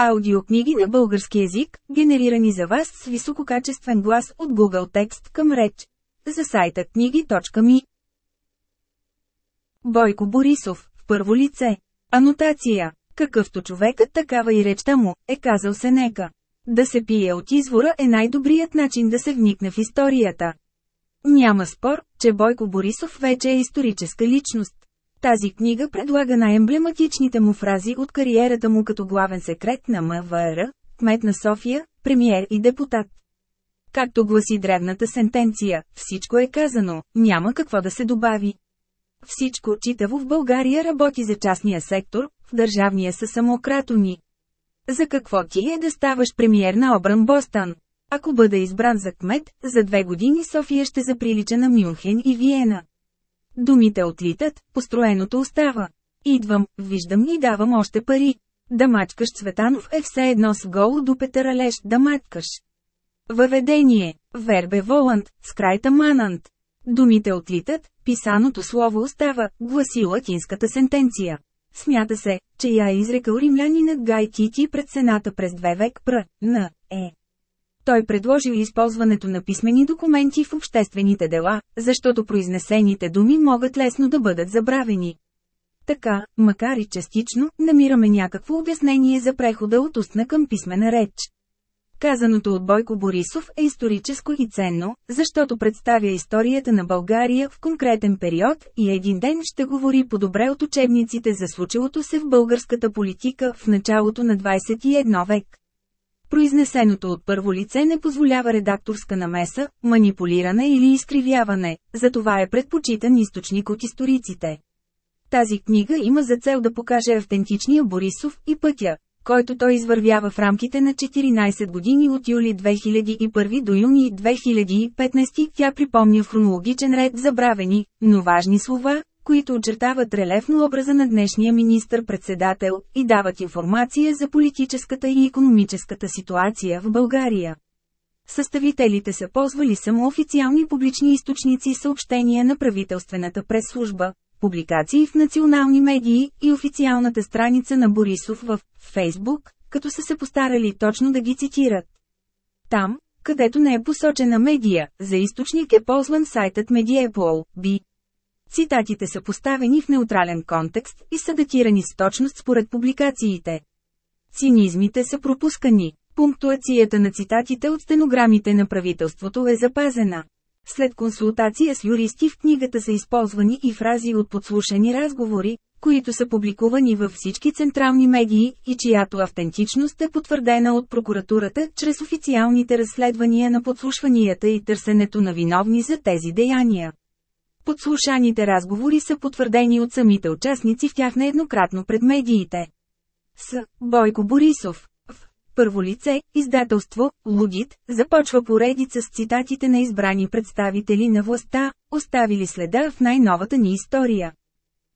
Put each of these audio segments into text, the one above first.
Аудиокниги на български язик, генерирани за вас с висококачествен глас от Google Текст към реч. За сайта книги.ми Бойко Борисов, в първо лице. Анотация. Какъвто човекът такава и речта му, е казал Сенека. Да се пие от извора е най-добрият начин да се вникне в историята. Няма спор, че Бойко Борисов вече е историческа личност. Тази книга предлага най-емблематичните му фрази от кариерата му като главен секрет на МВР, кмет на София, премиер и депутат. Както гласи древната сентенция, всичко е казано, няма какво да се добави. Всичко читаво в България работи за частния сектор, в държавния са самократони. За какво ти е да ставаш премиер на Обран Бостан? Ако бъда избран за кмет, за две години София ще заприлича на Мюнхен и Виена. Думите отлитат, построеното остава. Идвам, виждам и давам още пари. Да мачкаш Цветанов е все едно с гол до петъралеш да мачкаш. Въведение. Вербе волант, скрайта манант. Думите отлитат, писаното слово остава, гласи латинската сентенция. Смята се, че я е изрекал римлянинът Гай Тити пред Сената през две век пр. Н. Е. Той предложил използването на писмени документи в обществените дела, защото произнесените думи могат лесно да бъдат забравени. Така, макар и частично, намираме някакво обяснение за прехода от устна към писмена реч. Казаното от Бойко Борисов е историческо и ценно, защото представя историята на България в конкретен период и един ден ще говори по-добре от учебниците за случилото се в българската политика в началото на 21 век. Произнесеното от първо лице не позволява редакторска намеса, манипулиране или изкривяване, затова е предпочитан източник от историците. Тази книга има за цел да покаже автентичния Борисов и пътя, който той извървява в рамките на 14 години от юли 2001 до юни 2015. Тя припомня в хронологичен ред забравени, но важни слова, които очертават релефно образа на днешния министър-председател и дават информация за политическата и економическата ситуация в България. Съставителите са ползвали само официални публични източници съобщения на правителствената прес-служба, публикации в национални медии и официалната страница на Борисов в Фейсбук, като са се постарали точно да ги цитират. Там, където не е посочена медия, за източник е ползван сайтът Mediapol, B. Цитатите са поставени в неутрален контекст и са датирани с точност според публикациите. Цинизмите са пропускани. Пунктуацията на цитатите от стенограмите на правителството е запазена. След консултация с юристи в книгата са използвани и фрази от подслушани разговори, които са публикувани във всички централни медии и чиято автентичност е потвърдена от прокуратурата чрез официалните разследвания на подслушванията и търсенето на виновни за тези деяния. Подслушаните разговори са потвърдени от самите участници в тях нееднократно пред медиите. С. Бойко Борисов. В. Първо лице, издателство, Лудит, започва поредица с цитатите на избрани представители на властта, оставили следа в най-новата ни история.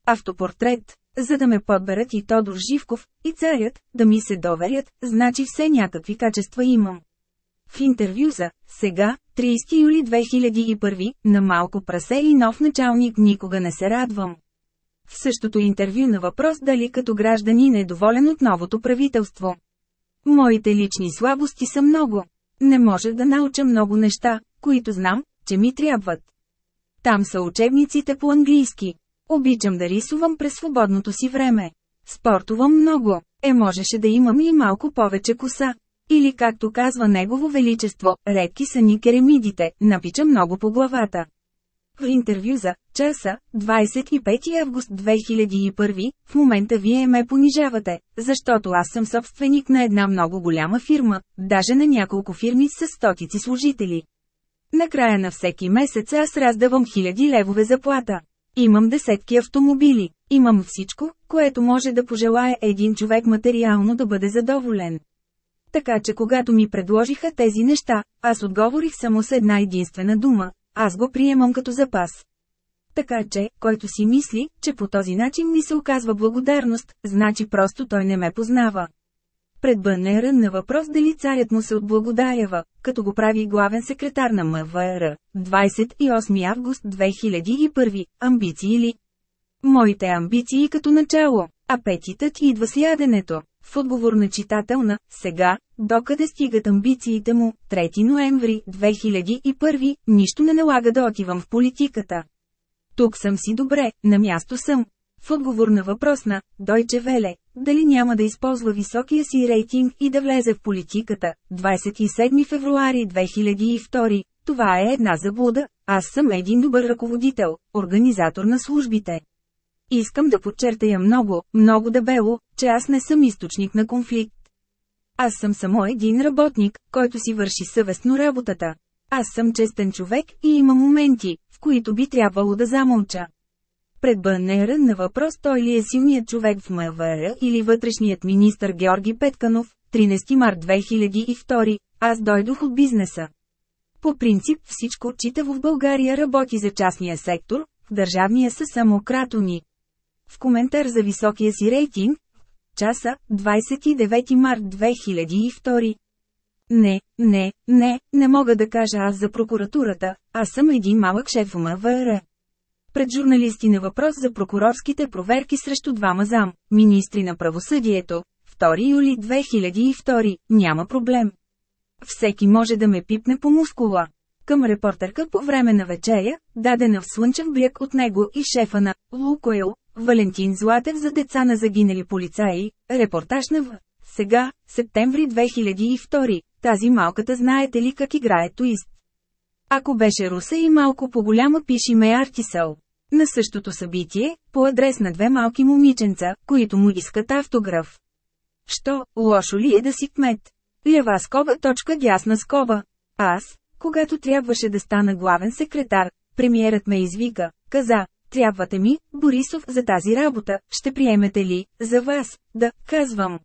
Автопортрет. За да ме подберат и Тодор Живков, и царят, да ми се доверят, значи все някакви качества имам. В интервю за «Сега», 30 юли 2001, на малко прасе и нов началник никога не се радвам. В същото интервю на въпрос дали като гражданин е доволен от новото правителство. Моите лични слабости са много. Не може да науча много неща, които знам, че ми трябват. Там са учебниците по английски. Обичам да рисувам през свободното си време. Спортувам много. Е можеше да имам и малко повече коса. Или както казва Негово Величество, редки са ни керемидите, напича много по главата. В интервю за «Часа», 25 август 2001, в момента вие ме понижавате, защото аз съм собственик на една много голяма фирма, даже на няколко фирми с стотици служители. Накрая на всеки месец аз раздавам хиляди левове заплата. Имам десетки автомобили, имам всичко, което може да пожелая един човек материално да бъде задоволен. Така че когато ми предложиха тези неща, аз отговорих само с една единствена дума, аз го приемам като запас. Така че, който си мисли, че по този начин ми се оказва благодарност, значи просто той не ме познава. Пред БНР на въпрос дали царят му се отблагодарява, като го прави главен секретар на МВР, 28 август 2001, амбиции ли? Моите амбиции като начало, апетитът идва с яденето. В отговор на читател на «Сега», докъде стигат амбициите му, 3 ноември 2001, нищо не налага да отивам в политиката. Тук съм си добре, на място съм. В отговор на въпрос на Дойче Веле, дали няма да използва високия си рейтинг и да влезе в политиката, 27 февруари 2002, това е една заблуда, аз съм един добър ръководител, организатор на службите. Искам да подчертая много, много дебело, че аз не съм източник на конфликт. Аз съм само един работник, който си върши съвестно работата. Аз съм честен човек и има моменти, в които би трябвало да замълча. Пред БНР на въпрос той ли е силният човек в МВР или вътрешният министр Георги Петканов, 13 март 2002, аз дойдох от бизнеса. По принцип всичко читаво в България работи за частния сектор, в държавния са само кратони. В коментар за високия си рейтинг, часа, 29 март 2002. Не, не, не, не мога да кажа аз за прокуратурата, аз съм един малък шеф МВР. Пред журналисти на въпрос за прокурорските проверки срещу двама зам, министри на правосъдието, 2 юли 2002, няма проблем. Всеки може да ме пипне по мускула. Към репортерка по време на вечеря, дадена в слънчев бряг от него и шефа на Лукойл, Валентин Златев за деца на загинали полицаи, репортаж на В. Сега, септември 2002, тази малката знаете ли как играе туист? Ако беше руса и малко по-голяма пиши ме Артисъл. На същото събитие, по адрес на две малки момиченца, които му искат автограф. Що, лошо ли е да си кмет? Лява скоба точка дясна скоба. Аз, когато трябваше да стана главен секретар, премиерът ме извика, каза, трябвате ми, Борисов, за тази работа, ще приемете ли, за вас, да, казвам.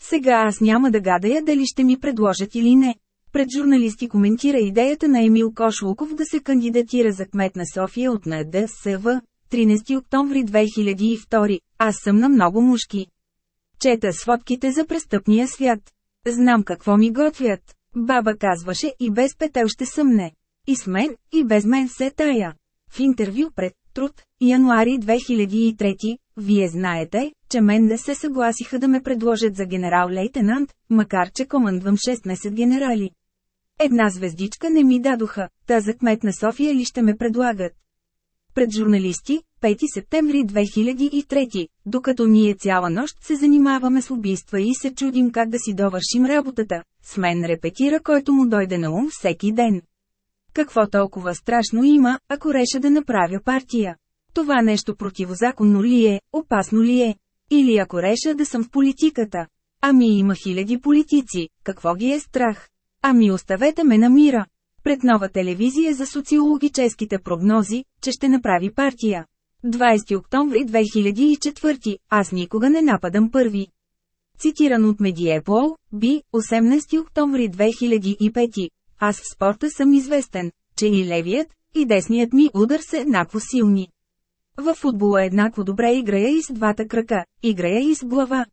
Сега аз няма да гадая дали ще ми предложат или не. Пред журналисти коментира идеята на Емил Кошлуков да се кандидатира за кмет на София от НДСВ. 13 октомври 2002. Аз съм на много мушки. Чета сводките за престъпния свят. Знам какво ми готвят. Баба казваше и без петел ще съмне. И с мен, и без мен се тая. В интервю пред Труд, януари 2003, вие знаете, че мен не се съгласиха да ме предложат за генерал-лейтенант, макар че командвам 16 генерали. Една звездичка не ми дадоха, та за кмет на София ли ще ме предлагат. Пред журналисти, 5 септември 2003, докато ние цяла нощ се занимаваме с убийства и се чудим как да си довършим работата, с мен репетира който му дойде на ум всеки ден. Какво толкова страшно има, ако реша да направя партия? Това нещо противозаконно ли е, опасно ли е? Или ако реша да съм в политиката? Ами има хиляди политици, какво ги е страх? Ами оставете ме на мира. Пред нова телевизия за социологическите прогнози, че ще направи партия. 20 октомври 2004, аз никога не нападам първи. Цитиран от Медиепол, Би, 18 октомври 2005, аз в спорта съм известен, че и левият, и десният ми удар са еднакво силни. В футбола еднакво добре играя и с двата крака, играя и с глава.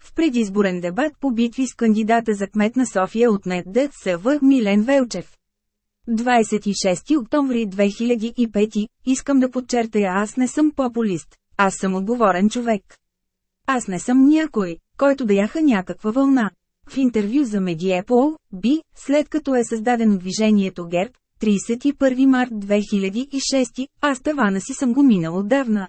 В предизборен дебат по битви с кандидата за кмет на София от НЕД-СВ Милен Велчев. 26 октомври 2005, искам да подчертая аз не съм популист, аз съм отговорен човек. Аз не съм някой, който да яха някаква вълна. В интервю за Медиепол, Би, след като е създадено движението ГЕРБ, 31 март 2006, аз тавана си съм го минал отдавна.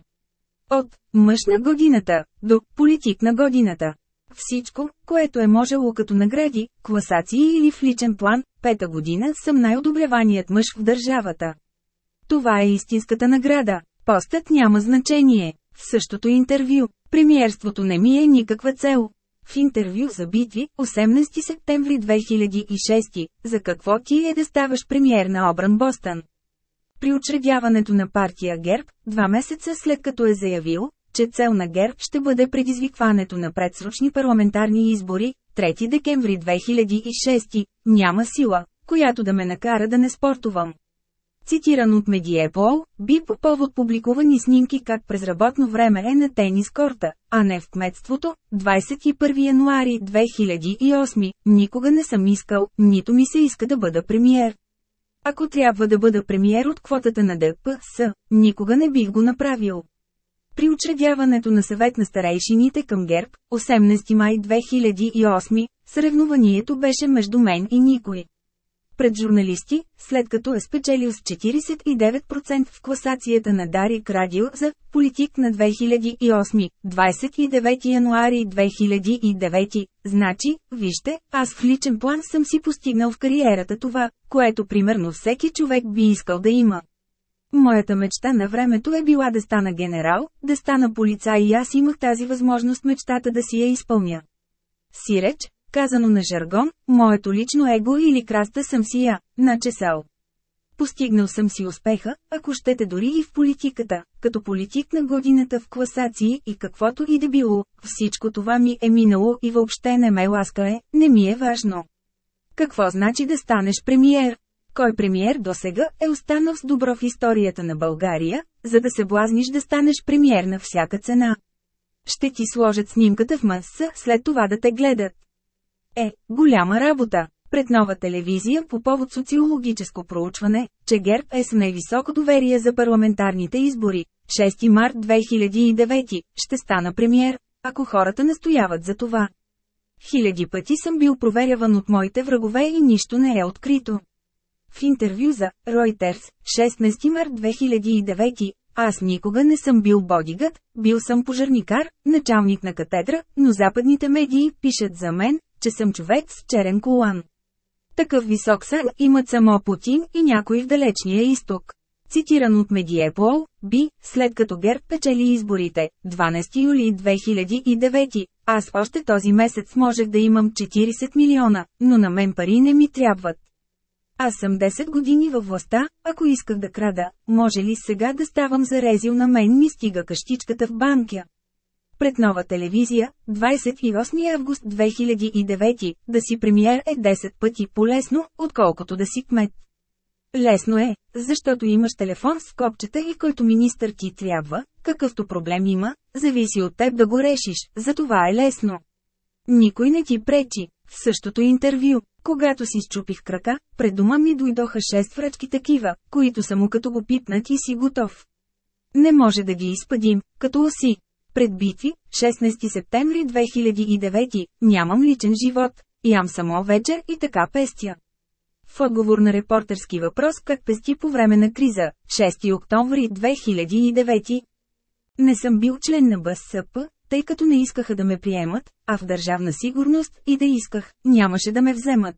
От «мъж на годината» до «политик на годината». Всичко, което е можело като награди, класации или в личен план, пета година съм най-одобряваният мъж в държавата. Това е истинската награда. Постът няма значение. В същото интервю, премиерството не ми е никаква цел. В интервю за битви, 18 септември 2006, за какво ти е да ставаш премиер на Обран Бостън? При учредяването на партия ГЕРБ, два месеца след като е заявил, че цел на ГЕРБ ще бъде предизвикването на предсрочни парламентарни избори, 3 декември 2006, няма сила, която да ме накара да не спортувам. Цитиран от Медиепол, би по повод публикувани снимки как през работно време е на тенис корта, а не в кметството, 21 януари 2008, никога не съм искал, нито ми се иска да бъда премиер. Ако трябва да бъда премиер от квотата на ДПС, никога не бих го направил. При учредяването на съвет на старейшините към ГЕРБ, 18 май 2008, съревнованието беше между мен и никой пред журналисти, след като е спечелил с 49% в класацията на Дарик Радио за «Политик на 2008», 29 януари 2009. Значи, вижте, аз в личен план съм си постигнал в кариерата това, което примерно всеки човек би искал да има. Моята мечта на времето е била да стана генерал, да стана полицай и аз имах тази възможност мечтата да си я изпълня. Сиреч, Казано на жаргон, моето лично его или краста съм си я, начесал. Постигнал съм си успеха, ако щете дори и в политиката, като политик на годината в класации и каквото и да било, всичко това ми е минало и въобще не ме ласкае, не ми е важно. Какво значи да станеш премиер? Кой премиер до сега е останал с добро в историята на България, за да се блазниш да станеш премиер на всяка цена? Ще ти сложат снимката в маса, след това да те гледат. Е, голяма работа. Пред нова телевизия по повод социологическо проучване, че ГЕРБ е с най-високо доверие за парламентарните избори. 6 март 2009 ще стана премьер, ако хората настояват за това. Хиляди пъти съм бил проверяван от моите врагове и нищо не е открито. В интервю за Reuters, 16 март 2009, аз никога не съм бил бодигът, бил съм пожарникар, началник на катедра, но западните медии пишат за мен, че съм човек с черен колан. Такъв висок сън имат само Путин и някой в далечния изток. Цитиран от Медиепол, Би, след като ГЕРБ печели изборите, 12 юли 2009, аз още този месец можех да имам 40 милиона, но на мен пари не ми трябват. Аз съм 10 години във властта, ако исках да крада, може ли сега да ставам зарезил на мен ми стига къщичката в банкя. Пред нова телевизия, 28 август 2009, да си премиер е 10 пъти по-лесно, отколкото да си кмет. Лесно е, защото имаш телефон с копчета и който министър ти трябва, какъвто проблем има, зависи от теб да го решиш, за това е лесно. Никой не ти пречи. В същото интервю, когато си счупих крака, пред дома ми дойдоха 6 връчки такива, които само като го пипнат и си готов. Не може да ги изпадим, като оси. Пред битви, 16 септември 2009, нямам личен живот, ям само вечер и така пестя. В отговор на репортерски въпрос как пести по време на криза, 6 октомври 2009. Не съм бил член на БСП, тъй като не искаха да ме приемат, а в държавна сигурност и да исках, нямаше да ме вземат.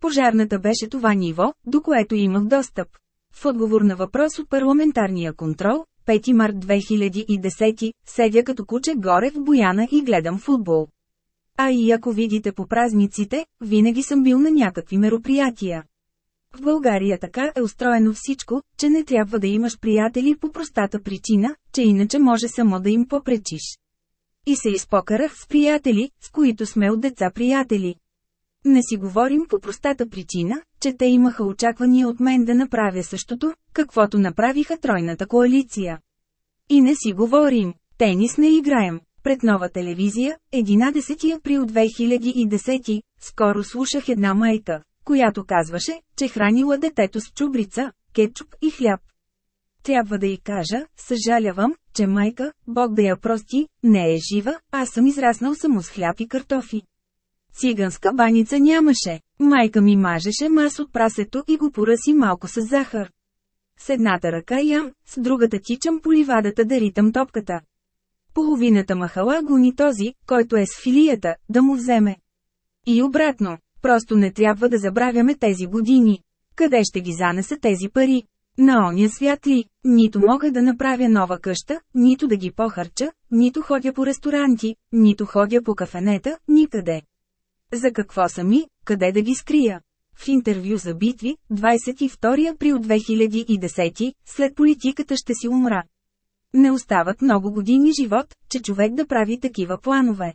Пожарната беше това ниво, до което имах достъп. В отговор на въпрос от парламентарния контрол, 5 март 2010, седя като куче горе в Бояна и гледам футбол. А и ако видите по празниците, винаги съм бил на някакви мероприятия. В България така е устроено всичко, че не трябва да имаш приятели по простата причина, че иначе може само да им попречиш. И се изпокарах с приятели, с които сме от деца приятели. Не си говорим по простата причина, че те имаха очаквания от мен да направя същото, каквото направиха тройната коалиция. И не си говорим, тенис не играем. Пред нова телевизия, 11 април 2010, скоро слушах една майка, която казваше, че хранила детето с чубрица, кетчуп и хляб. Трябва да й кажа, съжалявам, че майка, Бог да я прости, не е жива, аз съм израснал само с хляб и картофи. Циганска баница нямаше. Майка ми мажеше мас от прасето и го пораси малко с захар. С едната ръка ям, с другата тичам по ливадата да ритам топката. Половината махала гони този, който е с филията, да му вземе. И обратно, просто не трябва да забравяме тези години. Къде ще ги занеса тези пари? На оня свят ли? Нито мога да направя нова къща, нито да ги похарча, нито ходя по ресторанти, нито ходя по кафенета, никъде. За какво са ми, къде да ги скрия? В интервю за битви, 22 април 2010, след политиката ще си умра. Не остават много години живот, че човек да прави такива планове.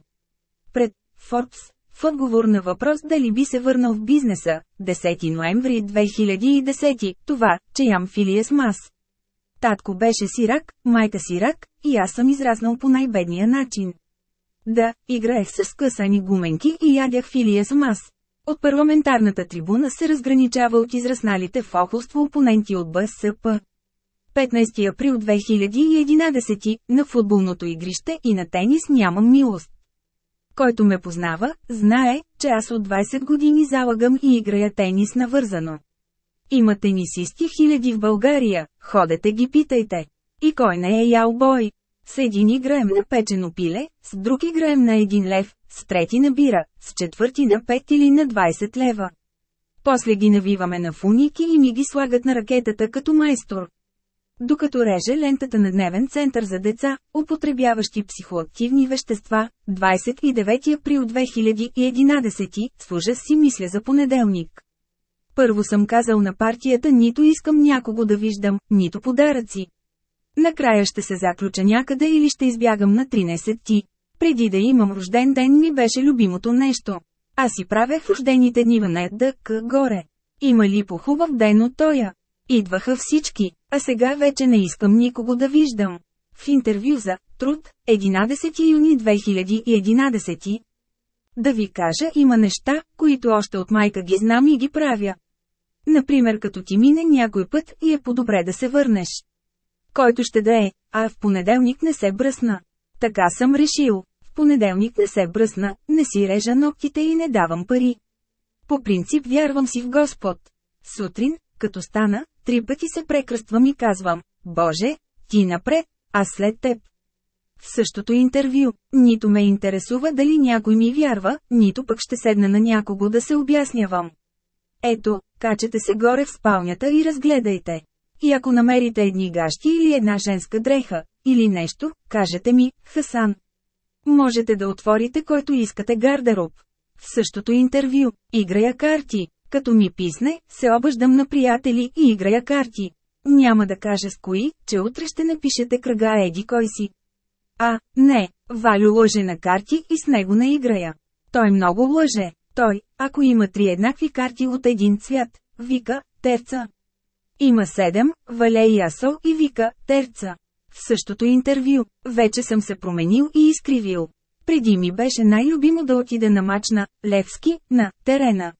Пред Forbes, в отговор на въпрос дали би се върнал в бизнеса, 10 ноември 2010, това, че ям филия с мас. Татко беше сирак, майка сирак, и аз съм израснал по най-бедния начин. Да, играех с скъсани гуменки и ядях филия с мас. От парламентарната трибуна се разграничава от израсналите в охолство опоненти от БСП. 15 април 2011, на футболното игрище и на тенис нямам милост. Който ме познава, знае, че аз от 20 години залагам и играя тенис навързано. Има тенисисти хиляди в България, ходете ги питайте. И кой не е ял бой? С един играем на печено пиле, с друг играем на един лев, с трети на бира, с четвърти на 5 или на 20 лева. После ги навиваме на фуники и ми ги слагат на ракетата като майстор. Докато реже лентата на дневен център за деца, употребяващи психоактивни вещества, 29 април 2011, служа си мисля за понеделник. Първо съм казал на партията нито искам някого да виждам, нито подаръци. Накрая ще се заключа някъде или ще избягам на 13 ти. Преди да имам рожден ден ми беше любимото нещо. Аз си правех рождените дни в ДК горе. Има ли по-хубав ден от тоя? Идваха всички, а сега вече не искам никого да виждам. В интервю за «Труд» 11 юни 2011 Да ви кажа има неща, които още от майка ги знам и ги правя. Например като ти мине някой път и е по-добре да се върнеш. Който ще да е, а в понеделник не се бръсна. Така съм решил. В понеделник не се бръсна, не си режа ногтите и не давам пари. По принцип вярвам си в Господ. Сутрин, като стана, три пъти се прекръствам и казвам, Боже, ти напред, а след теб. В същото интервю, нито ме интересува дали някой ми вярва, нито пък ще седна на някого да се обяснявам. Ето, качете се горе в спалнята и разгледайте. И ако намерите едни гащи или една женска дреха, или нещо, кажете ми, Хасан. Можете да отворите който искате гардероб. В същото интервю, играя карти. Като ми писне, се обаждам на приятели и играя карти. Няма да кажа с кои, че утре ще напишете кръга еди кой си. А, не, Валю лъже на карти и с него не играя. Той много лъже. Той, ако има три еднакви карти от един цвят, вика, терца. Има седем, вале асо и вика, терца. В същото интервю, вече съм се променил и изкривил. Преди ми беше най-любимо да отида на мач на Левски, на терена.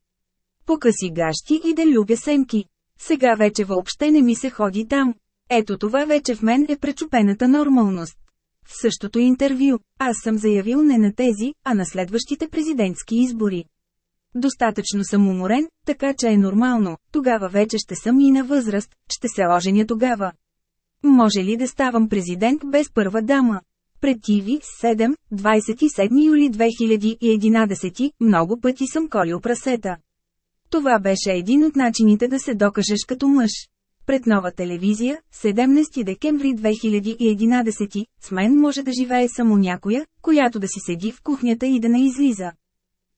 Покъси гащи и да любя семки. Сега вече въобще не ми се ходи там. Ето това вече в мен е пречупената нормалност. В същото интервю, аз съм заявил не на тези, а на следващите президентски избори. Достатъчно съм уморен, така че е нормално, тогава вече ще съм и на възраст, ще се оженя тогава. Може ли да ставам президент без първа дама? Пред ТВ 7, 27 юли 2011, много пъти съм колил прасета. Това беше един от начините да се докажеш като мъж. Пред нова телевизия, 17 декември 2011, с мен може да живее само някоя, която да си седи в кухнята и да не излиза.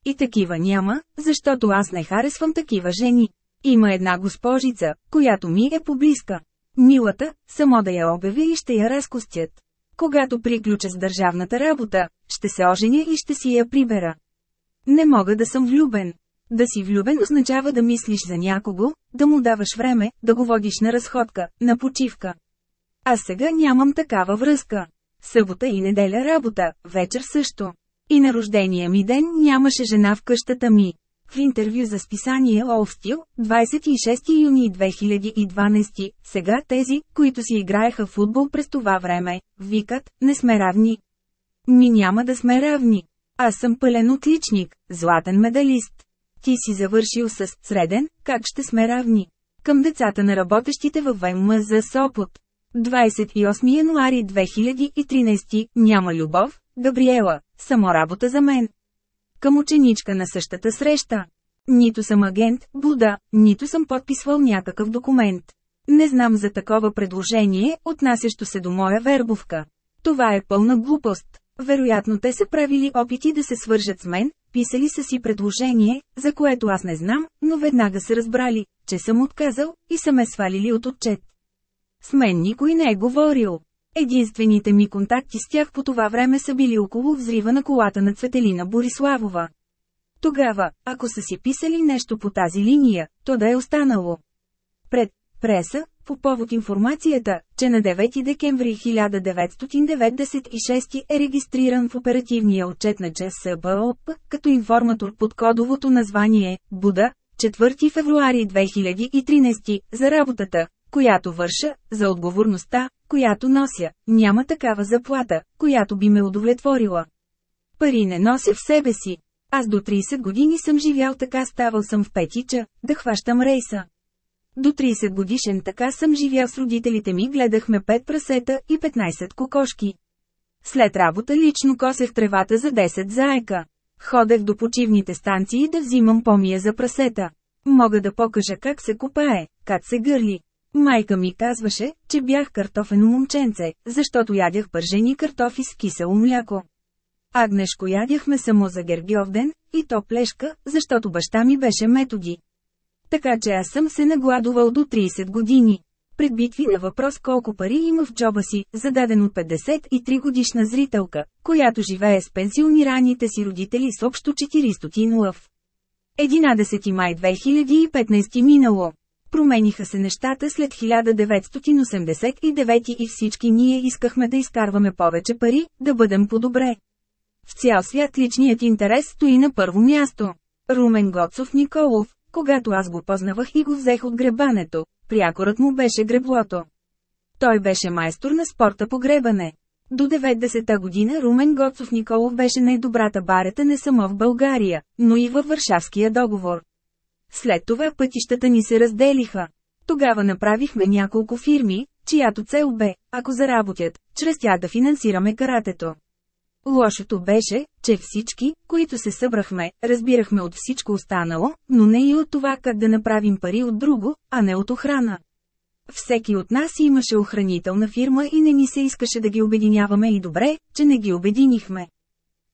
И такива няма, защото аз не харесвам такива жени. Има една госпожица, която ми е поблизка. Милата, само да я обявя и ще я разкостят. Когато приключа с държавната работа, ще се оженя и ще си я прибера. Не мога да съм влюбен. Да си влюбен означава да мислиш за някого, да му даваш време, да го водиш на разходка, на почивка. А сега нямам такава връзка. Събота и неделя работа, вечер също. И на рождения ми ден нямаше жена в къщата ми. В интервю за списание Олстил, 26 юни 2012, сега тези, които си играеха футбол през това време, викат, не сме равни. Ми няма да сме равни. Аз съм пълен отличник, златен медалист. Ти си завършил с среден, как ще сме равни? Към децата на работещите във ВМ за Сопот. 28 януари 2013, няма любов, Габриела, само работа за мен. Към ученичка на същата среща. Нито съм агент, Буда, нито съм подписвал някакъв документ. Не знам за такова предложение, отнасящо се до моя вербовка. Това е пълна глупост. Вероятно те са правили опити да се свържат с мен, писали са си предложение, за което аз не знам, но веднага са разбрали, че съм отказал, и са ме свалили от отчет. С мен никой не е говорил. Единствените ми контакти с тях по това време са били около взрива на колата на Цветелина Бориславова. Тогава, ако са си писали нещо по тази линия, то да е останало. Пред преса, по повод информацията, че на 9 декември 1996 е регистриран в оперативния отчет на ЧСБОП, като информатор под кодовото название «Буда», 4 февруари 2013, за работата, която върша, за отговорността, която нося, няма такава заплата, която би ме удовлетворила. Пари не нося в себе си. Аз до 30 години съм живял така ставал съм в петича, да хващам рейса. До 30 годишен така съм живял с родителите ми гледахме 5 прасета и 15 кокошки. След работа лично косех тревата за 10 заека. Ходех до почивните станции да взимам помия за прасета. Мога да покажа как се копае, как се гърли. Майка ми казваше, че бях картофено момченце, защото ядях пържени картофи с кисело мляко. Агнешко ядяхме само за Гергьовден, и то плешка, защото баща ми беше методи. Така че аз съм се нагладувал до 30 години. Пред битви на въпрос колко пари има в джоба си, зададен от 53 годишна зрителка, която живее с пенсионираните си родители с общо 400 лъв. 11 май 2015 минало. Промениха се нещата след 1989 и всички ние искахме да изкарваме повече пари, да бъдем по-добре. В цял свят личният интерес стои на първо място. Румен Гоцов Николов, когато аз го познавах и го взех от гребането, прякорът му беше греблото. Той беше майстор на спорта по гребане. До 90-та година Румен Гоцов Николов беше най-добрата барета не само в България, но и във Варшавския договор. След това пътищата ни се разделиха. Тогава направихме няколко фирми, чиято цел бе, ако заработят, чрез тях да финансираме каратето. Лошото беше, че всички, които се събрахме, разбирахме от всичко останало, но не и от това как да направим пари от друго, а не от охрана. Всеки от нас имаше охранителна фирма и не ни се искаше да ги обединяваме и добре, че не ги обединихме.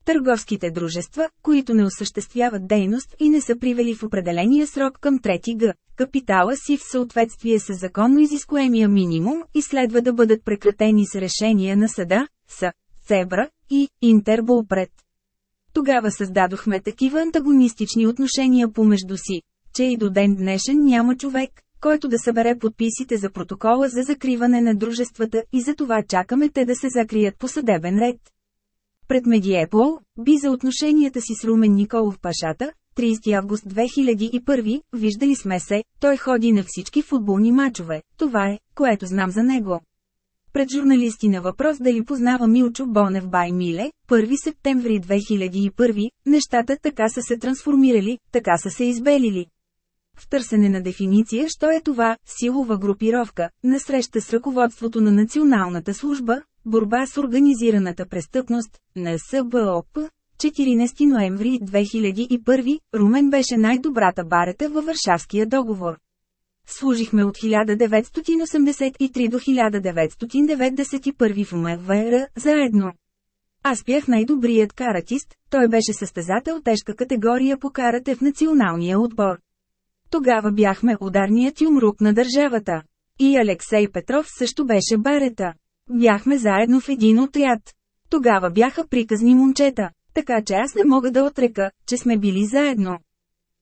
Търговските дружества, които не осъществяват дейност и не са привели в определения срок към трети г, капитала си в съответствие с законно изискуемия минимум и следва да бъдат прекратени с решение на съда, са Цебра и Интербол пред. Тогава създадохме такива антагонистични отношения помежду си, че и до ден днешен няма човек, който да събере подписите за протокола за закриване на дружествата и за това чакаме те да се закрият по съдебен ред. Пред Медиепол, би за отношенията си с Румен Николов Пашата, 30 август 2001, виждали сме се, той ходи на всички футболни мачове, това е, което знам за него. Пред журналисти на въпрос дали познава Милчо Бонев Бай Миле, 1 септември 2001, нещата така са се трансформирали, така са се избелили. В търсене на дефиниция, що е това, силова групировка, на среща с ръководството на Националната служба, борба с организираната престъпност, на СБОП, 14 ноември 2001, Румен беше най-добрата барета във Варшавския договор. Служихме от 1983 до 1991 в МВР, заедно. Аз бях най-добрият каратист, той беше състезател тежка категория по карате в националния отбор. Тогава бяхме ударният юмрук на държавата. И Алексей Петров също беше барета. Бяхме заедно в един отряд. Тогава бяха приказни момчета, така че аз не мога да отрека, че сме били заедно.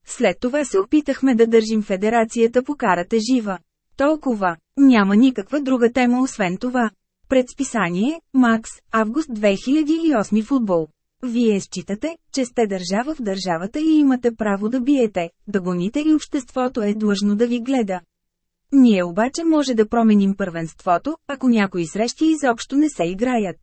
След това се опитахме да държим федерацията по карате жива. Толкова. Няма никаква друга тема освен това. Предсписание, Макс, август 2008 футбол. Вие считате, че сте държава в държавата и имате право да биете, да гоните и обществото е длъжно да ви гледа. Ние обаче може да променим първенството, ако някои срещи изобщо не се играят.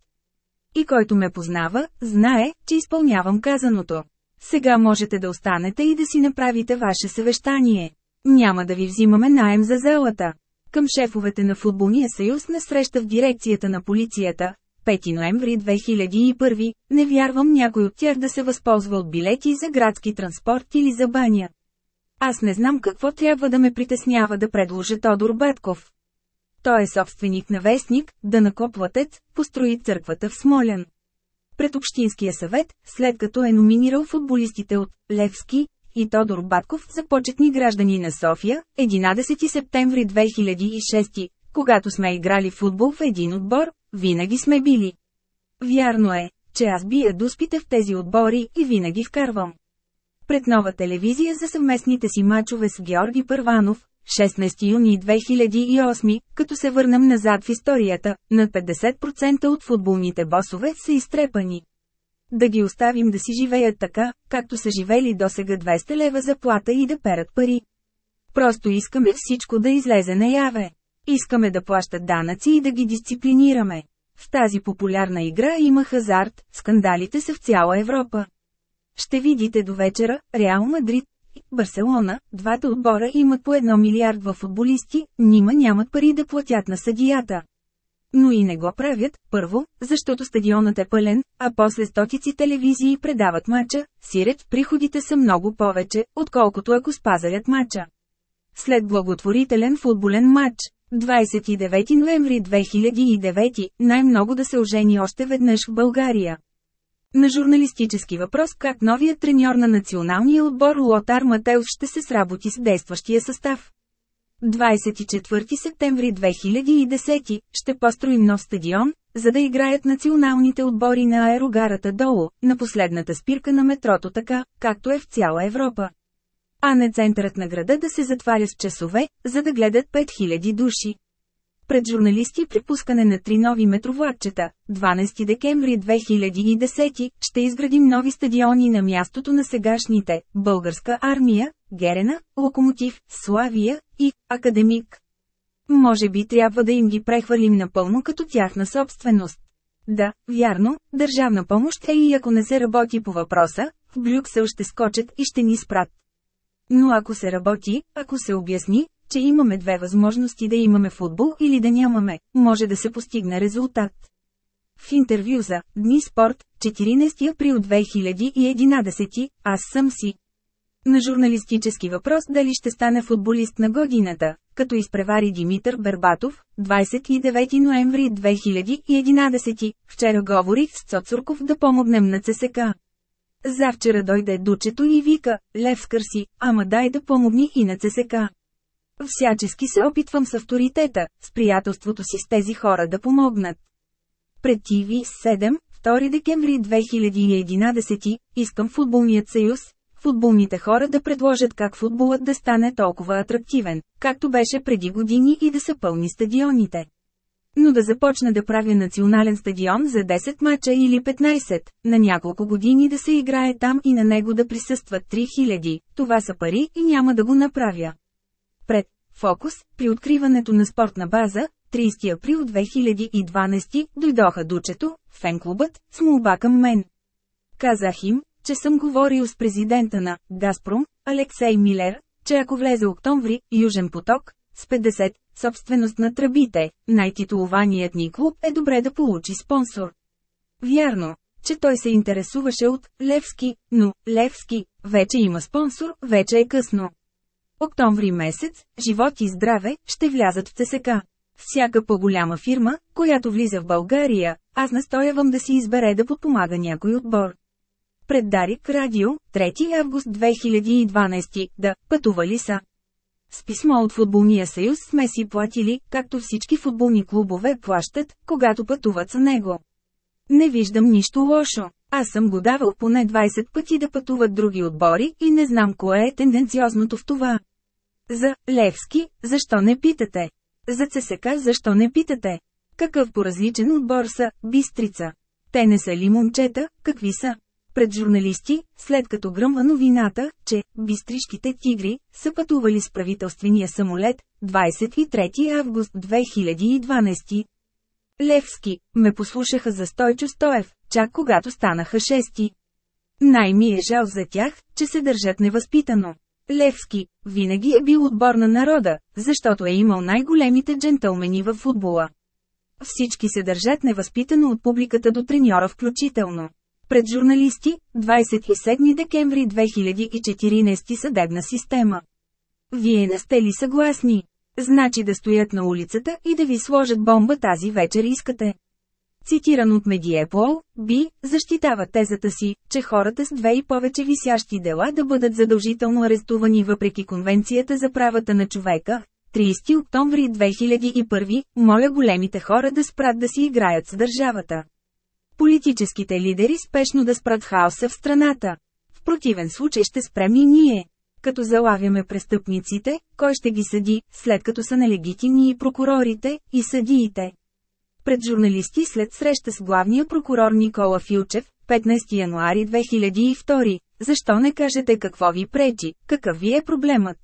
И който ме познава, знае, че изпълнявам казаното. Сега можете да останете и да си направите ваше съвещание. Няма да ви взимаме наем за зелата. Към шефовете на Футболния съюз на среща в дирекцията на полицията, 5 ноември 2001, не вярвам някой от тях да се възползва от билети за градски транспорт или за баня. Аз не знам какво трябва да ме притеснява да предложа Тодор Батков. Той е собственик на вестник, да накоплатец, построи църквата в Смолян. Пред Общинския съвет, след като е номинирал футболистите от Левски и Тодор Батков за почетни граждани на София, 11 септември 2006, когато сме играли футбол в един отбор, винаги сме били. Вярно е, че аз бия дуспите в тези отбори и винаги вкарвам. Пред нова телевизия за съвместните си мачове с Георги Първанов, 16 юни 2008, като се върнем назад в историята, над 50% от футболните босове са изтрепани. Да ги оставим да си живеят така, както са живели досега 200 лева заплата и да перат пари. Просто искаме всичко да излезе наяве. Искаме да плащат данъци и да ги дисциплинираме. В тази популярна игра има хазарт, скандалите са в цяла Европа. Ще видите до вечера, Реал Мадрид Барселона, двата отбора имат по 1 милиард в футболисти, нима нямат пари да платят на съдията. Но и не го правят, първо, защото стадионът е пълен, а после стотици телевизии предават мача, сиреч приходите са много повече, отколкото ако спазарят мача. След благотворителен футболен матч, 29 ноември 2009, най-много да се ожени още веднъж в България. На журналистически въпрос как новият треньор на националния отбор Лотар Матеус ще се сработи с действащия състав. 24 септември 2010 ще построим нов стадион, за да играят националните отбори на аерогарата долу, на последната спирка на метрото така, както е в цяла Европа. А не центърът на града да се затваря с часове, за да гледат 5000 души. Пред журналисти при пускане на три нови метровлакчета, 12 декември 2010, ще изградим нови стадиони на мястото на сегашните – Българска армия, Герена, Локомотив, Славия и Академик. Може би трябва да им ги прехвърлим напълно като тяхна собственост. Да, вярно, държавна помощ е и ако не се работи по въпроса, в Брюксел ще скочат и ще ни спрат. Но ако се работи, ако се обясни, че имаме две възможности да имаме футбол или да нямаме, може да се постигне резултат. В интервю за Дни спорт, 14 април 2011, аз съм си. На журналистически въпрос дали ще стане футболист на годината, като изпревари Димитър Бербатов, 29 ноември 2011, вчера говорих с Цоцурков да помогнем на ЦСК. Завчера дойде дучето и вика, Лев скърси, ама дай да помогни и на ЦСК. Всячески се опитвам с авторитета, с приятелството си с тези хора да помогнат. Пред ТВ 7, 2 декември 2011, искам футболният съюз, футболните хора да предложат как футболът да стане толкова атрактивен, както беше преди години и да са пълни стадионите. Но да започна да правя национален стадион за 10 мача или 15, на няколко години да се играе там и на него да присъстват 3000, това са пари и няма да го направя. Пред Фокус, при откриването на спортна база, 30 април 2012, дойдоха дучето, фенклубът, с молба към мен. Казах им, че съм говорил с президента на «Газпром», Алексей Милер, че ако влезе октомври, Южен поток, с 50, собственост на тръбите, най-титулованият ни клуб е добре да получи спонсор. Вярно, че той се интересуваше от Левски, но Левски вече има спонсор, вече е късно. Октомври месец, живот и здраве, ще влязат в ЦСК. Всяка по-голяма фирма, която влиза в България, аз настоявам да си избере да подпомага някой отбор. Пред Дарик Радио, 3 август 2012, да, пътували са. С писмо от Футболния съюз сме си платили, както всички футболни клубове плащат, когато пътуват с него. Не виждам нищо лошо. Аз съм го давал поне 20 пъти да пътуват други отбори и не знам кое е тенденциозното в това. За Левски, защо не питате? За ЦСК, защо не питате? Какъв поразличен отбор са, Бистрица? Те не са ли момчета, какви са? Пред журналисти, след като гръмва новината, че бистришките тигри са пътували с правителствения самолет, 23 август 2012. Левски, ме послушаха за Стойчо Стоев, чак когато станаха шести. Най-ми е жал за тях, че се държат невъзпитано. Левски, винаги е бил отбор на народа, защото е имал най-големите джентълмени във футбола. Всички се държат невъзпитано от публиката до треньора включително. Пред журналисти, 27 декември 2014 съдебна система. Вие не сте ли съгласни? Значи да стоят на улицата и да ви сложат бомба тази вечер искате. Цитиран от Медиепол, Би, защитава тезата си, че хората с две и повече висящи дела да бъдат задължително арестувани въпреки Конвенцията за правата на човека. 30 октомври 2001, моля големите хора да спрат да си играят с държавата. Политическите лидери спешно да спрат хаоса в страната. В противен случай ще спрем и ние. Като залавяме престъпниците, кой ще ги съди, след като са нелегитимни и прокурорите, и съдиите. Пред журналисти след среща с главния прокурор Никола Филчев, 15 януари 2002, защо не кажете какво ви пречи, какъв ви е проблемът?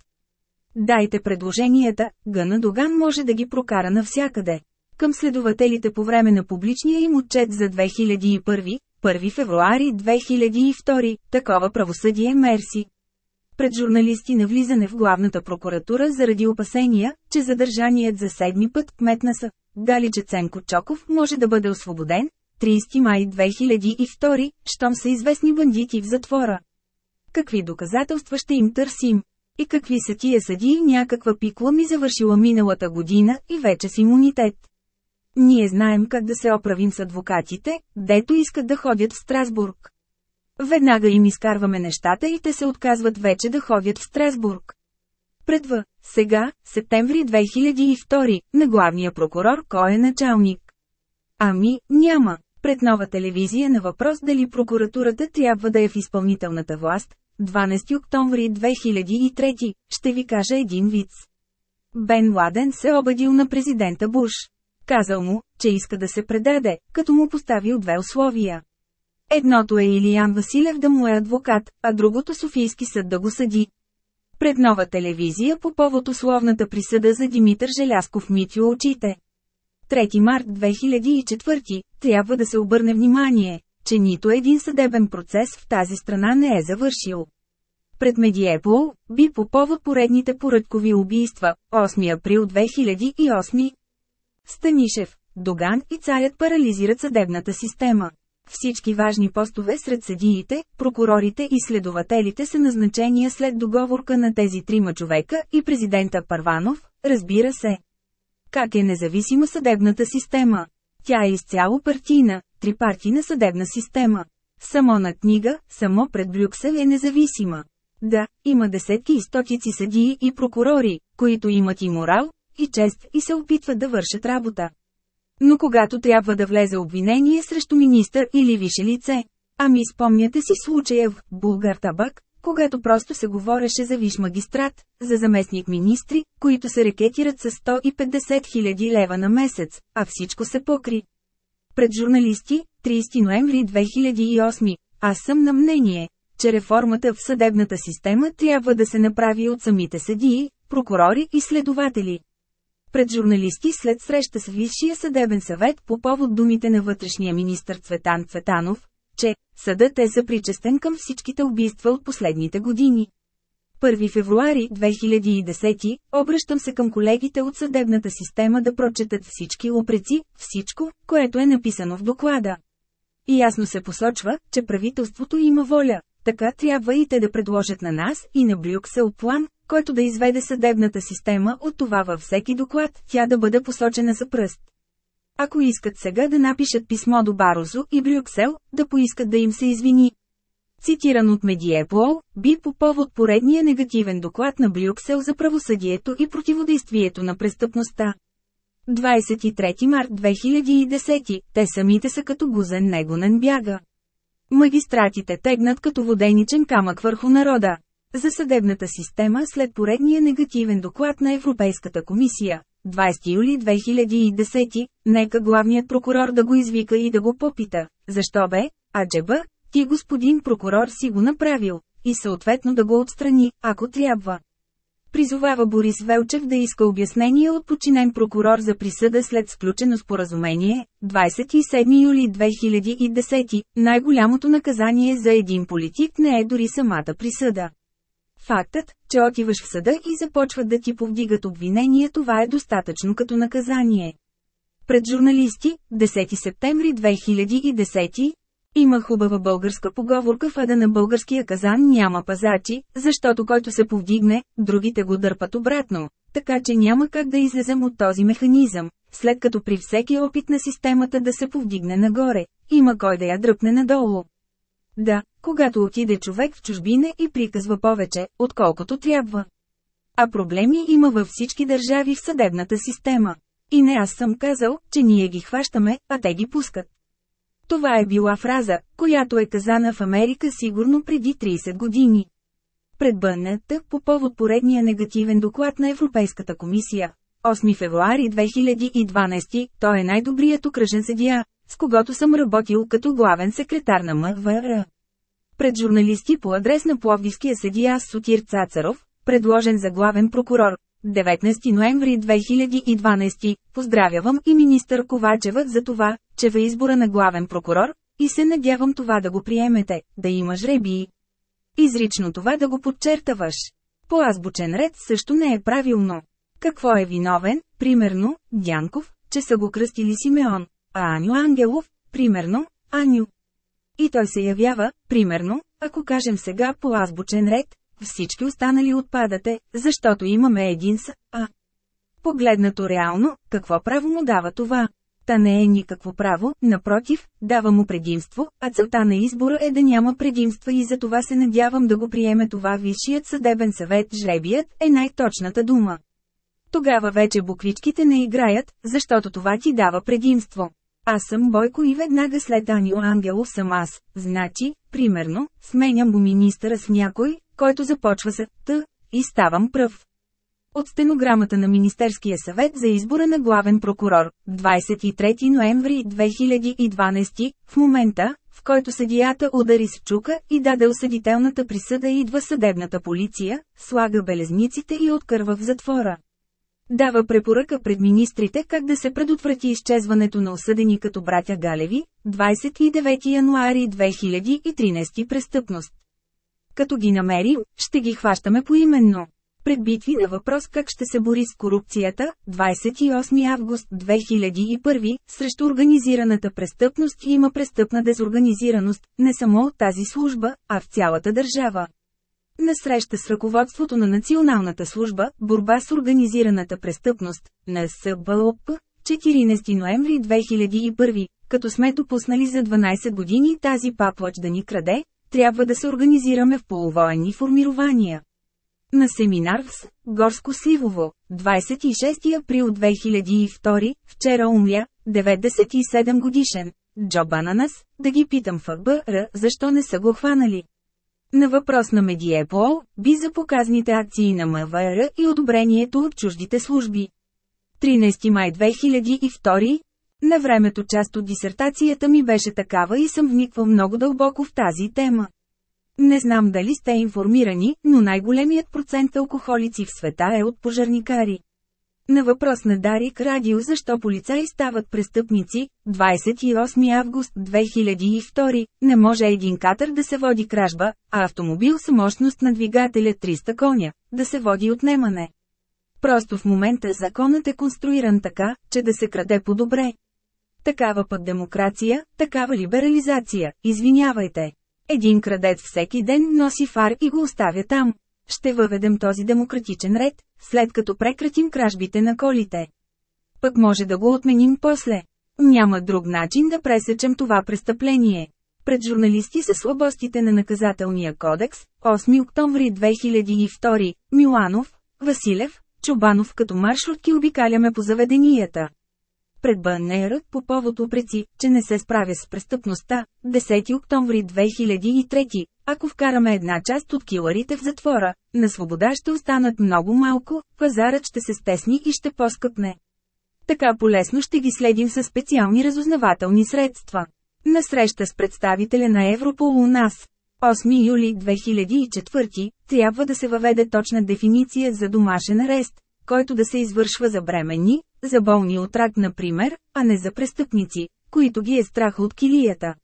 Дайте предложенията, Гъна Доган може да ги прокара навсякъде. Към следователите по време на публичния им отчет за 2001, 1 февруари 2002, такова правосъдие мерси. Пред журналисти на влизане в главната прокуратура заради опасения, че задържаният за седми път кмет на Са, Галиче Ценко Чоков може да бъде освободен, 30 май 2002, щом са известни бандити в затвора. Какви доказателства ще им търсим? И какви са тия съдии някаква пикла ми завършила миналата година и вече с имунитет? Ние знаем как да се оправим с адвокатите, дето искат да ходят в Страсбург. Веднага им изкарваме нещата и те се отказват вече да ходят в Страсбург. Предва, сега, септември 2002, на главния прокурор кой е началник. Ами, няма. Пред нова телевизия на въпрос дали прокуратурата трябва да е в изпълнителната власт, 12 октомври 2003, ще ви кажа един виц. Бен Ладен се обадил на президента Буш. Казал му, че иска да се предаде, като му поставил две условия. Едното е Илиян Василев да му е адвокат, а другото Софийски съд да го съди. Пред нова телевизия по повод условната присъда за Димитър Желясков Митю очите. 3 март 2004, трябва да се обърне внимание, че нито един съдебен процес в тази страна не е завършил. Пред Медиепол, би по повод поредните поръчкови убийства, 8 април 2008. Станишев, Доган и царят парализират съдебната система. Всички важни постове сред съдиите, прокурорите и следователите са назначения след договорка на тези трима човека и президента Парванов, разбира се. Как е независима съдебната система? Тя е изцяло партийна, трипартийна съдебна система. Само на книга, само пред Брюксел е независима. Да, има десетки и стотици съдии и прокурори, които имат и морал, и чест и се опитват да вършат работа. Но когато трябва да влезе обвинение срещу министър или више лице, ами спомняте си случая в Булгар Табак, когато просто се говореше за виш магистрат, за заместник министри, които се рекетират с 150 000 лева на месец, а всичко се покри. Пред журналисти, 30 ноември 2008, аз съм на мнение, че реформата в съдебната система трябва да се направи от самите съдии, прокурори и следователи пред журналисти след среща с Висшия съдебен съвет по повод думите на вътрешния министр Цветан Цветанов, че съдът е съпричастен към всичките убийства от последните години. 1 февруари 2010 обръщам се към колегите от съдебната система да прочетат всички упреци, всичко, което е написано в доклада. И ясно се посочва, че правителството има воля, така трябва и те да предложат на нас и на Брюксел план, който да изведе съдебната система от това във всеки доклад, тя да бъде посочена за пръст. Ако искат сега да напишат писмо до Барозо и Брюксел, да поискат да им се извини. Цитиран от Медиеплол, би по повод поредния негативен доклад на Брюксел за правосъдието и противодействието на престъпността. 23 март 2010, те самите са като гузен негонен бяга. Магистратите тегнат като воденичен камък върху народа. За съдебната система след поредния негативен доклад на Европейската комисия, 20 юли 2010, нека главният прокурор да го извика и да го попита, защо бе, аджеба, ти господин прокурор си го направил, и съответно да го отстрани, ако трябва. Призовава Борис Велчев да иска обяснение от починен прокурор за присъда след сключено споразумение, 27 юли 2010, най-голямото наказание за един политик не е дори самата присъда. Фактът, че отиваш в съда и започват да ти повдигат обвинение това е достатъчно като наказание. Пред журналисти, 10 септември 2010, има хубава българска поговорка в ада на българския казан няма пазачи, защото който се повдигне, другите го дърпат обратно. Така че няма как да излезем от този механизъм, след като при всеки опит на системата да се повдигне нагоре, има кой да я дръпне надолу. Да, когато отиде човек в чужбина и приказва повече, отколкото трябва. А проблеми има във всички държави в съдебната система. И не аз съм казал, че ние ги хващаме, а те ги пускат. Това е била фраза, която е казана в Америка сигурно преди 30 години. Пред бънната, по повод поредния негативен доклад на Европейската комисия, 8 февруари 2012, той е най-добрият окръжен съдия, с когото съм работил като главен секретар на МВР. Пред журналисти по адрес на пловдивския съдия Сотир Цацаров, предложен за главен прокурор. 19 ноември 2012. Поздравявам и министър Ковачева за това, че в избора на главен прокурор, и се надявам това да го приемете, да има жребии. Изрично това да го подчертаваш. По азбучен ред също не е правилно. Какво е виновен, примерно, Дянков, че са го кръстили Симеон, а Аню Ангелов, примерно, Аню. И той се явява, примерно, ако кажем сега по азбучен ред, всички останали отпадате, защото имаме един с А. Погледнато реално, какво право му дава това? Та не е никакво право, напротив, дава му предимство, а целта на избора е да няма предимства и за това се надявам да го приеме това Висшият съдебен съвет жребият е най-точната дума. Тогава вече буквичките не играят, защото това ти дава предимство. Аз съм Бойко и веднага след Анио Ангелов съм аз, значи, примерно, сменям го министъра с някой, който започва с «т» и ставам пръв. От стенограмата на Министерския съвет за избора на главен прокурор, 23 ноември 2012, в момента, в който съдията удари с чука и даде осъдителната присъда идва съдебната полиция, слага белезниците и откърва в затвора. Дава препоръка пред министрите как да се предотврати изчезването на осъдени като братя Галеви, 29 януари 2013 престъпност. Като ги намерим, ще ги хващаме поименно. Пред битви на въпрос как ще се бори с корупцията, 28 август 2001, срещу организираната престъпност има престъпна дезорганизираност, не само от тази служба, а в цялата държава. На среща с ръководството на Националната служба «Борба с организираната престъпност» на СБЛОП, 14 ноември 2001, като сме допуснали за 12 години тази паплач да ни краде, трябва да се организираме в полувоенни формирования. На семинар в С. Горско Сивово, 26 април 2002, вчера умря, 97 годишен, Джо Бананас, да ги питам в БР, защо не са го хванали. На въпрос на Медиепол, би за показните акции на МВР и одобрението от чуждите служби. 13 май 2002, на времето част от дисертацията ми беше такава и съм вниквал много дълбоко в тази тема. Не знам дали сте информирани, но най-големият процент алкохолици в света е от пожарникари. На въпрос на Дарик Радио защо полицаи стават престъпници, 28 август 2002, не може един катър да се води кражба, а автомобил с мощност на двигателя 300 коня, да се води отнемане. Просто в момента законът е конструиран така, че да се краде по-добре. Такава пък демокрация, такава либерализация, извинявайте. Един крадец всеки ден носи фар и го оставя там. Ще въведем този демократичен ред, след като прекратим кражбите на колите. Пък може да го отменим после. Няма друг начин да пресечем това престъпление. Пред журналисти са слабостите на наказателния кодекс, 8 октомври 2002, Миланов, Василев, Чобанов като маршрутки обикаляме по заведенията пред БНР по повод упреци, че не се справя с престъпността. 10 октомври 2003, ако вкараме една част от киларите в затвора, на свобода ще останат много малко, пазарът ще се стесни и ще поскъпне. Така полесно ще ги следим с специални разузнавателни средства. На среща с представителя на Европол у нас, 8 юли 2004, трябва да се въведе точна дефиниция за домашен арест, който да се извършва за бременни, за болни от рак например, а не за престъпници, които ги е страх от килията.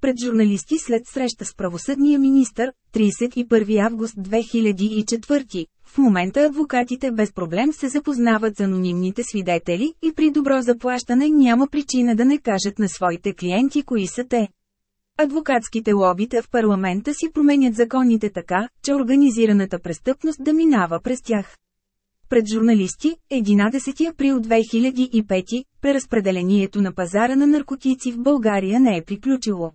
Пред журналисти след среща с правосъдния министр, 31 август 2004, в момента адвокатите без проблем се запознават с анонимните свидетели и при добро заплащане няма причина да не кажат на своите клиенти кои са те. Адвокатските лобита в парламента си променят законите така, че организираната престъпност да минава през тях. Пред журналисти, 11 април 2005, преразпределението на пазара на наркотици в България не е приключило.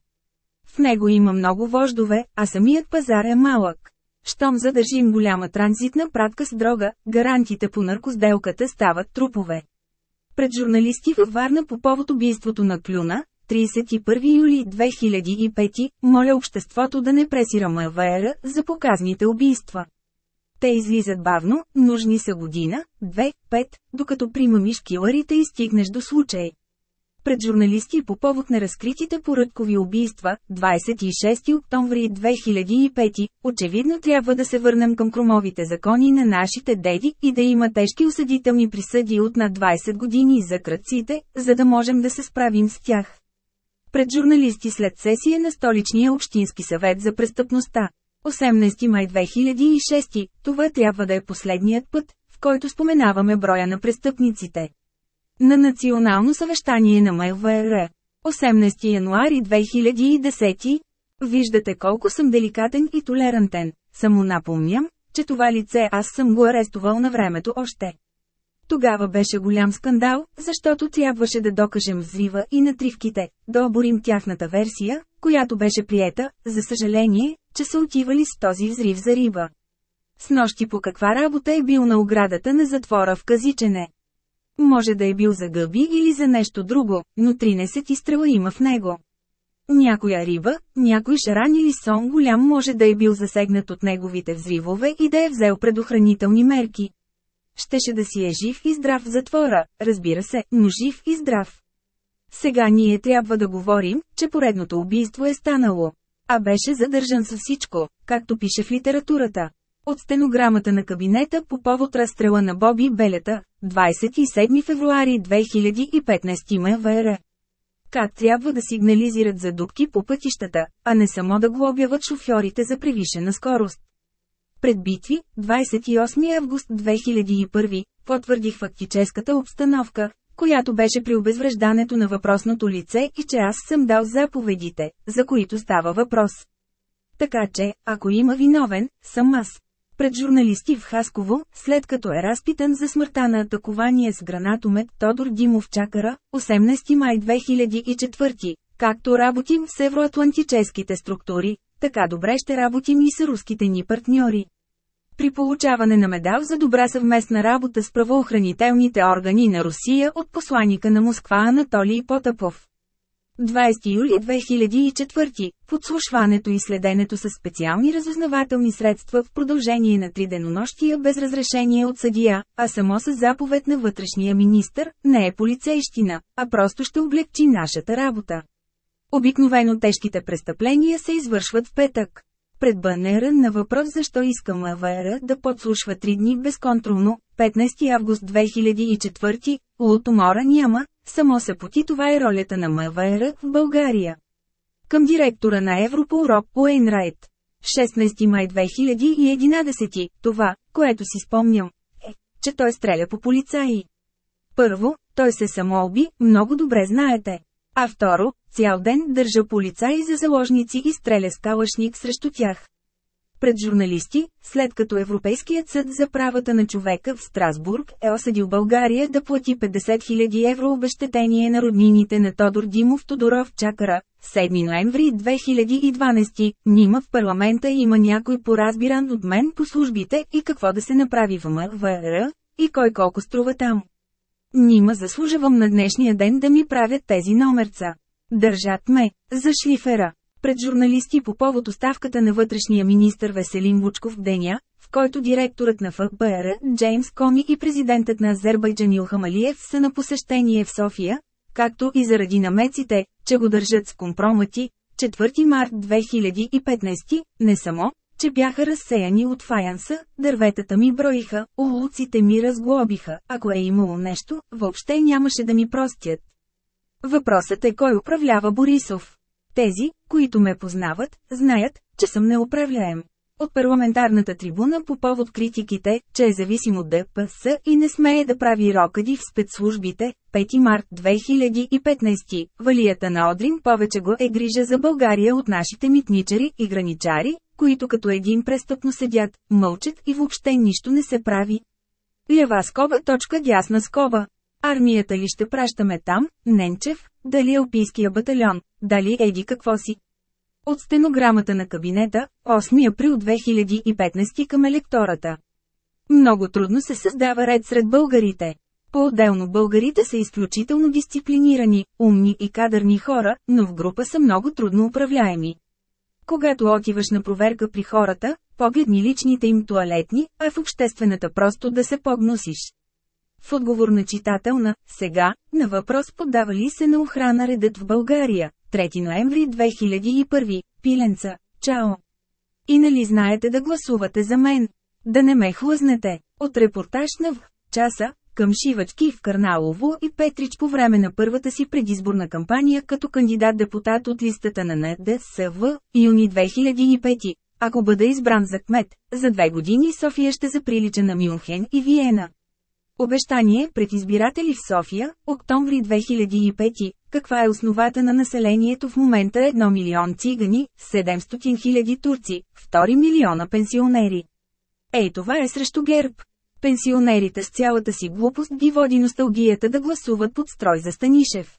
В него има много вождове, а самият пазар е малък. Щом задържим голяма транзитна пратка с дрога, гарантите по наркосделката стават трупове. Пред журналисти във Варна по повод убийството на Клюна, 31 юли 2005, моля обществото да не пресира МВР за показните убийства. Те излизат бавно, нужни са година, две, пет, докато примамиш киларите и стигнеш до случай. Пред журналисти по повод на разкритите поръдкови убийства, 26 октомври 2005, очевидно трябва да се върнем към кромовите закони на нашите деди и да има тежки осъдителни присъди от над 20 години за кръците, за да можем да се справим с тях. Пред журналисти след сесия на столичния общински съвет за престъпността. 18 май 2006, това трябва да е последният път, в който споменаваме броя на престъпниците. На национално съвещание на МВР. 18 януари 2010. Виждате колко съм деликатен и толерантен. Само напомням, че това лице аз съм го арестувал на времето още. Тогава беше голям скандал, защото трябваше да докажем взрива и натривките, да оборим тяхната версия, която беше приета, за съжаление, че са отивали с този взрив за риба. С нощи по каква работа е бил на оградата на затвора в Казичене. Може да е бил за гъби или за нещо друго, но 13 изстрела има в него. Някоя риба, някой шаран или сон голям може да е бил засегнат от неговите взривове и да е взел предохранителни мерки. Щеше да си е жив и здрав в затвора, разбира се, но жив и здрав. Сега ние трябва да говорим, че поредното убийство е станало. А беше задържан с всичко, както пише в литературата. От стенограмата на кабинета по повод разстрела на Боби Белета, 27 февруари 2015 МВР. Как трябва да сигнализират за дупки по пътищата, а не само да глобяват шофьорите за превишена скорост. Пред битви, 28 август 2001, потвърдих фактическата обстановка, която беше при обезвреждането на въпросното лице и че аз съм дал заповедите, за които става въпрос. Така че, ако има виновен, съм аз пред журналисти в Хасково, след като е разпитан за смъртта на атакование с гранатомет Тодор Димов Чакара, 18 май 2004, както работим с евроатлантическите структури, така добре ще работим и с руските ни партньори. При получаване на медал за добра съвместна работа с правоохранителните органи на Русия от посланика на Москва Анатолий Потапов. 20 юли 2004, подслушването и следенето с специални разузнавателни средства в продължение на три денонощия без разрешение от съдия, а само с заповед на вътрешния министр, не е полицейщина, а просто ще облегчи нашата работа. Обикновено тежките престъпления се извършват в петък. Пред БНР на въпрос защо искам АВР да подслушва три дни безконтролно, 15 август 2004, Лутомора няма, Само се поти това е ролята на МВР в България. Към директора на Европол Роб Уейнрайт. 16 май 2011, това, което си спомням, е, че той стреля по полицаи. Първо, той се самоуби, много добре знаете. А второ, цял ден държа полицаи за заложници и стреля с срещу тях пред журналисти, след като Европейският съд за правата на човека в Страсбург е осъдил България да плати 50 000 евро обещетение на роднините на Тодор Димов Тодоров Чакара, 7 ноември 2012, нима в парламента има някой поразбиран от мен по службите и какво да се направи в МВР, и кой колко струва там. Нима заслужавам на днешния ден да ми правят тези номерца. Държат ме, за шлифера пред журналисти по повод оставката на вътрешния министр Веселин Вучков деня, в който директорът на ФБР, Джеймс Коми и президентът на Азербайджан Илхам Алиев са на посещение в София, както и заради намеците, че го държат с компромати, 4 март 2015, не само, че бяха разсеяни от фаянса, дърветата ми броиха, улуците ми разглобиха, ако е имало нещо, въобще нямаше да ми простят. Въпросът е кой управлява Борисов. Тези, които ме познават, знаят, че съм неуправляем. От парламентарната трибуна по повод критиките, че е зависим от ДПС и не смее да прави рокади в спецслужбите, 5 март 2015, валията на Одрин повече го е грижа за България от нашите митничари и граничари, които като един престъпно седят, мълчат и въобще нищо не се прави. Лява скоба точка дясна скоба. Армията ли ще пращаме там, Ненчев, дали Алпийския батальон, дали еди какво си. От стенограмата на кабинета, 8 април 2015 към електората. Много трудно се създава ред сред българите. По-отделно българите са изключително дисциплинирани, умни и кадърни хора, но в група са много трудно управляеми. Когато отиваш на проверка при хората, погледни личните им туалетни, а в обществената просто да се погносиш. В отговор на читател на «Сега», на въпрос подава ли се на охрана редът в България, 3 ноември 2001, Пиленца, чао! И нали знаете да гласувате за мен? Да не ме хлъзнете. От репортаж на в часа, към Шивачки в Карналово и Петрич по време на първата си предизборна кампания като кандидат-депутат от листата на НДСВ, юни 2005. Ако бъда избран за кмет, за две години София ще заприлича на Мюнхен и Виена. Обещание пред избиратели в София, октомври 2005, каква е основата на населението в момента 1 милион цигани, 700 хиляди турци, 2 милиона пенсионери. Ей това е срещу герб. Пенсионерите с цялата си глупост ги води носталгията да гласуват под строй за Станишев.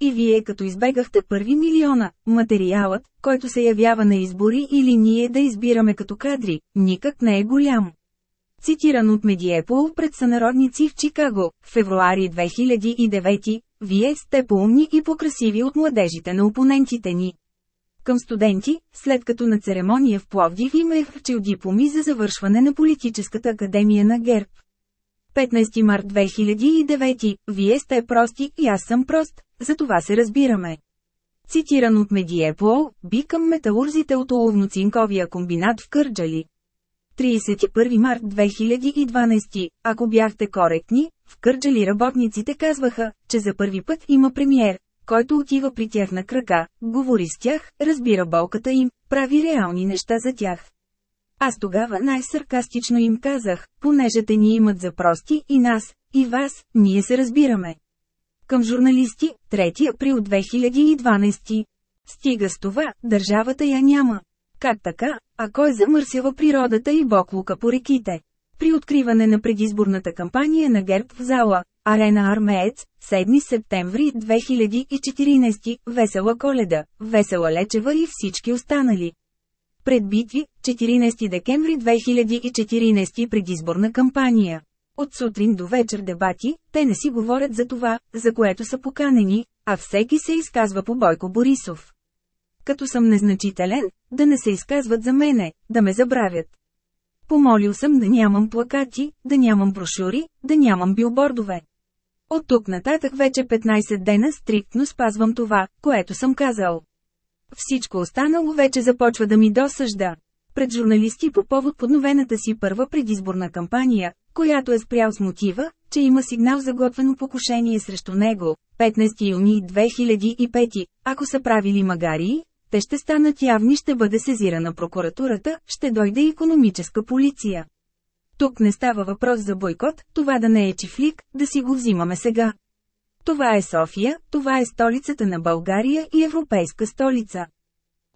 И вие като избегахте първи милиона, материалът, който се явява на избори или ние да избираме като кадри, никак не е голям. Цитиран от Медиепол пред сънародници в Чикаго, февруари 2009, вие сте по-умни и по-красиви от младежите на опонентите ни. Към студенти, след като на церемония в Пловдив им е връчил дипломи за завършване на Политическата академия на ГЕРБ. 15 март 2009, вие сте прости и аз съм прост, за това се разбираме. Цитиран от Медиепол, би към металурзите от оловно-цинковия комбинат в Кърджали. 31 март 2012, ако бяхте коректни, в Кърджали работниците казваха, че за първи път има премиер, който отива при тях на крака, говори с тях, разбира болката им, прави реални неща за тях. Аз тогава най-саркастично им казах, понеже те ни имат за прости и нас, и вас, ние се разбираме. Към журналисти, 3 април 2012. Стига с това, държавата я няма. Как така, а кой замърсява природата и боклука по реките? При откриване на предизборната кампания на ГЕРБ в зала, Арена Армеец, 7 септември 2014, Весела Коледа, Весела Лечева и всички останали. Пред битви, 14 декември 2014 предизборна кампания. От сутрин до вечер дебати, те не си говорят за това, за което са поканени, а всеки се изказва по Бойко Борисов. Като съм незначителен, да не се изказват за мене, да ме забравят. Помолил съм да нямам плакати, да нямам брошури, да нямам билбордове. От тук нататък вече 15 дена стриктно спазвам това, което съм казал. Всичко останало вече започва да ми досъжда. Пред журналисти по повод подновената си първа предизборна кампания, която е спрял с мотива, че има сигнал за готвено покушение срещу него, 15 юни 2005, ако са правили магарии, те ще станат явни ще бъде сезирана прокуратурата, ще дойде економическа полиция. Тук не става въпрос за бойкот, това да не е чифлик, да си го взимаме сега. Това е София, това е столицата на България и европейска столица.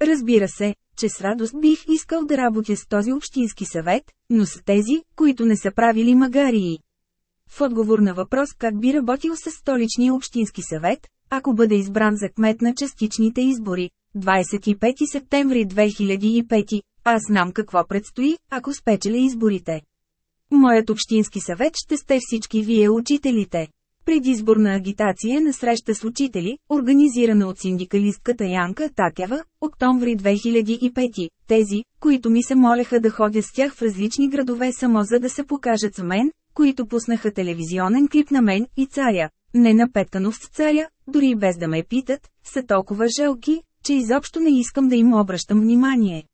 Разбира се, че с радост бих искал да работя с този общински съвет, но с тези, които не са правили магарии. В отговор на въпрос как би работил с столичния общински съвет, ако бъде избран за кмет на частичните избори, 25 септември 2005, аз знам какво предстои, ако спечеля изборите. Моят общински съвет ще сте всички вие учителите. Предизборна агитация на среща с учители, организирана от синдикалистката Янка Такева, октомври 2005. Тези, които ми се молеха да ходя с тях в различни градове само за да се покажат с мен, които пуснаха телевизионен клип на мен и царя, не на Петканов с царя, дори без да ме питат, са толкова жалки, че изобщо не искам да им обръщам внимание.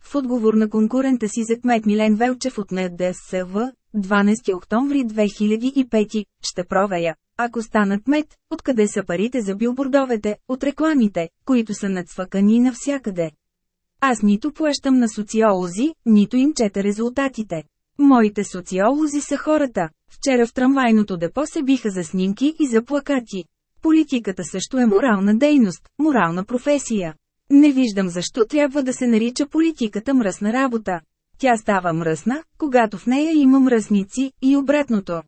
В отговор на конкурента си за кмет Милен Велчев от НДСВ, 12 октомври 2005, ще проверя, ако стана кмет, откъде са парите за билбордовете, от рекламите, които са надсвакани навсякъде. Аз нито плащам на социолози, нито им чета резултатите. Моите социолози са хората. Вчера в трамвайното депо се биха за снимки и за плакати. Политиката също е морална дейност, морална професия. Не виждам защо трябва да се нарича политиката мръсна работа. Тя става мръсна, когато в нея има мръсници, и обратното.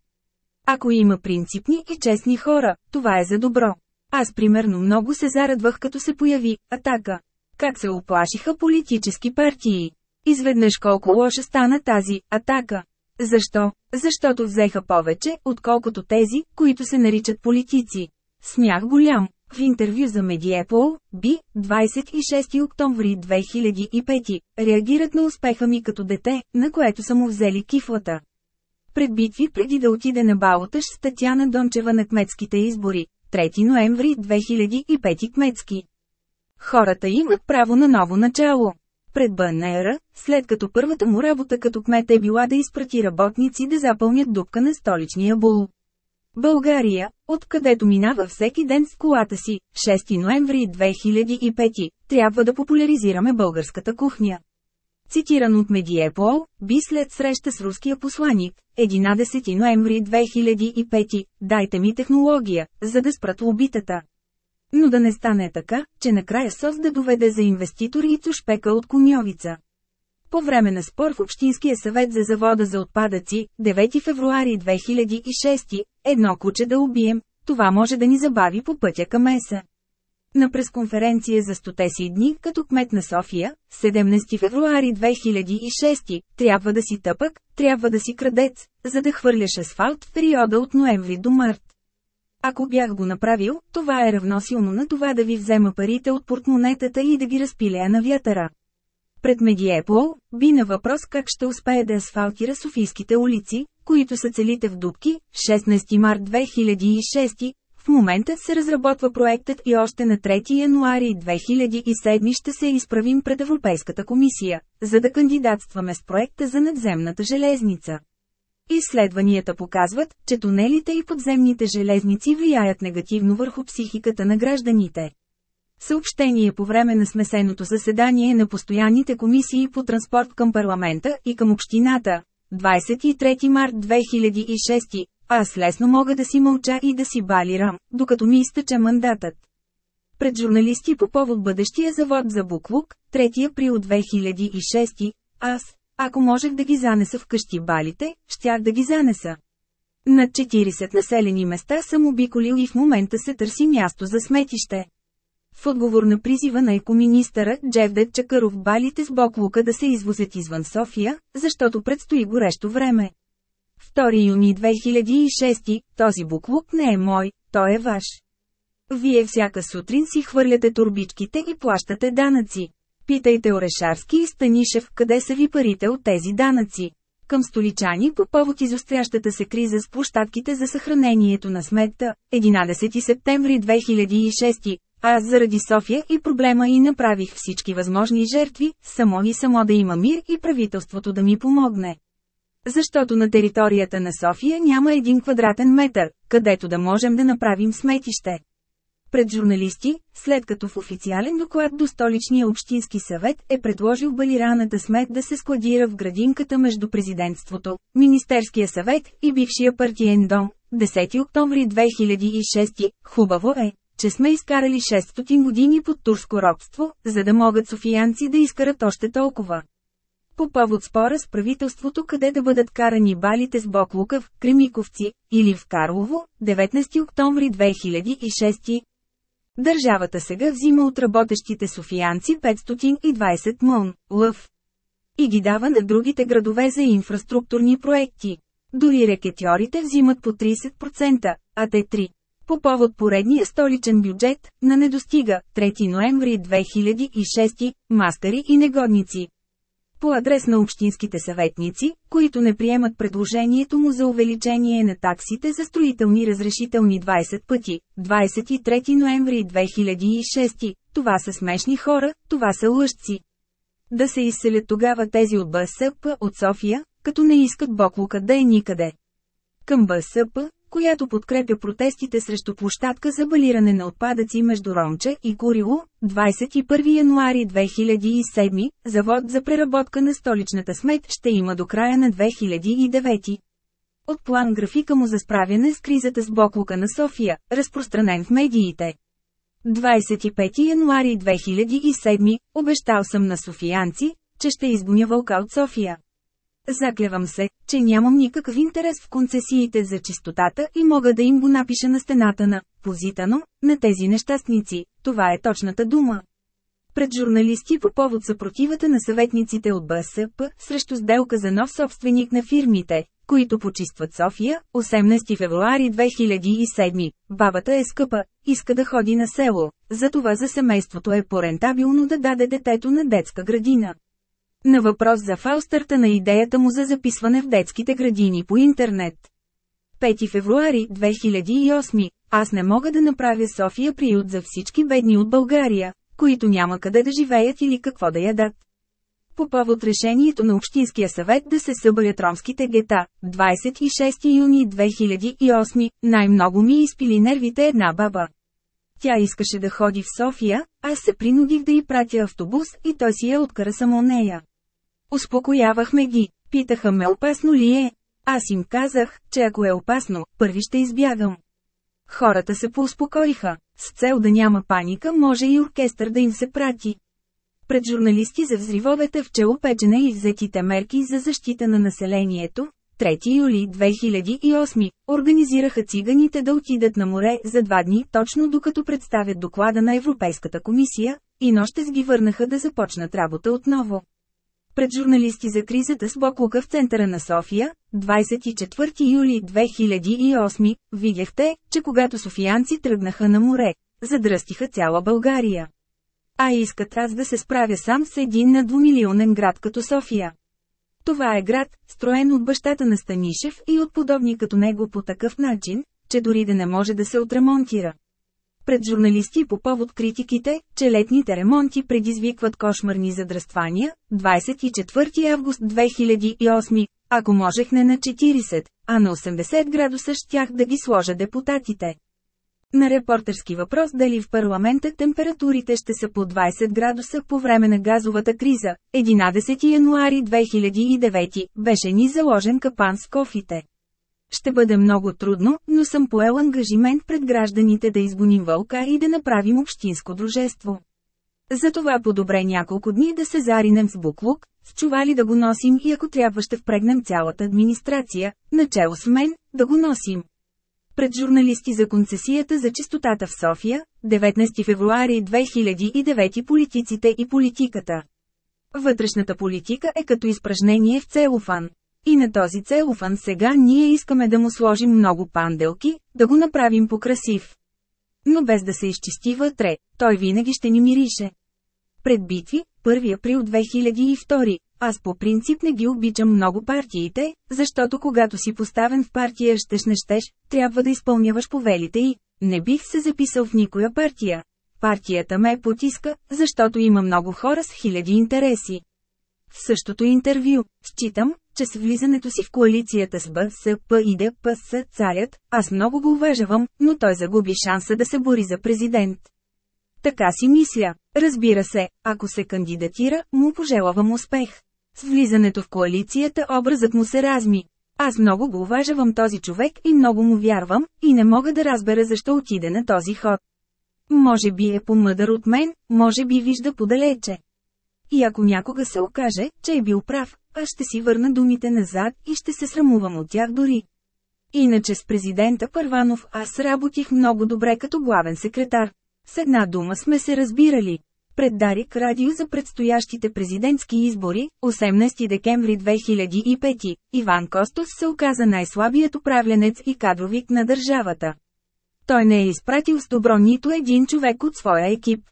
Ако има принципни и честни хора, това е за добро. Аз примерно много се зарадвах като се появи атака. Как се оплашиха политически партии. Изведнъж колко лоша стана тази атака. Защо? Защото взеха повече, отколкото тези, които се наричат политици. Смях голям. В интервю за Медиепол, Би, 26 октомври 2005, реагират на успеха ми като дете, на което са му взели кифлата. Пред битви преди да отиде на Бауташ с Татяна Дончева на кметските избори, 3 ноември 2005 кметски. Хората имат право на ново начало. Пред БНР, след като първата му работа като кмет е била да изпрати работници да запълнят дупка на столичния бул. България, откъдето минава всеки ден с колата си, 6 ноември 2005, трябва да популяризираме българската кухня. Цитиран от Медиепол, би след среща с руския посланик, 11 ноември 2005, дайте ми технология, за да спрат лобитата. Но да не стане така, че накрая СОС да доведе за инвеститори и цушпека от Коньовица. По време на спор в Общинския съвет за завода за отпадъци, 9 февруари 2006, едно куче да убием, това може да ни забави по пътя към ЕСА. На пресконференция за стоте си дни като кмет на София, 17 февруари 2006, трябва да си тъпък, трябва да си крадец, за да хвърляш асфалт в периода от ноември до март. Ако бях го направил, това е равносилно на това да ви взема парите от портмонетата и да ги разпилея на вятъра. Пред Медиепол, би на въпрос как ще успее да асфалтира Софийските улици, които са целите в дубки, 16 март 2006, в момента се разработва проектът и още на 3 януари 2007 ще се изправим пред Европейската комисия, за да кандидатстваме с проекта за надземната железница. Изследванията показват, че тунелите и подземните железници влияят негативно върху психиката на гражданите. Съобщение по време на смесеното заседание на постоянните комисии по транспорт към парламента и към общината. 23 март 2006. Аз лесно мога да си мълча и да си балирам, докато ми изтече мандатът. Пред журналисти по повод бъдещия завод за Буклук, 3 април 2006, аз, ако можех да ги занеса в къщи балите, щях да ги занеса. Над 40 населени места съм обиколил и в момента се търси място за сметище. В отговор на призива на екоминистъра Джевдет Чакаров балите с Боклука да се извозят извън София, защото предстои горещо време. 2 юни 2006, този буклук не е мой, той е ваш. Вие всяка сутрин си хвърляте турбичките и плащате данъци. Питайте Орешарски и Станишев къде са ви парите от тези данъци. Към столичани по повод изострящата се криза с площадките за съхранението на сметта, 11 септември 2006, аз заради София и проблема и направих всички възможни жертви, само и само да има мир и правителството да ми помогне. Защото на територията на София няма един квадратен метър, където да можем да направим сметище. Пред журналисти, след като в официален доклад до столичния общински съвет е предложил балираната смет да се складира в градинката между президентството, Министерския съвет и бившия партиен дом, 10 октомври 2006, хубаво е, че сме изкарали 600 години под турско робство, за да могат софиянци да изкарат още толкова. По повод спора с правителството къде да бъдат карани балите с Боклука в Кремиковци или в Карлово, 19 октомври 2006. Държавата сега взима от работещите софиянци 520 мълн, лъв. И ги дава на другите градове за инфраструктурни проекти. Дори рекетьорите взимат по 30%, а те 3. По повод поредния столичен бюджет, на недостига, 3 ноември 2006, маскари и негодници. По адрес на общинските съветници, които не приемат предложението му за увеличение на таксите за строителни разрешителни 20 пъти, 23 ноември 2006, това са смешни хора, това са лъжци. Да се изселят тогава тези от БСП от София, като не искат Боклука да е никъде. Към БСП, която подкрепя протестите срещу площадка за балиране на отпадъци между Ромче и Курило, 21 януари 2007, завод за преработка на столичната смет ще има до края на 2009. От план графика му за справяне с кризата с Боклука на София, разпространен в медиите. 25 януари 2007, обещал съм на софиянци, че ще изгоня вълка от София. Заклевам се, че нямам никакъв интерес в концесиите за чистотата и мога да им го напиша на стената на позитано, на тези нещастници, това е точната дума. Пред журналисти по повод съпротивата на съветниците от БСП срещу сделка за нов собственик на фирмите, които почистват София, 18 февруари 2007, бабата е скъпа, иска да ходи на село, затова за семейството е порентабилно да даде детето на детска градина. На въпрос за Фаустърта на идеята му за записване в детските градини по интернет. 5 февруари 2008. Аз не мога да направя София приют за всички бедни от България, които няма къде да живеят или какво да ядат. По повод решението на Общинския съвет да се събарят ромските гета, 26 юни 2008, най-много ми изпили нервите една баба. Тя искаше да ходи в София, аз се принудих да й пратя автобус и той си я откара само нея. Успокоявахме ги, питаха ме опасно ли е. Аз им казах, че ако е опасно, първи ще избягам. Хората се поуспокоиха. С цел да няма паника може и оркестър да им се прати. Пред журналисти за взривовете в челопечене и взетите мерки за защита на населението, 3 юли 2008, организираха циганите да отидат на море за два дни точно докато представят доклада на Европейската комисия, и нощес ги върнаха да започнат работа отново. Пред журналисти за кризата с Боклука в центъра на София, 24 юли 2008, видяхте, че когато софиянци тръгнаха на море, задръстиха цяла България. А искат аз да се справя сам с един на двумилионен град като София. Това е град, строен от бащата на Станишев и от подобни като него по такъв начин, че дори да не може да се отремонтира. Пред журналисти по повод критиките, че летните ремонти предизвикват кошмарни задръствания, 24 август 2008, ако можех не на 40, а на 80 градуса щях да ги сложа депутатите. На репортерски въпрос дали в парламента температурите ще са по 20 градуса по време на газовата криза, 11 януари 2009, беше ни заложен капан с кофите. Ще бъде много трудно, но съм поел ангажимент пред гражданите да изгоним вълка и да направим общинско дружество. Затова по-добре няколко дни да се заринем с буклук, с чували да го носим и ако трябва ще впрегнем цялата администрация, начало с мен, да го носим. Пред журналисти за концесията за чистотата в София, 19 февруари 2009 политиците и политиката. Вътрешната политика е като изпражнение в целофан. И на този целофан сега ние искаме да му сложим много панделки, да го направим покрасив. Но без да се изчисти вътре, той винаги ще ни мирише. Пред битви, 1 април 2002, аз по принцип не ги обичам много партиите, защото когато си поставен в партия щеш не щеш, трябва да изпълняваш повелите и не бих се записал в никоя партия. Партията ме потиска, защото има много хора с хиляди интереси. В същото интервю, считам, че с влизането си в коалицията с БСП и ДПС царят, аз много го уважавам, но той загуби шанса да се бори за президент. Така си мисля. Разбира се, ако се кандидатира, му пожелавам успех. С влизането в коалицията образът му се разми. Аз много го уважавам този човек и много му вярвам, и не мога да разбера защо отиде на този ход. Може би е по-мъдър от мен, може би вижда подалече. И ако някога се окаже, че е бил прав, аз ще си върна думите назад и ще се срамувам от тях дори. Иначе с президента Първанов аз работих много добре като главен секретар. С една дума сме се разбирали. Пред Дарик Радио за предстоящите президентски избори, 18 декември 2005, Иван Костов се оказа най-слабият управленец и кадровик на държавата. Той не е изпратил с добро нито един човек от своя екип.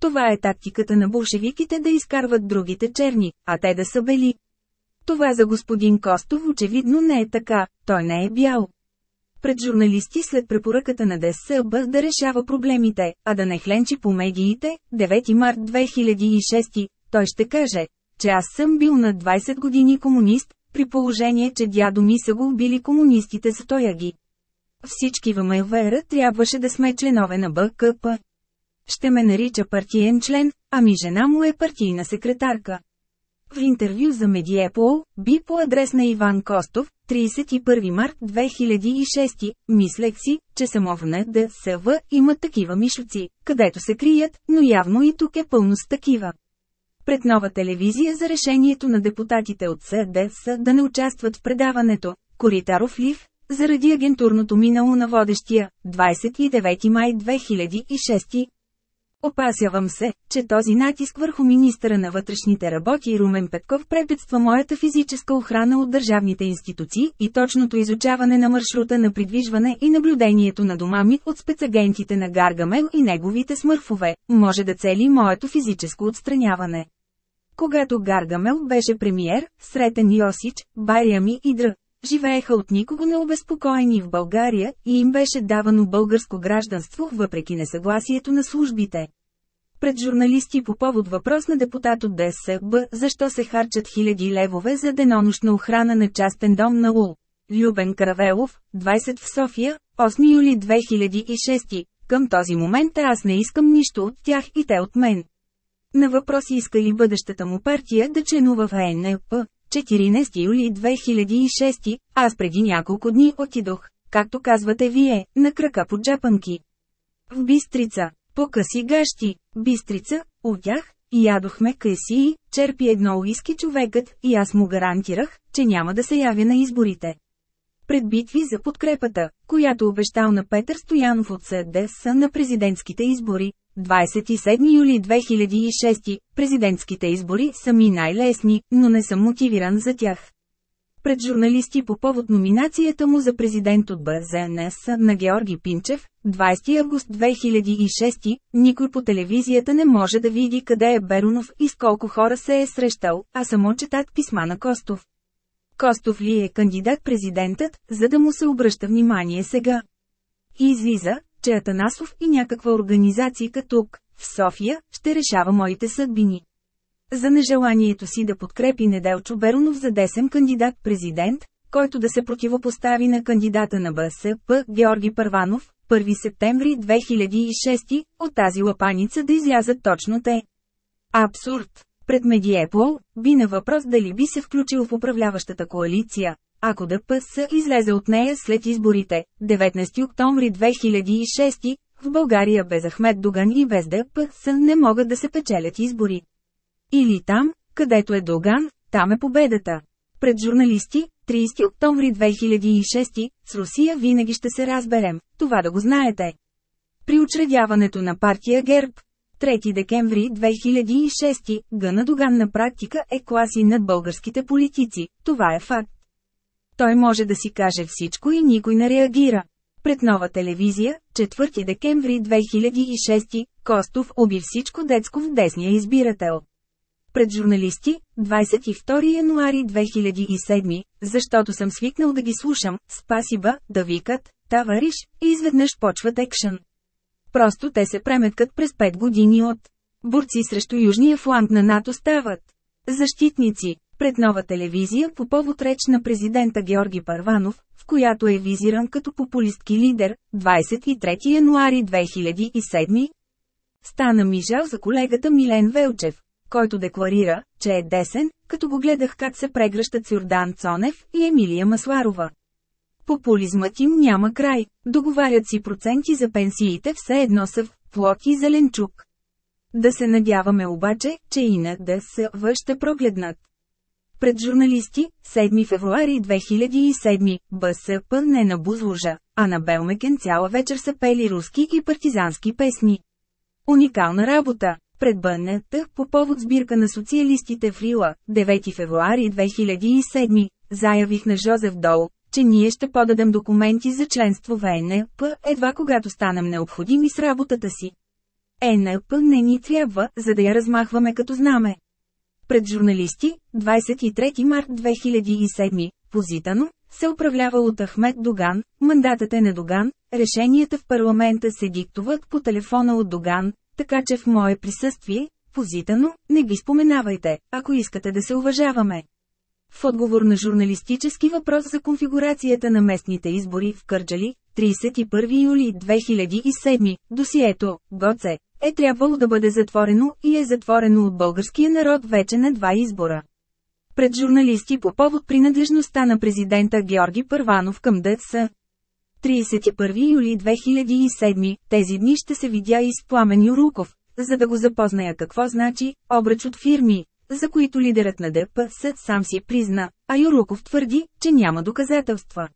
Това е тактиката на болшевиките да изкарват другите черни, а те да са бели. Това за господин Костов очевидно не е така, той не е бял. Пред журналисти след препоръката на ДСБ да решава проблемите, а да не хленчи по медиите, 9 март 2006, той ще каже, че аз съм бил на 20 години комунист, при положение, че дядо ми са го убили комунистите за тояги. Всички в МВР трябваше да сме членове на БКП. Ще ме нарича партиен член, ами жена му е партийна секретарка. В интервю за Медиепол, би по адрес на Иван Костов, 31 март 2006, мислех си, че само в НДСВ има такива мишуци, където се крият, но явно и тук е пълно с такива. Пред нова телевизия за решението на депутатите от СДС да не участват в предаването, Коритаров Лив, заради агентурното минало на водещия, 29 май 2006, Опасявам се, че този натиск върху министъра на вътрешните работи Румен Петков препятства моята физическа охрана от държавните институции и точното изучаване на маршрута на придвижване и наблюдението на дома ми от спецагентите на Гаргамел и неговите смърфове, може да цели моето физическо отстраняване. Когато Гаргамел беше премиер, Сретен Йосич, Байрями и Др. Живееха от никого необезпокоени в България и им беше давано българско гражданство въпреки несъгласието на службите. Пред журналисти по повод въпрос на депутат от ДСБ, защо се харчат хиляди левове за денонощна охрана на частен дом на УЛ. Любен Каравелов, 20 в София, 8 юли 2006. Към този момент аз не искам нищо от тях и те от мен. На въпроси иска ли бъдещата му партия да членува в ЕНП, 14 юли 2006, аз преди няколко дни отидох, както казвате вие, на крака под джапанки. В Бистрица, по къси гащи, Бистрица, тях, и ядохме къси, черпи едно уиски човекът и аз му гарантирах, че няма да се явя на изборите. Пред битви за подкрепата, която обещал на Петър Стоянов от СДС на президентските избори, 27 юли 2006, президентските избори са ми най-лесни, но не съм мотивиран за тях. Пред журналисти по повод номинацията му за президент от БЗНС на Георги Пинчев, 20 август 2006, никой по телевизията не може да види къде е Берунов и с колко хора се е срещал, а само четат писма на Костов. Костов ли е кандидат-президентът, за да му се обръща внимание сега? И излиза, че Атанасов и някаква организация тук, в София, ще решава моите съдбини. За нежеланието си да подкрепи Неделчо Беронов за десен кандидат-президент, който да се противопостави на кандидата на БСП Георги Първанов, 1 септември 2006, от тази лапаница да излязат точно те. Абсурд! Пред Медиепол, би на въпрос дали би се включил в управляващата коалиция, ако ДПС излезе от нея след изборите, 19 октомври 2006, в България без Ахмед Доган и без ДПС не могат да се печелят избори. Или там, където е Доган, там е победата. Пред журналисти, 30 октомври 2006, с Русия винаги ще се разберем, това да го знаете. При учредяването на партия ГЕРБ, 3 декември 2006, Гъна Доган на практика е класи над българските политици, това е факт. Той може да си каже всичко и никой не реагира. Пред нова телевизия, 4 декември 2006, Костов уби всичко детско в десния избирател. Пред журналисти, 22 януари 2007, защото съм свикнал да ги слушам, спасиба, да викат, тавариш, и изведнъж почват екшън. Просто те се преметкат през 5 години от борци срещу южния фланг на НАТО стават защитници, пред нова телевизия по повод реч на президента Георги Парванов, в която е визиран като популистки лидер, 23 януари 2007. Стана ми жал за колегата Милен Велчев, който декларира, че е десен, като го гледах как се прегръщат Сюрдан Цонев и Емилия Масларова. Популизмът им няма край, договарят си проценти за пенсиите все едно са в плод и зеленчук. Да се надяваме обаче, че и на ДСВ ще прогледнат. Пред журналисти, 7 февруари 2007, БСП не на Бузлужа, а на Белмекен цяла вечер са пели руски и партизански песни. Уникална работа. Пред БНТ, по повод сбирка на социалистите в Рила, 9 февруари 2007, заявих на Жозеф Дол, че ние ще подадем документи за членство в ЕНП, едва когато станем необходими с работата си. ЕНП не ни трябва, за да я размахваме като знаме. Пред журналисти, 23 март 2007, позитано, се управлява от Ахмед Доган, мандатът е на Доган, решенията в парламента се диктуват по телефона от Доган, така че в мое присъствие, позитано, не ги споменавайте, ако искате да се уважаваме. В отговор на журналистически въпрос за конфигурацията на местните избори в Кърджали, 31 юли 2007, досието, Гоце, е трябвало да бъде затворено и е затворено от българския народ вече на два избора. Пред журналисти по повод принадлежността на президента Георги Първанов към ДС. 31 юли 2007, тези дни ще се видя и с Пламен Юруков, за да го запозная какво значи обръч от фирми, за които лидерът на ДПС сам си призна, а Юруков твърди, че няма доказателства.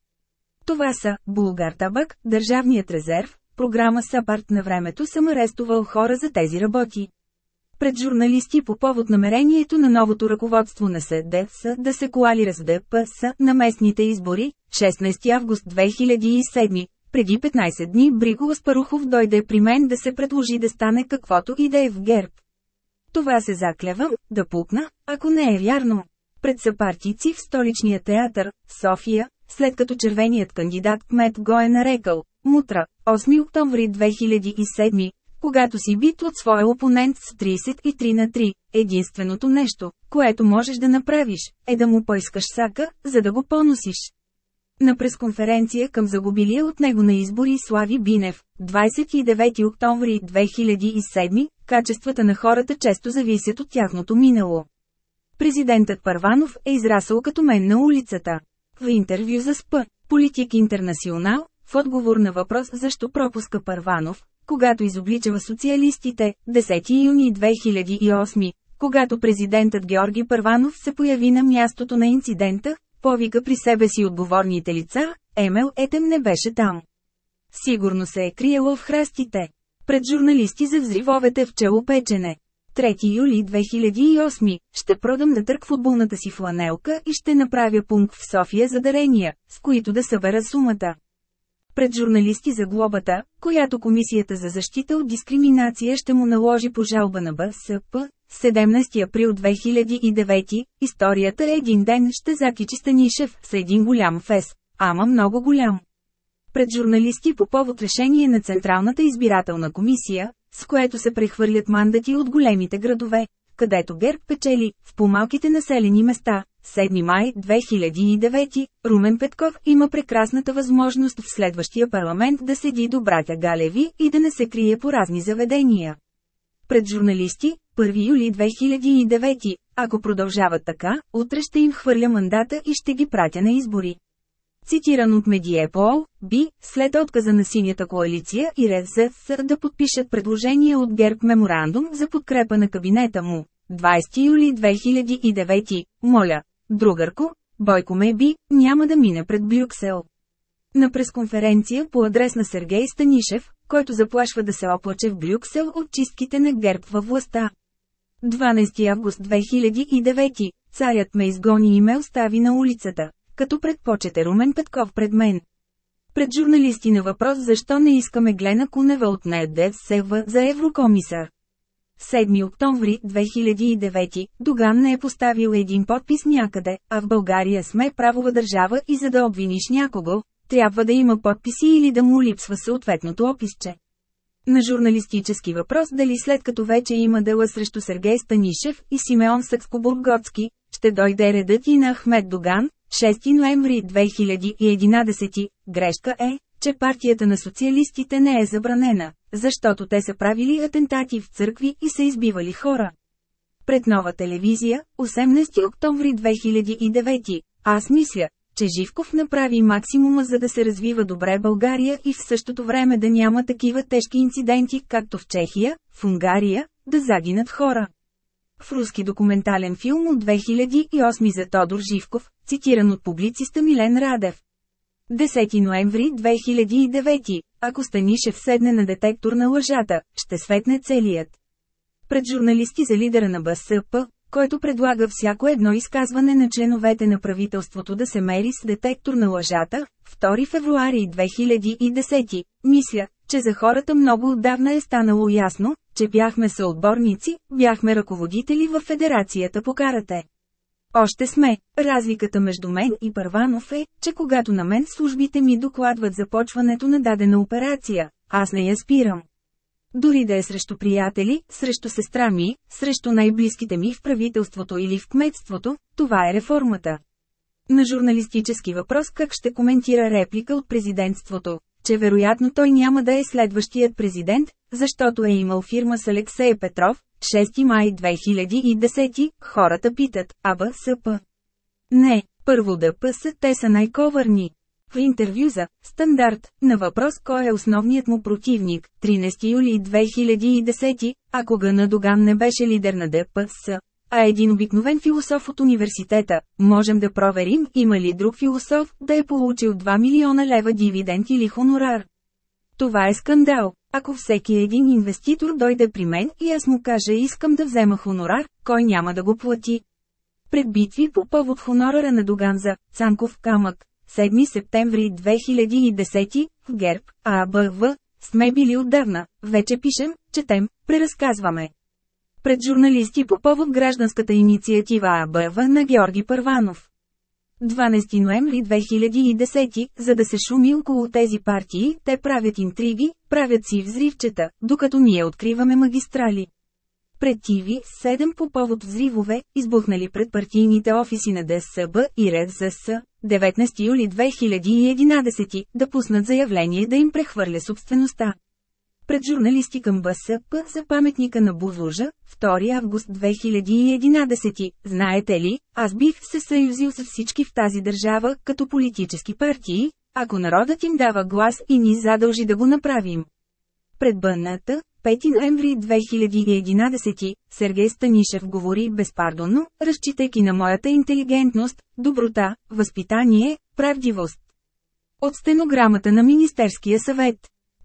Това са Булгар Табак, Държавният резерв, програма САПАРТ на времето съм арестувал хора за тези работи. Пред журналисти по повод намерението на новото ръководство на СДС да се коалира с ДПС на местните избори, 16 август 2007, преди 15 дни Бриго Аспарухов дойде при мен да се предложи да стане каквото и да е в ГЕРБ. Това се заклевам, да пукна, ако не е вярно. Пред съпартийци в столичния театър, София, след като червеният кандидат кмет го е нарекал «Мутра», 8 октомври 2007, когато си бит от своя опонент с 33 на 3, единственото нещо, което можеш да направиш, е да му поискаш сака, за да го поносиш. На пресконференция към загубилия от него на избори Слави Бинев, 29 октомври 2007, качествата на хората често зависят от тяхното минало. Президентът Парванов е израсъл като мен на улицата. В интервю за СП, Политик Интернационал, в отговор на въпрос защо пропуска Парванов, когато изобличава социалистите, 10 юни 2008, когато президентът Георги Първанов се появи на мястото на инцидента, повика при себе си отговорните лица, Емел Етем не беше там. Сигурно се е криела в храстите. Пред журналисти за взривовете в челопечене. 3 юли 2008 ще продам на търк футболната си фланелка и ще направя пункт в София за дарения, с които да събера сумата пред журналисти за глобата, която Комисията за защита от дискриминация ще му наложи по жалба на БСП. 17 април 2009, историята е един ден ще закичи Станишев с един голям фес, ама много голям. Пред журналисти по повод решение на Централната избирателна комисия, с което се прехвърлят мандати от големите градове, където ГЕРБ печели, в по-малките населени места, 7 май 2009, Румен Петков има прекрасната възможност в следващия парламент да седи до братя Галеви и да не се крие по разни заведения. Пред журналисти, 1 юли 2009, ако продължават така, утре ще им хвърля мандата и ще ги пратя на избори. Цитиран от Медиепол, Би, след отказа на синята коалиция и РСС да подпишат предложение от ГЕРБ меморандум за подкрепа на кабинета му. 20 юли 2009, моля, Другърко, Бойко Меби, няма да мине пред Брюксел. На пресконференция по адрес на Сергей Станишев, който заплашва да се оплаче в Брюксел от чистките на герб във властта. 12 август 2009, царят ме изгони и ме остави на улицата, като предпочете Румен Петков пред мен. Пред журналисти на въпрос защо не искаме Глена Кунева от НЕДСВ за еврокомисар. 7 октомври 2009, Доган не е поставил един подпис някъде, а в България сме правова държава и за да обвиниш някого, трябва да има подписи или да му липсва съответното описче. На журналистически въпрос дали след като вече има дела срещу Сергей Станишев и Симеон Съкскобургоцки, ще дойде редът и на Ахмед Доган, 6 ноември 2011, грешка е, че партията на социалистите не е забранена, защото те са правили атентати в църкви и са избивали хора. Пред нова телевизия, 18 октомври 2009, аз мисля, че Живков направи максимума за да се развива добре България и в същото време да няма такива тежки инциденти, както в Чехия, в Унгария, да загинат хора. В руски документален филм от 2008 за Тодор Живков, цитиран от публициста Милен Радев, 10 ноември 2009, ако Станишев седне на детектор на лъжата, ще светне целият. Пред журналисти за лидера на БСП, който предлага всяко едно изказване на членовете на правителството да се мери с детектор на лъжата, 2 февруари 2010, мисля, че за хората много отдавна е станало ясно, че бяхме съотборници, бяхме ръководители в Федерацията по карате. Още сме. Разликата между мен и Първанов е, че когато на мен службите ми докладват започването на дадена операция, аз не я спирам. Дори да е срещу приятели, срещу сестра ми, срещу най-близките ми в правителството или в кметството, това е реформата. На журналистически въпрос как ще коментира реплика от президентството, че вероятно той няма да е следващият президент, защото е имал фирма с Алексей Петров, 6 май 2010, хората питат, аба СП. Не, първо ДПС те са най-ковърни. В интервю за «Стандарт» на въпрос кой е основният му противник, 13 юли 2010, ако Гъна Доган не беше лидер на ДПС, а един обикновен философ от университета, можем да проверим има ли друг философ да е получил 2 милиона лева дивиденд или хонорар. Това е скандал. Ако всеки един инвеститор дойде при мен и аз му кажа искам да взема хонорар, кой няма да го плати? Пред битви по повод хонорара на Доганза, Цанков камък, 7 септември 2010, в ГЕРБ, АБВ, сме били отдавна, вече пишем, четем, преразказваме. Пред журналисти по повод гражданската инициатива АБВ на Георги Първанов. 12 ноември 2010, за да се шуми около тези партии, те правят интриги, правят си взривчета, докато ние откриваме магистрали. Пред ТВ, 7 по повод взривове, избухнали пред партийните офиси на ДСБ и РЗС, 19 юли 2011, да пуснат заявление да им прехвърля собствеността. Пред журналисти към БСП за паметника на Бузлужа, 2 август 2011, знаете ли, аз бих се съюзил с всички в тази държава, като политически партии, ако народът им дава глас и ни задължи да го направим. Пред бънната, 5 ноември 2011, Сергей Станишев говори безпардонно, разчитайки на моята интелигентност, доброта, възпитание, правдивост. От стенограмата на Министерския съвет.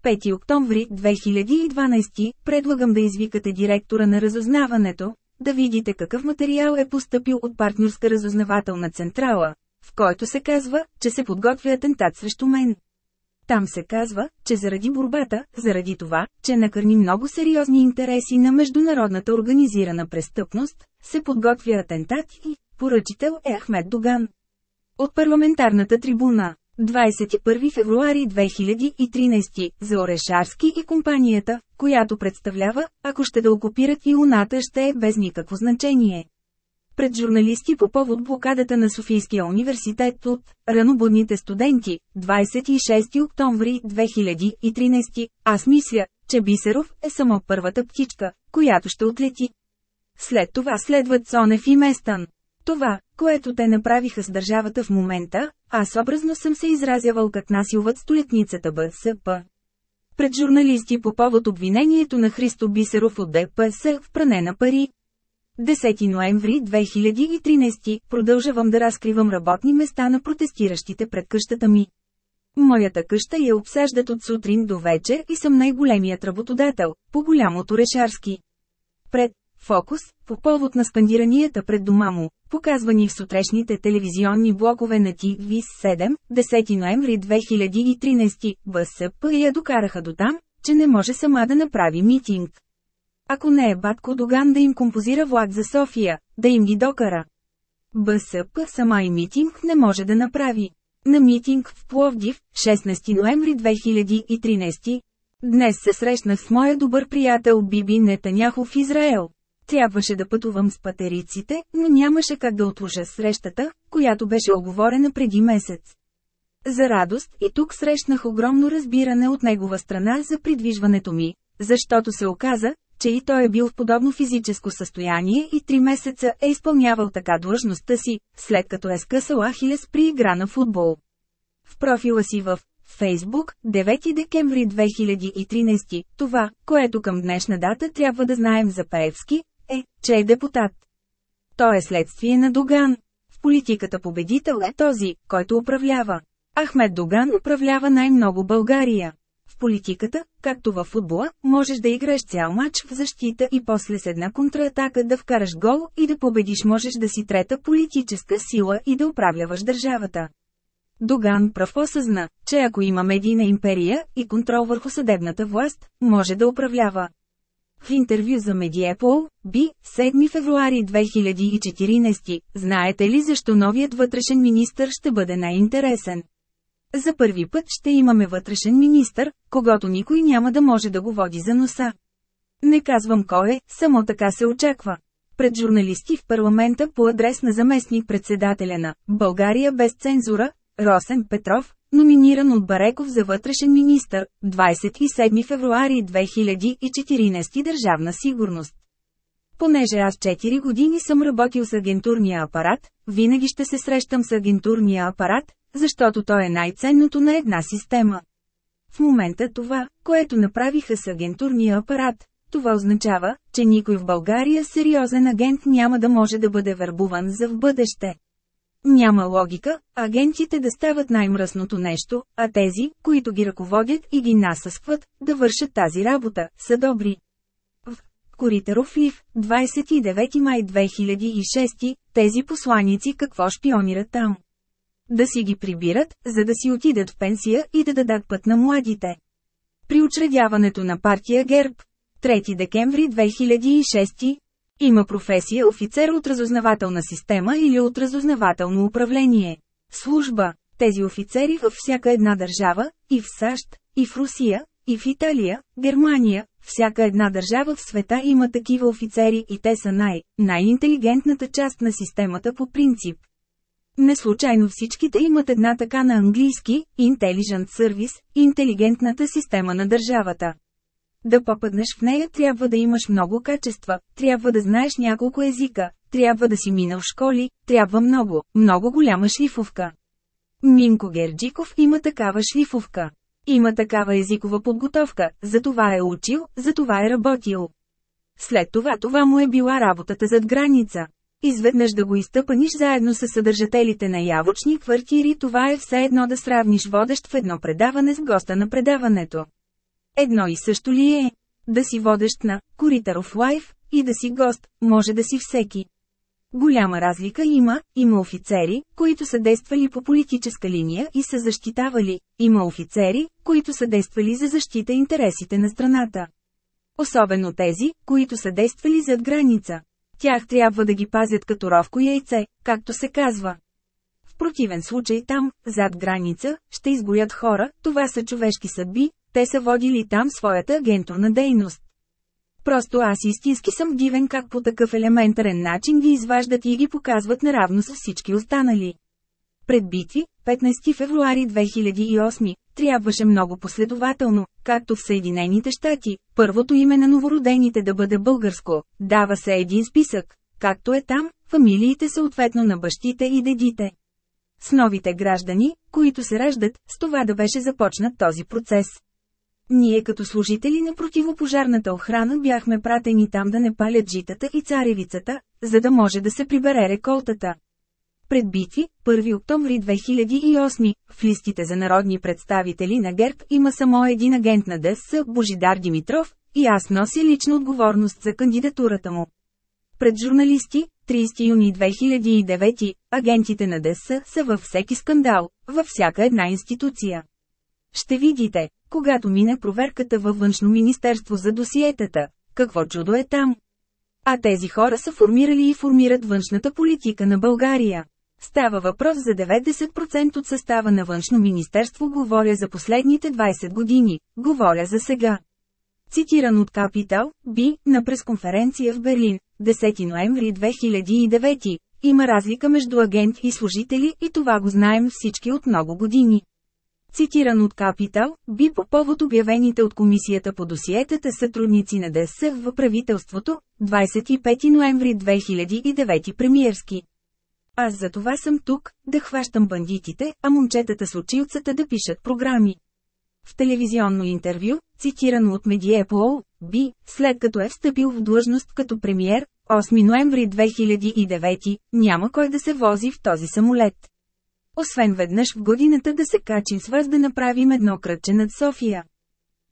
5 октомври 2012, предлагам да извикате директора на разузнаването, да видите какъв материал е поступил от партньорска разузнавателна централа, в който се казва, че се подготвя атентат срещу мен. Там се казва, че заради борбата, заради това, че накърни много сериозни интереси на международната организирана престъпност, се подготвя атентат и поръчител е Ахмед Доган. От парламентарната трибуна 21 февруари 2013 за Орешарски и компанията, която представлява, ако ще да окупират и луната ще е без никакво значение пред журналисти по повод блокадата на Софийския университет от ранобудните студенти, 26 октомври 2013, аз мисля, че Бисеров е само първата птичка, която ще отлети. След това следват Цонев и Местан. Това, което те направиха с държавата в момента, аз образно съм се изразявал как насилват столетницата БСП. Пред журналисти по повод обвинението на Христо Бисеров от ДПС в пране на пари, 10 ноември 2013 продължавам да разкривам работни места на протестиращите пред къщата ми. Моята къща я обсаждат от сутрин до вечер и съм най-големият работодател, по голямото решарски. Пред Фокус, по повод на скандиранията пред дома му, показвани в сутрешните телевизионни блокове на ТВ-7, 10 ноември 2013, БСП я докараха до там, че не може сама да направи митинг. Ако не е Батко Доган да им композира влак за София, да им ги докара. БСП сама и митинг не може да направи. На митинг в Пловдив, 16 ноември 2013. Днес се срещнах с моя добър приятел Биби Нетаняхо в Израел. Трябваше да пътувам с патериците, но нямаше как да отложа срещата, която беше оговорена преди месец. За радост и тук срещнах огромно разбиране от негова страна за придвижването ми, защото се оказа, че и той е бил в подобно физическо състояние и три месеца е изпълнявал така длъжността си, след като е скъсал Ахилес при игра на футбол. В профила си в Фейсбук, 9 декември 2013, това, което към днешна дата трябва да знаем за Пеевски, е, че е депутат. Той е следствие на Доган. В политиката победител е този, който управлява. Ахмед Доган управлява най-много България. В политиката, както във футбола, можеш да играеш цял матч в защита и после с една контратака да вкараш гол и да победиш можеш да си трета политическа сила и да управляваш държавата. Доган прав осъзна, че ако има медийна империя и контрол върху съдебната власт, може да управлява. В интервю за Медиепол, Би, 7 февруари 2014, знаете ли защо новият вътрешен министр ще бъде най-интересен? За първи път ще имаме вътрешен министър, когато никой няма да може да го води за носа. Не казвам кой е, само така се очаква. Пред журналисти в парламента по адрес на заместник председателя на България без цензура, Росен Петров, номиниран от Бареков за вътрешен министър, 27 февруари 2014 Държавна сигурност. Понеже аз 4 години съм работил с агентурния апарат, винаги ще се срещам с агентурния апарат, защото той е най-ценното на една система. В момента това, което направиха с агентурния апарат, това означава, че никой в България сериозен агент няма да може да бъде вербуван за в бъдеще. Няма логика, агентите да стават най-мръсното нещо, а тези, които ги ръководят и ги насъскват, да вършат тази работа, са добри. В Коритаров Лив, 29 май 2006, тези посланици какво шпионират там? Да си ги прибират, за да си отидат в пенсия и да дадат път на младите. При учредяването на партия ГЕРБ, 3 декември 2006, Има професия офицер от разузнавателна система или от разузнавателно управление. Служба. Тези офицери във всяка една държава, и в САЩ, и в Русия, и в Италия, Германия, всяка една държава в света има такива офицери и те са най- най-интелигентната част на системата по принцип. Не случайно всичките имат една така на английски Intelligent Service, интелигентната система на държавата. Да попаднеш в нея трябва да имаш много качества, трябва да знаеш няколко езика, трябва да си минал школи, трябва много, много голяма шлифовка. Минко Герджиков има такава шлифовка. Има такава езикова подготовка, за това е учил, за това е работил. След това това му е била работата зад граница. Изведнъж да го изтъпаниш заедно с съдържателите на явочни квартири това е все едно да сравниш водещ в едно предаване с госта на предаването. Едно и също ли е? Да си водещ на Коритаров Лайф и да си гост, може да си всеки. Голяма разлика има, има офицери, които са действали по политическа линия и са защитавали, има офицери, които са действали за защита интересите на страната. Особено тези, които са действали зад граница. Тях трябва да ги пазят като ровко яйце, както се казва. В противен случай там, зад граница, ще изгоят хора, това са човешки съдби, те са водили там своята агентурна дейност. Просто аз истински съм дивен как по такъв елементарен начин ги изваждат и ги показват наравно с всички останали. Пред битви, 15 февруари 2008, трябваше много последователно, както в Съединените щати, първото име на новородените да бъде българско, дава се един списък, както е там, фамилиите съответно на бащите и дедите. С новите граждани, които се раждат, с това да беше започнат този процес. Ние като служители на противопожарната охрана бяхме пратени там да не палят житата и царевицата, за да може да се прибере реколтата. Пред битви, 1 октомври 2008, в листите за народни представители на ГЕРБ има само един агент на ДС, Божидар Димитров, и аз нося лична отговорност за кандидатурата му. Пред журналисти, 30 юни 2009, агентите на ДС са във всеки скандал, във всяка една институция. Ще видите, когато мине проверката във външно министерство за досиетата, какво чудо е там. А тези хора са формирали и формират външната политика на България. Става въпрос за 90% от състава на външно министерство говоря за последните 20 години, говоря за сега. Цитиран от Капитал, Би, на пресконференция в Берлин, 10 ноември 2009, има разлика между агент и служители и това го знаем всички от много години. Цитиран от Капитал, би по повод обявените от Комисията по досиетата сътрудници на ДС в правителството, 25 ноември 2009 премиерски. Аз за това съм тук, да хващам бандитите, а момчетата с очилцата да пишат програми. В телевизионно интервю, цитирано от Медиепол, Би, след като е встъпил в длъжност като премиер, 8 ноември 2009, няма кой да се вози в този самолет. Освен веднъж в годината да се качим с вас да направим едно кръче над София.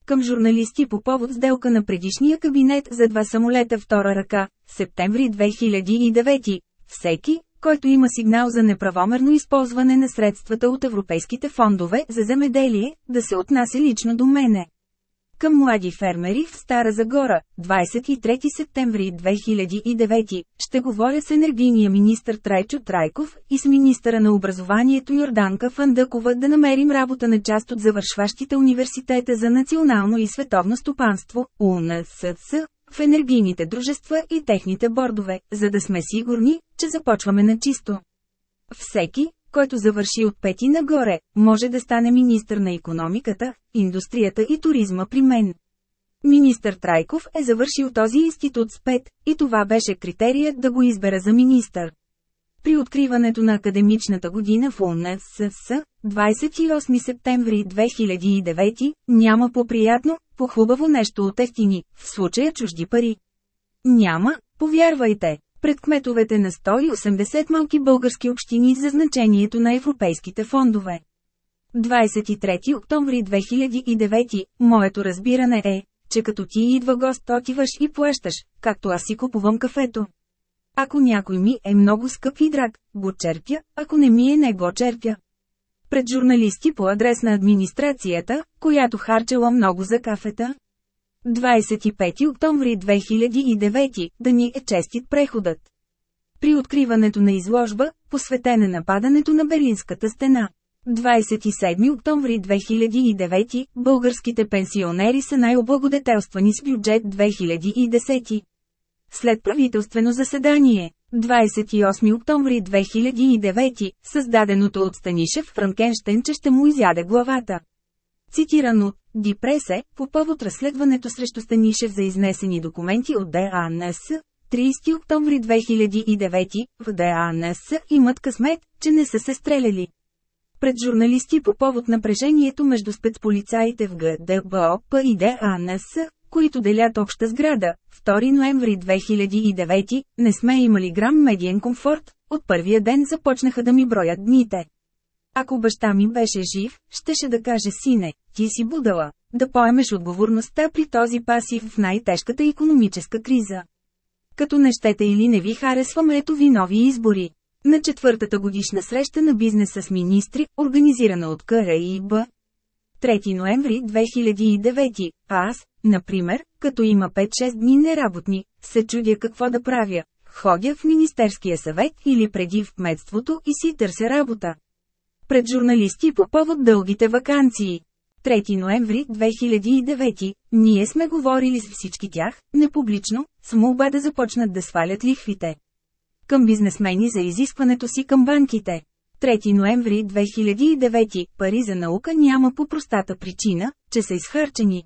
Към журналисти по повод сделка на предишния кабинет за два самолета втора ръка, септември 2009, всеки, който има сигнал за неправомерно използване на средствата от европейските фондове за земеделие, да се отнася лично до мене. Към млади фермери в Стара Загора, 23 септември 2009, ще говоря с енергийния министр Трайчо Трайков и с министъра на образованието Йорданка Фандъкова да намерим работа на част от завършващите университета за национално и световно стопанство, УНСС, в енергийните дружества и техните бордове, за да сме сигурни, че започваме на чисто. Всеки, който завърши от пети нагоре, може да стане министър на економиката, индустрията и туризма при мен. Министър Трайков е завършил този институт с пет, и това беше критерият да го избера за министър. При откриването на академичната година в УНСС, 28 септември 2009, няма по-приятно, по-хубаво нещо от ефтини, в случая чужди пари. Няма, повярвайте, пред кметовете на 180 малки български общини за значението на европейските фондове. 23 октомври 2009, моето разбиране е, че като ти идва гост отиваш и плащаш, както аз си купувам кафето. Ако някой ми е много скъп и драг, го черпя, ако не ми е не го черпя. Пред журналисти по адрес на администрацията, която харчела много за кафета. 25 октомври 2009, да ни е честит преходът. При откриването на изложба, посветена на падането на Берлинската стена. 27 октомври 2009, българските пенсионери са най-облагодетелствани с бюджет 2010. След правителствено заседание, 28 октомври 2009, създаденото от Станишев Франкенштейн, че ще му изяде главата. Цитирано Ди Пресе, по повод разследването срещу Станишев за изнесени документи от ДАНС, 30 октомври 2009, в ДАНС имат късмет, че не са се стреляли. Пред журналисти по повод напрежението между спецполицаите в ГДБОП и ДАНС, които делят обща сграда, 2 ноември 2009, не сме имали грам медиен комфорт, от първия ден започнаха да ми броят дните. Ако баща ми беше жив, щеше да каже сине, ти си будала, да поемеш отговорността при този пасив в най-тежката економическа криза. Като не щете или не ви харесвам ето ви нови избори. На четвъртата годишна среща на бизнеса с министри, организирана от КРИБ, 3 ноември 2009, аз, например, като има 5-6 дни неработни, се чудя какво да правя. Ходя в Министерския съвет или преди в кметството и си търся работа. Пред журналисти по повод дългите вакансии. 3 ноември 2009, ние сме говорили с всички тях, непублично, с молба да започнат да свалят лихвите. Към бизнесмени за изискването си към банките. 3 ноември 2009, пари за наука няма по простата причина, че са изхарчени.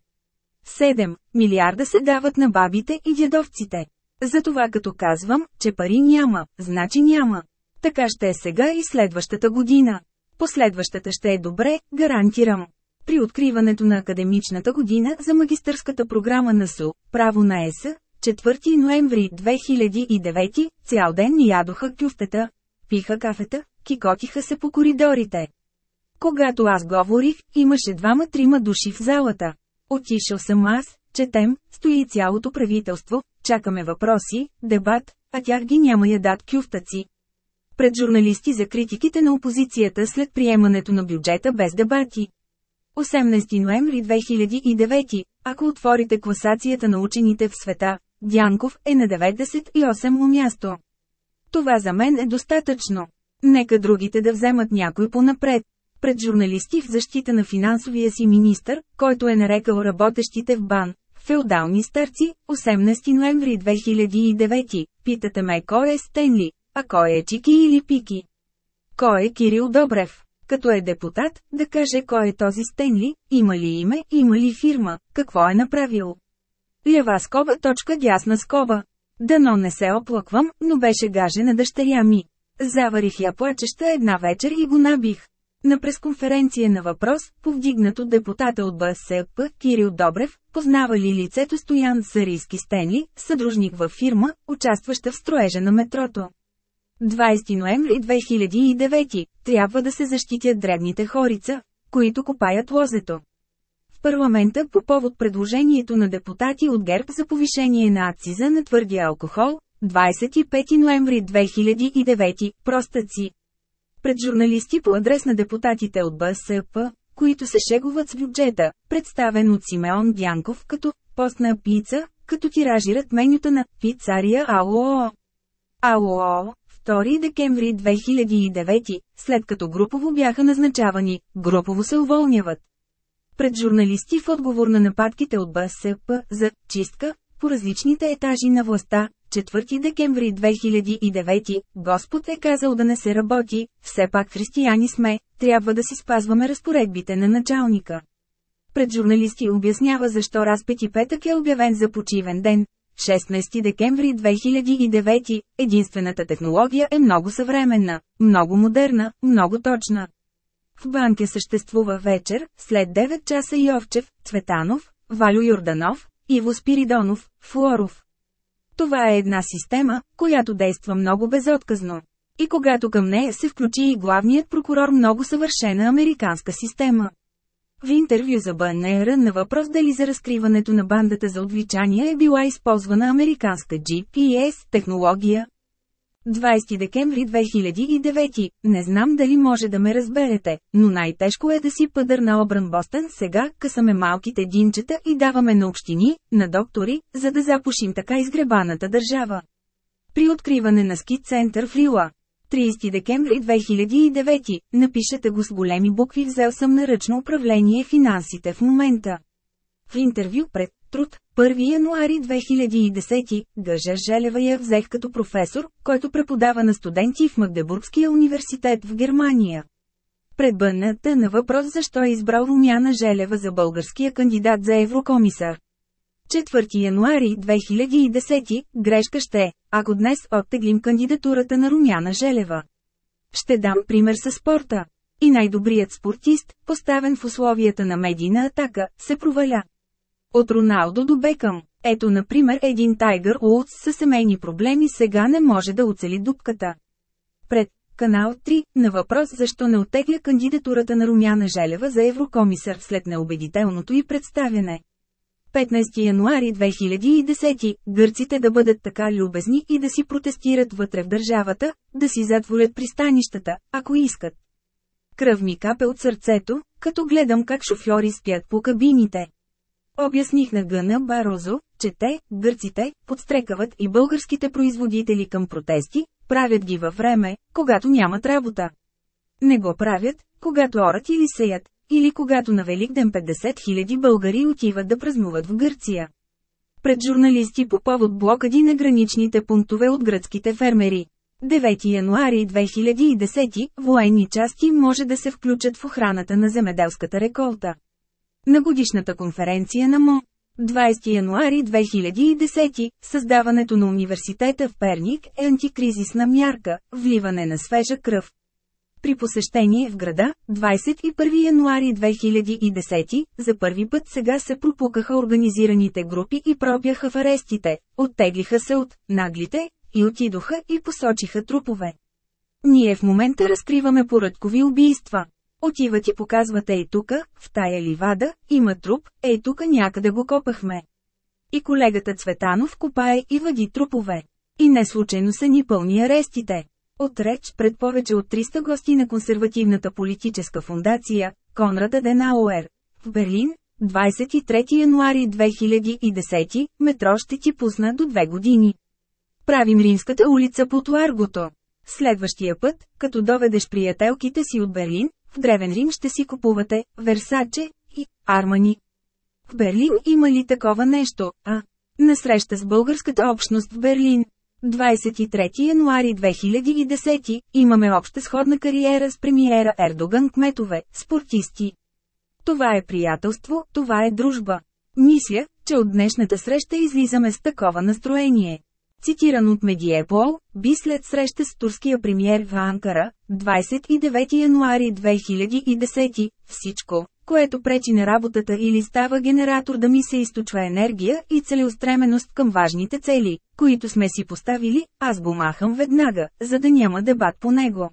7 милиарда се дават на бабите и дядовците. Затова като казвам, че пари няма, значи няма. Така ще е сега и следващата година. Последващата ще е добре, гарантирам. При откриването на академичната година за магистърската програма на СУ, право на ЕС, 4 ноември 2009, цял ден ядоха кюфтета, пиха кафета, кикотиха се по коридорите. Когато аз говорих, имаше двама-трима души в залата. Отишъл съм аз, четем, стои цялото правителство, чакаме въпроси, дебат, а тях ги няма ядат кюфтаци. Пред журналисти за критиките на опозицията след приемането на бюджета без дебати. 18 ноември 2009, ако отворите класацията на учените в света, Дянков е на 98 място. Това за мен е достатъчно. Нека другите да вземат някой понапред. Пред журналисти в защита на финансовия си министър, който е нарекал работещите в БАН, феодални старци, 18 ноември 2009, питате ме кой е Стенли, а кой е Чики или Пики. Кой е Кирил Добрев? Като е депутат, да каже кой е този Стенли, има ли име, има ли фирма, какво е направил. Лява скоба точка дясна скоба. Дано не се оплаквам, но беше гаже на дъщеря ми. Заварих я плачеща една вечер и го набих. На пресконференция на въпрос, повдигнат от депутата от БСП, Кирил Добрев, познава ли лицето Стоян Сарийски Стенли, съдружник във фирма, участваща в строежа на метрото. 20 ноември 2009, трябва да се защитят дребните хорица, които копаят лозето. В парламента по повод предложението на депутати от ГЕРБ за повишение на акциза на твърдия алкохол, 25 ноември 2009, простаци. Пред журналисти по адрес на депутатите от БСП, които се шегуват с бюджета, представен от Симеон Дянков като «постна пица», като тиражират менюта на «Пицария АОО». АОО, 2 декември 2009, след като групово бяха назначавани, групово се уволняват. Пред журналисти в отговор на нападките от БСП за «чистка» по различните етажи на властта, 4 декември 2009, Господ е казал да не се работи, все пак християни сме, трябва да си спазваме разпоредбите на началника. Пред журналисти обяснява защо разпети петък е обявен за почивен ден. 16 декември 2009, единствената технология е много съвременна, много модерна, много точна. В банке съществува вечер, след 9 часа Йовчев, Цветанов, Валю Юрданов, Иво Спиридонов, Флоров. Това е една система, която действа много безотказно. И когато към нея се включи и главният прокурор много съвършена американска система. В интервю за БНР на въпрос дали за разкриването на бандата за отвличания е била използвана американска GPS технология. 20 декември 2009. Не знам дали може да ме разберете, но най-тежко е да си пъдър на обран Бостън сега, късаме малките динчета и даваме на общини, на доктори, за да запушим така изгребаната държава. При откриване на ски център в Рила. 30 декември 2009. Напишете го с големи букви взел съм на ръчно управление финансите в момента. В интервю пред Труд, 1 януари 2010, Гъжа Желева я взех като професор, който преподава на студенти в Магдебургския университет в Германия. Пред БНТ на въпрос защо е избрал Румяна Желева за българския кандидат за еврокомисар. 4 януари 2010, грешка ще е, ако днес оттеглим кандидатурата на Румяна Желева. Ще дам пример със спорта. И най-добрият спортист, поставен в условията на медийна атака, се проваля. От Роналдо до Бекъм. Ето например един Тайгър Уолтс със семейни проблеми сега не може да оцели дупката. Пред Канал 3, на въпрос защо не оттегля кандидатурата на Румяна Желева за еврокомисар след неубедителното и представяне. 15 януари 2010, гърците да бъдат така любезни и да си протестират вътре в държавата, да си затворят пристанищата, ако искат. Кръв ми капе от сърцето, като гледам как шофьори спят по кабините. Обясних на Гъна Барозо, че те, гърците, подстрекават и българските производители към протести, правят ги във време, когато нямат работа. Не го правят, когато орат или сеят, или когато на Великден 50 000 българи отиват да празнуват в Гърция. Пред журналисти по повод блокади на граничните пунктове от гръцките фермери. 9 януари 2010 военни части може да се включат в охраната на земеделската реколта. На годишната конференция на МО. 20 януари 2010, създаването на университета в Перник е антикризисна мярка, вливане на свежа кръв. При посещение в града, 21 януари 2010, за първи път сега се пропукаха организираните групи и пробяха в арестите, оттеглиха се от «наглите» и отидоха и посочиха трупове. Ние в момента разкриваме поръдкови убийства. Отиват и показват ей тука, в тая ливада, има труп, ей тука някъде го копахме. И колегата Цветанов копае и въди трупове. И не случайно са ни пълни арестите. От реч пред повече от 300 гости на консервативната политическа фундация, Конрад Аденауер, в Берлин, 23 януари 2010, метро ще ти пусна до две години. Правим римската улица по Туаргото. Следващия път, като доведеш приятелките си от Берлин, в Древен Рим ще си купувате Версаче и Армани. В Берлин има ли такова нещо, а? Насреща с българската общност в Берлин. 23 януари 2010 имаме обща сходна кариера с премиера Ердоган кметове, спортисти. Това е приятелство, това е дружба. Мисля, че от днешната среща излизаме с такова настроение. Цитиран от Медиепол, би след среща с турския премьер в Анкара, 29 януари 2010, всичко, което пречи на работата или става генератор да ми се източва енергия и целеустременост към важните цели, които сме си поставили, аз го махам веднага, за да няма дебат по него.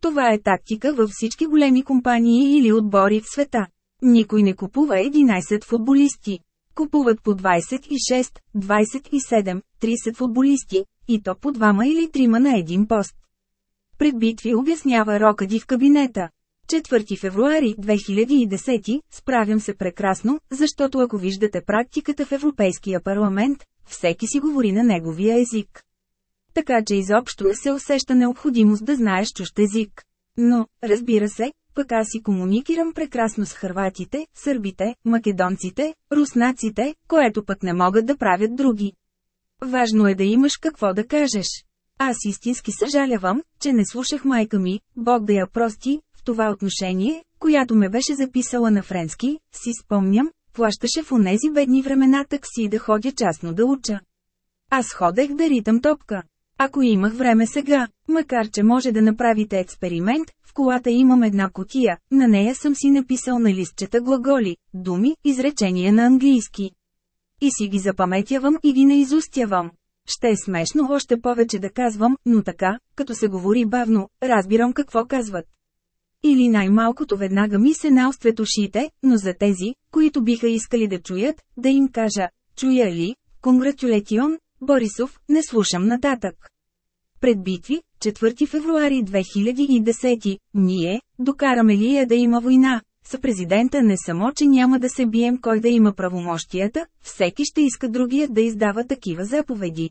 Това е тактика във всички големи компании или отбори в света. Никой не купува 11 футболисти. Купуват по 26, 27, 30 футболисти, и то по двама или трима на един пост. Пред битви обяснява Рокади в кабинета. 4 февруари 2010, справям се прекрасно, защото ако виждате практиката в Европейския парламент, всеки си говори на неговия език. Така че изобщо не се усеща необходимост да знаеш чужд език. Но, разбира се, пък аз си комуникирам прекрасно с хърватите, сърбите, македонците, руснаците, което пък не могат да правят други. Важно е да имаш какво да кажеш. Аз истински съжалявам, че не слушах майка ми, Бог да я прости, това отношение, която ме беше записала на френски, си спомням, плащаше в онези бедни времена такси да ходя частно да уча. Аз ходех да ритам топка. Ако имах време сега, макар че може да направите експеримент, в колата имам една котия, на нея съм си написал на листчета глаголи, думи, изречения на английски. И си ги запаметявам и ги наизустявам. Ще е смешно още повече да казвам, но така, като се говори бавно, разбирам какво казват. Или най-малкото веднага ми се наострят ушите, но за тези, които биха искали да чуят, да им кажа, чуя ли, конгратюлетион, Борисов, не слушам нататък. Пред битви, 4 февруари 2010, ние, докараме ли я да има война? С президента не само, че няма да се бием кой да има правомощията, всеки ще иска другия да издава такива заповеди.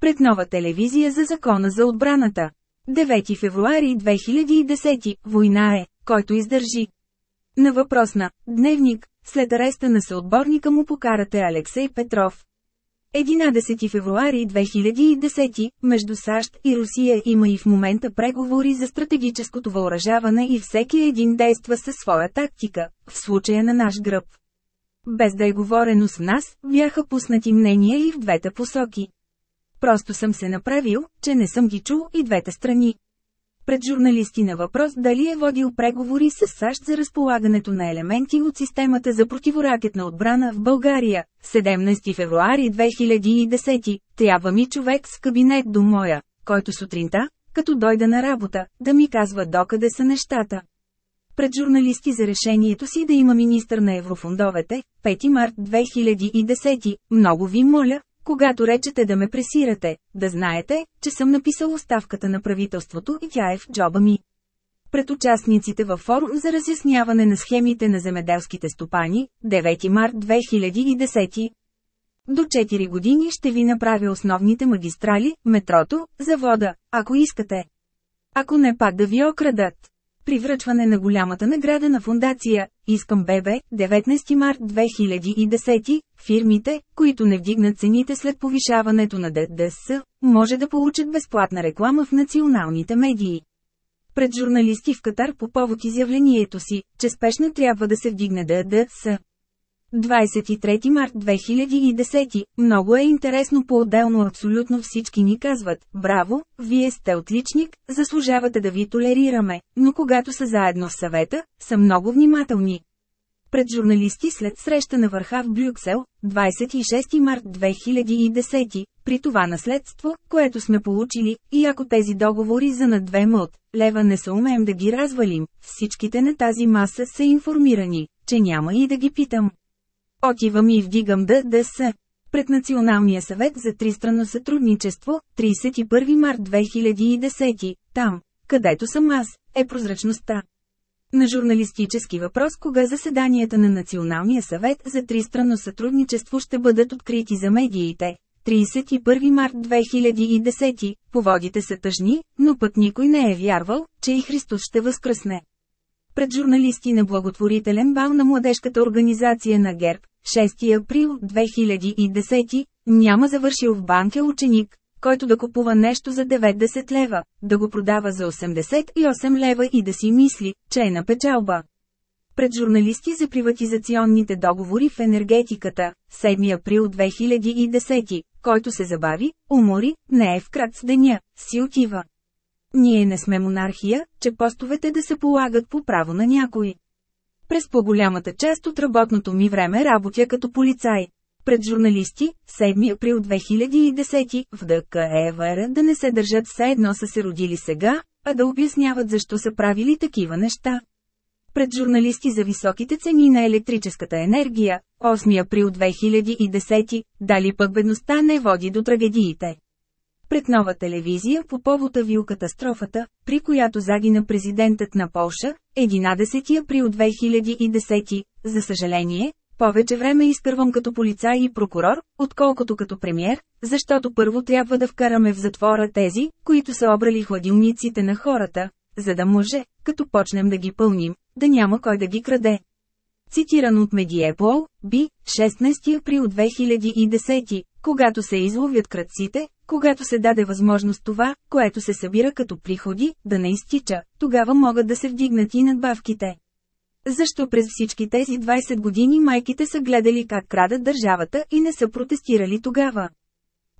Пред нова телевизия за закона за отбраната. 9 февруари 2010, война е, който издържи. На въпрос на «Дневник», след ареста на съотборника му покарате Алексей Петров. 11 февруари 2010, между САЩ и Русия има и в момента преговори за стратегическото въоръжаване и всеки един действа със своя тактика, в случая на наш гръб. Без да е говорено с нас, бяха пуснати мнения и в двете посоки. Просто съм се направил, че не съм ги чул и двете страни. Пред журналисти на въпрос дали е водил преговори с САЩ за разполагането на елементи от системата за противоракетна отбрана в България, 17 февруари 2010, трябва ми човек с кабинет до моя, който сутринта, като дойда на работа, да ми казва докъде са нещата. Пред журналисти за решението си да има министър на еврофондовете, 5 март 2010, много ви моля, когато речете да ме пресирате, да знаете, че съм написал оставката на правителството и тя е в джоба ми. Пред участниците във форум за разясняване на схемите на земеделските стопани, 9 март 2010. До 4 години ще ви направя основните магистрали, метрото, завода, ако искате. Ако не пак да ви окрадат. При връчване на голямата награда на фундация «Искам бебе» 19 март 2010, фирмите, които не вдигнат цените след повишаването на ДДС, може да получат безплатна реклама в националните медии. Пред журналисти в Катар по повод изявлението си, че спешно трябва да се вдигне ДДС. 23 март 2010. Много е интересно по-отделно абсолютно всички ни казват, браво, вие сте отличник, заслужавате да ви толерираме, но когато са заедно в съвета, са много внимателни. Пред журналисти след среща на върха в Брюксел, 26 март 2010, при това наследство, което сме получили, и ако тези договори за на две мълт, лева не са умеем да ги развалим, всичките на тази маса са информирани, че няма и да ги питам. Отивам и вдигам ДДС. Пред Националния съвет за тристранно сътрудничество, 31 март 2010, там, където съм аз, е прозрачността. На журналистически въпрос кога заседанията на Националния съвет за тристранно сътрудничество ще бъдат открити за медиите. 31 март 2010, поводите са тъжни, но път никой не е вярвал, че и Христос ще възкръсне. Пред журналисти на благотворителен бал на младежката организация на ГЕРБ, 6 април 2010, няма завършил в банка ученик, който да купува нещо за 90 лева, да го продава за 88 лева и да си мисли, че е на печалба. Пред журналисти за приватизационните договори в енергетиката, 7 април 2010, който се забави, умори, не е в крак с деня, си отива. Ние не сме монархия, че постовете да се полагат по право на някой. През по-голямата част от работното ми време работя като полицай. Пред журналисти, 7 април 2010, в ДКЕВР да не се държат все едно са се родили сега, а да обясняват защо са правили такива неща. Пред журналисти за високите цени на електрическата енергия, 8 април 2010, дали пък бедността не води до трагедиите пред нова телевизия по повод авиокатастрофата, при която загина президентът на Полша, 11 април 2010, за съжаление, повече време изкървам като полицай и прокурор, отколкото като премьер, защото първо трябва да вкараме в затвора тези, които са обрали хладилниците на хората, за да може, като почнем да ги пълним, да няма кой да ги краде. Цитиран от Медиепол, Би, 16 април 2010, когато се изловят кръците, когато се даде възможност това, което се събира като приходи, да не изтича, тогава могат да се вдигнат и надбавките. Защо през всички тези 20 години майките са гледали как крадат държавата и не са протестирали тогава?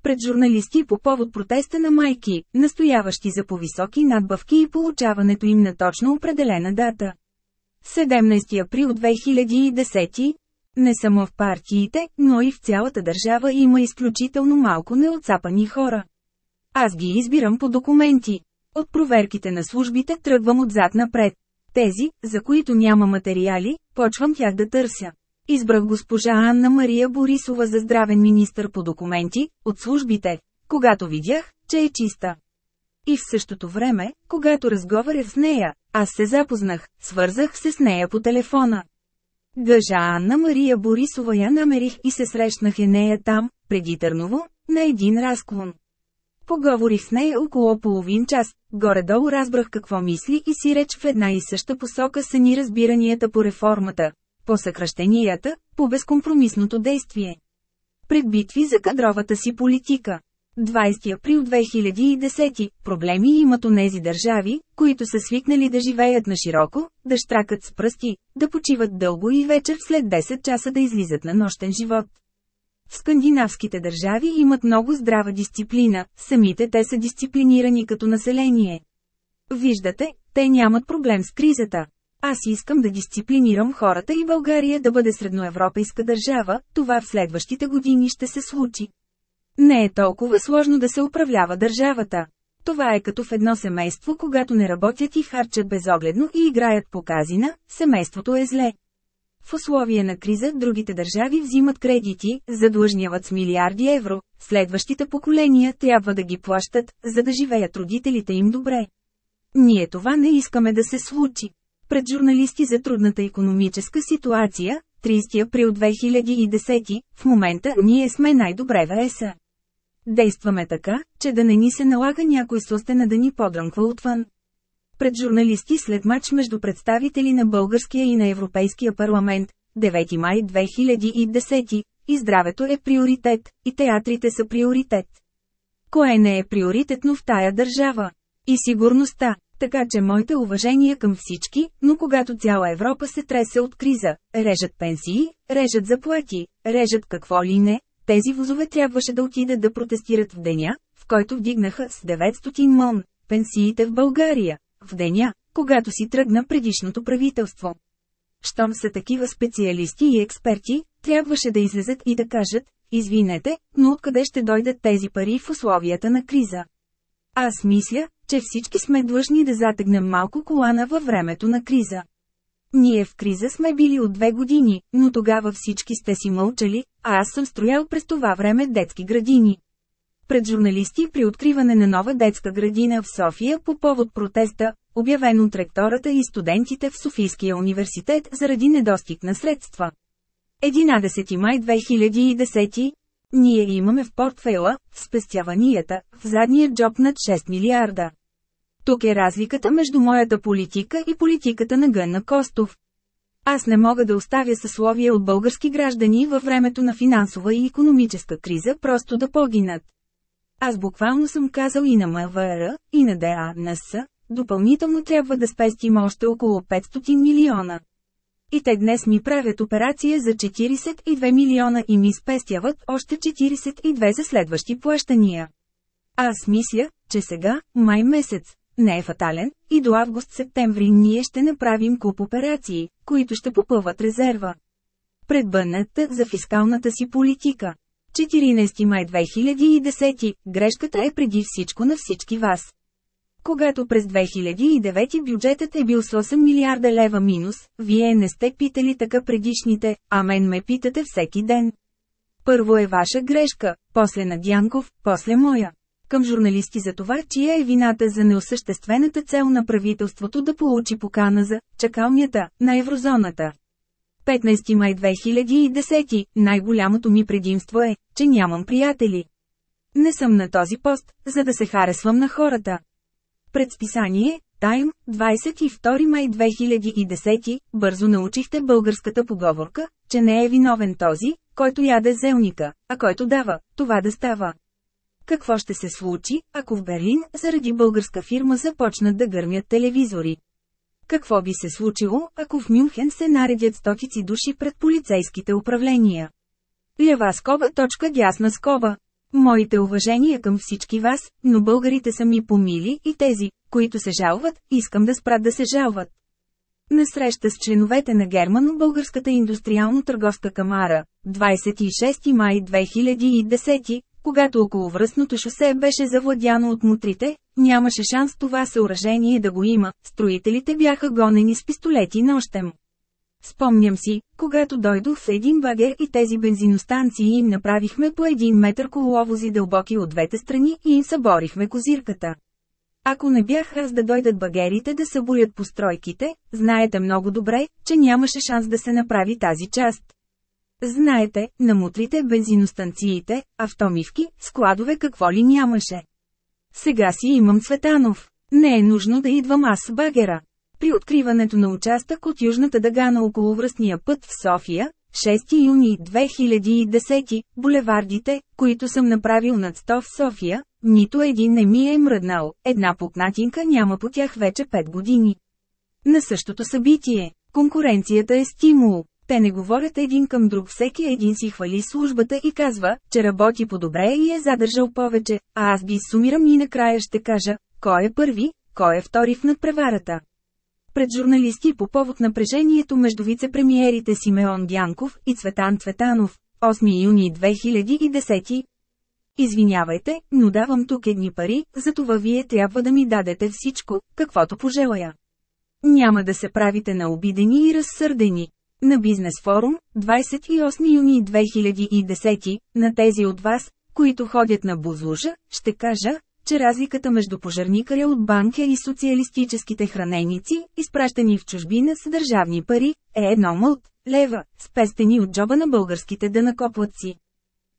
Пред журналисти по повод протеста на майки, настояващи за повисоки надбавки и получаването им на точно определена дата. 17 април 2010 не само в партиите, но и в цялата държава има изключително малко неотцапани хора. Аз ги избирам по документи. От проверките на службите тръгвам отзад напред. Тези, за които няма материали, почвам тях да търся. Избрах госпожа Анна Мария Борисова за здравен министър по документи, от службите, когато видях, че е чиста. И в същото време, когато разговарях с нея, аз се запознах, свързах се с нея по телефона. Гъжа Анна Мария Борисова я намерих и се срещнах е нея там, преди Търново, на един разклон. Поговорих с нея около половин час, горе-долу разбрах какво мисли и си реч в една и съща посока са ни разбиранията по реформата, по съкръщенията, по безкомпромисното действие. Пред битви за кадровата си политика. 20 април 2010 проблеми имат онези държави, които са свикнали да живеят на широко, да штракат с пръсти, да почиват дълго и вечер след 10 часа да излизат на нощен живот. В скандинавските държави имат много здрава дисциплина, самите те са дисциплинирани като население. Виждате, те нямат проблем с кризата. Аз искам да дисциплинирам хората и България да бъде средноевропейска държава, това в следващите години ще се случи. Не е толкова сложно да се управлява държавата. Това е като в едно семейство, когато не работят и харчат безогледно и играят по казина, семейството е зле. В условия на криза другите държави взимат кредити, задлъжняват с милиарди евро, следващите поколения трябва да ги плащат, за да живеят родителите им добре. Ние това не искаме да се случи. Пред журналисти за трудната економическа ситуация, 30 април 2010, в момента ние сме най-добре в ЕСА. Действаме така, че да не ни се налага някой состена да ни подрънква отвън. Пред журналисти след матч между представители на Българския и на Европейския парламент, 9 май 2010, и здравето е приоритет, и театрите са приоритет. Кое не е приоритетно в тая държава? И сигурността, така че моите уважения към всички, но когато цяла Европа се тресе от криза, режат пенсии, режат заплати, режат какво ли не, тези возове трябваше да отидат да протестират в деня, в който вдигнаха с 900 мон пенсиите в България, в деня, когато си тръгна предишното правителство. Щом са такива специалисти и експерти, трябваше да излезат и да кажат, извинете, но откъде ще дойдат тези пари в условията на криза? Аз мисля, че всички сме длъжни да затегнем малко колана във времето на криза. Ние в криза сме били от две години, но тогава всички сте си мълчали, а аз съм строял през това време детски градини. Пред журналисти при откриване на нова детска градина в София по повод протеста, обявен от ректората и студентите в Софийския университет заради недостиг на средства. 11 май 2010 Ние имаме в портфейла, в спестяванията, в задния джоб над 6 милиарда. Тук е разликата между моята политика и политиката на Гънна Костов. Аз не мога да оставя съсловие от български граждани във времето на финансова и економическа криза просто да погинат. Аз буквално съм казал и на МВР, и на ДАНС, допълнително трябва да спестим още около 500 милиона. И те днес ми правят операция за 42 милиона и ми спестяват още 42 за следващи плащания. Аз мисля, че сега, май месец, не е фатален, и до август-септември ние ще направим куп операции, които ще попълват резерва. Предбънната за фискалната си политика. 14 май 2010, грешката е преди всичко на всички вас. Когато през 2009 бюджетът е бил с 8 милиарда лева минус, вие не сте питали така предишните, а мен ме питате всеки ден. Първо е ваша грешка, после на Дянков, после моя към журналисти за това, чия е вината за неосъществената цел на правителството да получи покана за чакалнята на еврозоната. 15 май 2010 най-голямото ми предимство е, че нямам приятели. Не съм на този пост, за да се харесвам на хората. Предсписание, Тайм, 22 май 2010, бързо научихте българската поговорка, че не е виновен този, който яде зелника, а който дава, това да става. Какво ще се случи, ако в Берлин, заради българска фирма започнат да гърмят телевизори? Какво би се случило, ако в Мюнхен се наредят стотици души пред полицейските управления? Лява скоба точка дясна скоба. Моите уважения към всички вас, но българите са ми помили и тези, които се жалват, искам да спрат да се жалват. На среща с членовете на Германо-Българската индустриално-търговска камара, 26 май 2010, когато околовръстното шосе беше завладяно от мутрите, нямаше шанс това съоръжение да го има, строителите бяха гонени с пистолети нощем. Спомням си, когато дойдох в един багер и тези бензиностанции им направихме по един метър коловози дълбоки от двете страни и им съборихме козирката. Ако не бях аз да дойдат багерите да съборят постройките, знаете много добре, че нямаше шанс да се направи тази част. Знаете, на мутрите бензиностанциите, автомивки, складове какво ли нямаше. Сега си имам Цветанов. Не е нужно да идвам аз с багера. При откриването на участък от Южната дъга на околовръстния път в София, 6 юни 2010, булевардите, които съм направил над 100 в София, нито един не ми е мръднал, една пукнатинка няма по тях вече 5 години. На същото събитие, конкуренцията е стимул. Те не говорят един към друг, всеки един си хвали службата и казва, че работи по-добре и е задържал повече, а аз ги сумирам и накрая ще кажа, кой е първи, кой е втори в надпреварата. Пред журналисти по повод напрежението между вице-премиерите Симеон Дянков и Цветан Цветанов, 8 юни 2010. Извинявайте, но давам тук едни пари, затова вие трябва да ми дадете всичко, каквото пожелая. Няма да се правите на обидени и разсърдени. На Бизнес форум, 28 юни 2010, на тези от вас, които ходят на Бузлужа, ще кажа, че разликата между пожарникаря от банка и социалистическите храненици, изпращани в чужбина с държавни пари, е едно мълт, лева, спестени от джоба на българските дънакоплатци.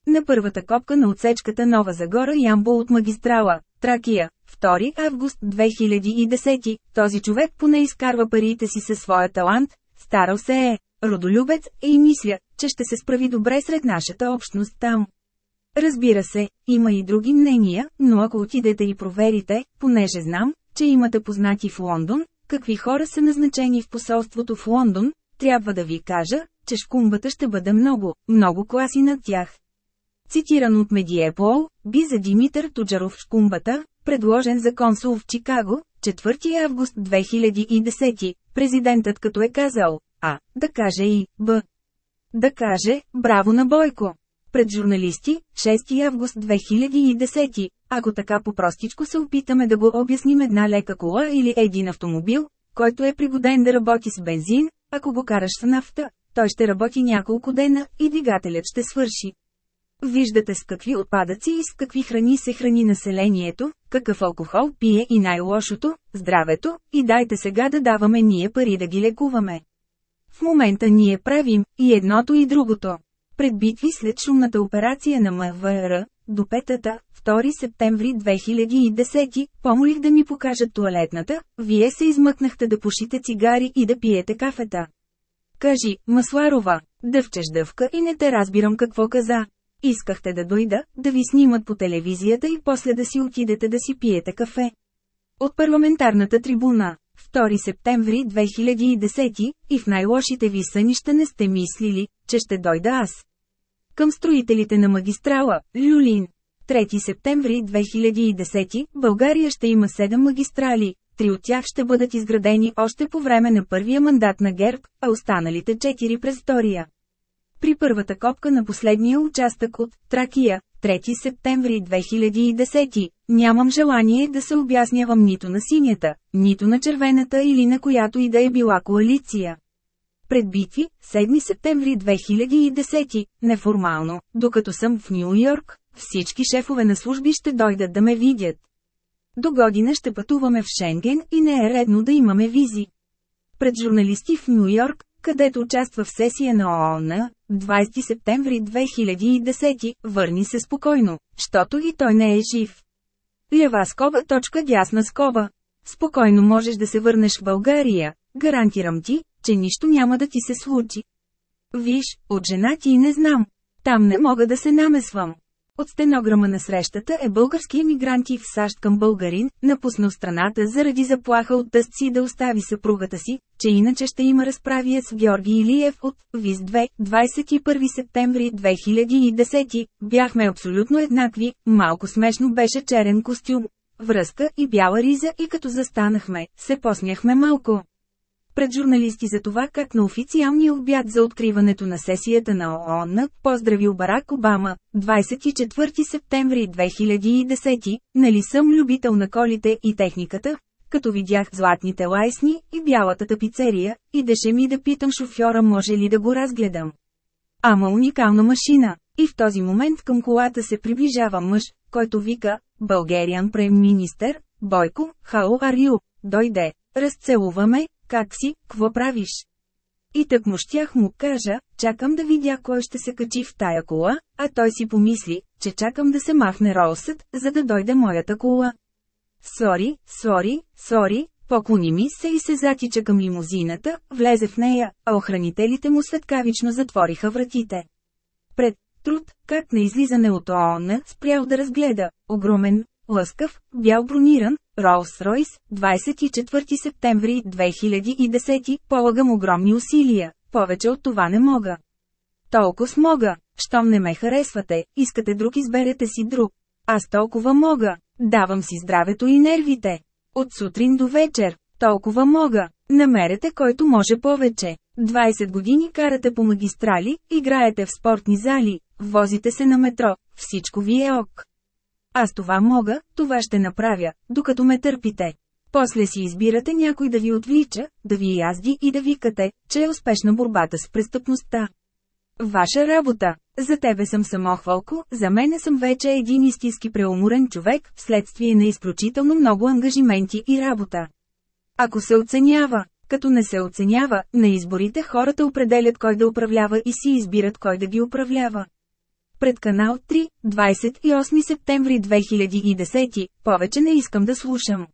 На първата копка на отсечката Нова Загора Ямбо от магистрала, Тракия, 2 август 2010, този човек поне изкарва парите си със своя талант, старал се е, родолюбец е и мисля, че ще се справи добре сред нашата общност там. Разбира се, има и други мнения, но ако отидете и проверите, понеже знам, че имате познати в Лондон, какви хора са назначени в посолството в Лондон, трябва да ви кажа, че шкумбата ще бъде много, много класи над тях. Цитиран от Медиепол, би за Димитър Туджаров шкумбата, предложен за консул в Чикаго, 4 август 2010, президентът като е казал, а, да каже и, б. Да каже, браво на Бойко пред журналисти, 6 август 2010. Ако така по-простичко се опитаме да го обясним една лека кола или един автомобил, който е пригоден да работи с бензин, ако го караш с нафта, той ще работи няколко дена и двигателят ще свърши. Виждате с какви отпадъци и с какви храни се храни населението, какъв алкохол пие и най-лошото – здравето, и дайте сега да даваме ние пари да ги лекуваме. В момента ние правим и едното и другото. Пред битви след шумната операция на МВР, до петата, 2 септември 2010, помолих да ми покажат туалетната, вие се измъкнахте да пушите цигари и да пиете кафета. Кажи, Масларова, дъвчеш дъвка и не те разбирам какво каза. Искахте да дойда, да ви снимат по телевизията и после да си отидете да си пиете кафе. От парламентарната трибуна, 2 септември 2010, и в най-лошите ви сънища не сте мислили, че ще дойда аз. Към строителите на магистрала, Люлин. 3 септември 2010, България ще има 7 магистрали, три от тях ще бъдат изградени още по време на първия мандат на ГЕРБ, а останалите 4 през втория. При първата копка на последния участък от Тракия, 3 септември 2010, нямам желание да се обяснявам нито на синята, нито на червената или на която и да е била коалиция. Пред битви, 7 септември 2010, неформално, докато съм в Нью Йорк, всички шефове на служби ще дойдат да ме видят. До година ще пътуваме в Шенген и не е редно да имаме визи. Пред журналисти в Нью Йорк, където участва в сесия на ООН, 20 септември 2010, върни се спокойно, щото и той не е жив. Лява скоба точка дясна скоба. Спокойно можеш да се върнеш в България, гарантирам ти, че нищо няма да ти се случи. Виж, от жена ти не знам. Там не мога да се намесвам. От стенограма на срещата е български емигранти в САЩ към българин, напуснал страната заради заплаха от тъст си да остави съпругата си, че иначе ще има разправия с Георги Илиев от ВИЗ 2, 21 септември 2010. Бяхме абсолютно еднакви, малко смешно беше черен костюм, връзка и бяла риза и като застанахме, се посмяхме малко пред журналисти за това как на официалния обяд за откриването на сесията на ООН поздравил Барак Обама, 24 септември 2010, нали съм любител на колите и техниката, като видях златните лайсни и бялата тапицерия, идеше ми да питам шофьора може ли да го разгледам. Ама уникална машина. И в този момент към колата се приближава мъж, който вика, Българиан прем'министър, Бойко, how are you? Дойде, разцелуваме, как си, какво правиш? И так му щях му кажа, чакам да видя кой ще се качи в тая кола, а той си помисли, че чакам да се махне Ролсът, за да дойде моята кола. Сори, сори, сори, поклони ми се и се затича към лимузината, влезе в нея, а охранителите му светкавично затвориха вратите. Пред труд, как на излизане от ООН, спрял да разгледа, огромен, лъскав, бял брониран, Ролс-Ройс, 24 септември 2010, полагам огромни усилия, повече от това не мога. Толкова мога, щом не ме харесвате, искате друг изберете си друг. Аз толкова мога, давам си здравето и нервите. От сутрин до вечер, толкова мога, намерете който може повече. 20 години карате по магистрали, играете в спортни зали, возите се на метро, всичко ви е ок. Аз това мога, това ще направя, докато ме търпите. После си избирате някой да ви отвлича, да ви язди и да викате, че е успешна борбата с престъпността. Ваша работа. За тебе съм самохвалко, за мене съм вече един истински преуморен човек, вследствие на изключително много ангажименти и работа. Ако се оценява, като не се оценява, на изборите хората определят кой да управлява и си избират кой да ги управлява. Пред канал 3, 28 септември 2010, повече не искам да слушам.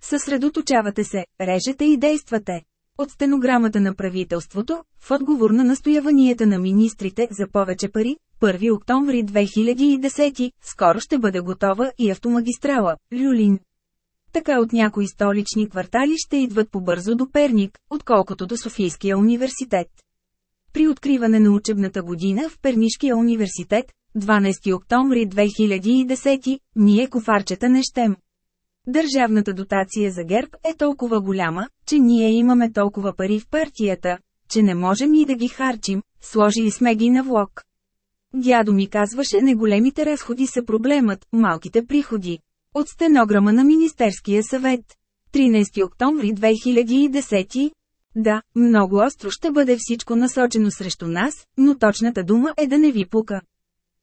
Съсредоточавате се, режете и действате. От стенограмата на правителството, в отговор на настояванията на министрите за повече пари, 1 октомври 2010, скоро ще бъде готова и автомагистрала, Люлин. Така от някои столични квартали ще идват побързо до Перник, отколкото до Софийския университет. При откриване на учебната година в Пернишкия университет, 12 октомври 2010, ние кофарчета не щем. Държавната дотация за ГЕРБ е толкова голяма, че ние имаме толкова пари в партията, че не можем и да ги харчим, сложили сме ги на влог. Дядо ми казваше не големите разходи са проблемът, малките приходи. От стенограма на Министерския съвет. 13 октомври 2010 Да, много остро ще бъде всичко насочено срещу нас, но точната дума е да не ви пука.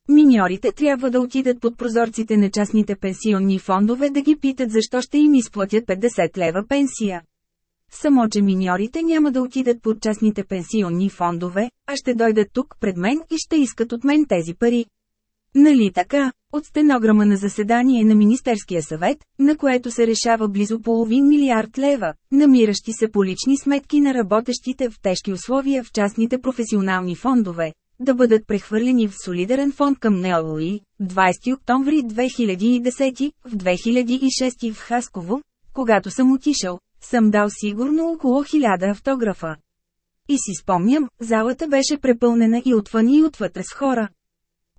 Миньорите трябва да отидат под прозорците на частните пенсионни фондове да ги питат защо ще им изплатят 50 лева пенсия. Само, че миньорите няма да отидат под частните пенсионни фондове, а ще дойдат тук пред мен и ще искат от мен тези пари. Нали така? От стенограма на заседание на Министерския съвет, на което се решава близо половин милиард лева, намиращи се по лични сметки на работещите в тежки условия в частните професионални фондове, да бъдат прехвърлени в солидарен фонд към НЕОИ, 20 октомври 2010, в 2006 в Хасково, когато съм отишъл, съм дал сигурно около 1000 автографа. И си спомням, залата беше препълнена и отвън и отвътре с хора.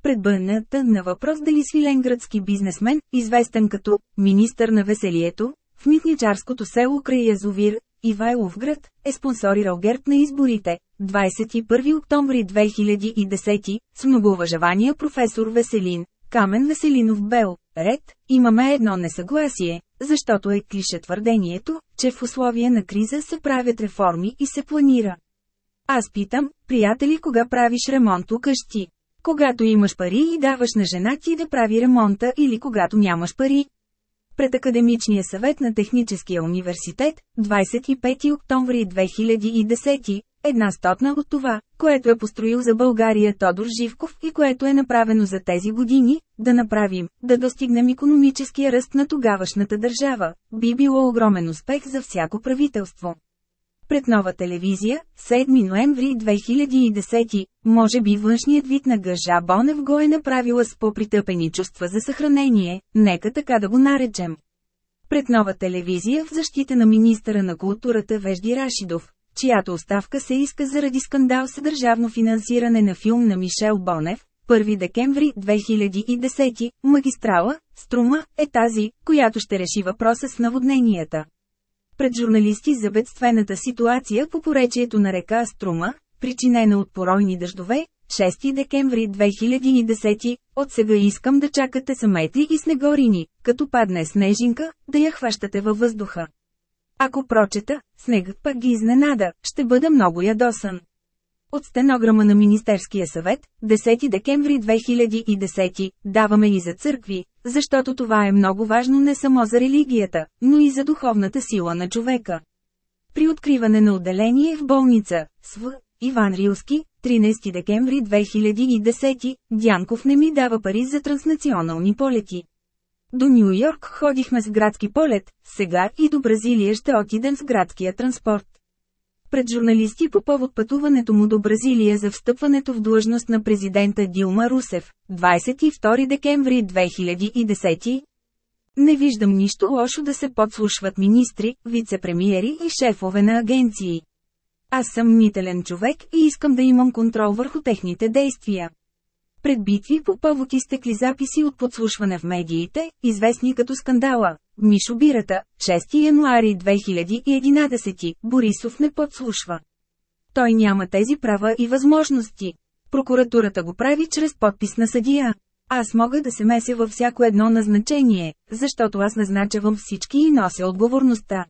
Пред бъдната на въпрос дали свиленградски бизнесмен, известен като «министър на веселието», в митничарското село край Язовир, Ивайловград, е спонсорирал ГЕРБ на изборите, 21 октомври 2010, с многоуважавания професор Веселин, Камен Веселинов Бел, ред, имаме едно несъгласие, защото е клише твърдението, че в условия на криза се правят реформи и се планира. Аз питам, приятели кога правиш ремонт у къщи? Когато имаш пари и даваш на жена ти да прави ремонта или когато нямаш пари, пред Академичния съвет на Техническия университет, 25 октомври 2010, една стотна от това, което е построил за България Тодор Живков и което е направено за тези години, да направим, да достигнем економическия ръст на тогавашната държава, би било огромен успех за всяко правителство. Пред нова телевизия, 7 ноември 2010, може би външният вид на Гъжа Бонев го е направила с по-притъпени чувства за съхранение, нека така да го наречем. Пред нова телевизия в защита на министъра на културата Вежди Рашидов, чиято оставка се иска заради скандал с държавно финансиране на филм на Мишел Бонев, 1 декември 2010, магистрала, Струма, е тази, която ще реши въпроса с наводненията пред журналисти за бедствената ситуация по поречието на река Струма, причинена от поройни дъждове, 6 декември 2010, от сега искам да чакате самети и снегорини, като падне снежинка, да я хващате във въздуха. Ако прочета, снегът пък ги изненада, ще бъда много ядосан. От стенограма на Министерския съвет, 10 декември 2010, даваме и за църкви, защото това е много важно не само за религията, но и за духовната сила на човека. При откриване на отделение в болница, СВ, Иван Рилски, 13 декември 2010, Дянков не ми дава пари за транснационални полети. До Нью Йорк ходихме с градски полет, сега и до Бразилия ще отидем с градския транспорт. Пред журналисти по повод пътуването му до Бразилия за встъпването в длъжност на президента Дилма Русев, 22 декември 2010. Не виждам нищо лошо да се подслушват министри, вице-премиери и шефове на агенции. Аз съм мнителен човек и искам да имам контрол върху техните действия. Пред битви по повод изтекли записи от подслушване в медиите, известни като скандала. Мишо Бирата, 6 януари 2011, Борисов не подслушва. Той няма тези права и възможности. Прокуратурата го прави чрез подпис на съдия. Аз мога да се меся във всяко едно назначение, защото аз назначавам всички и нося отговорността.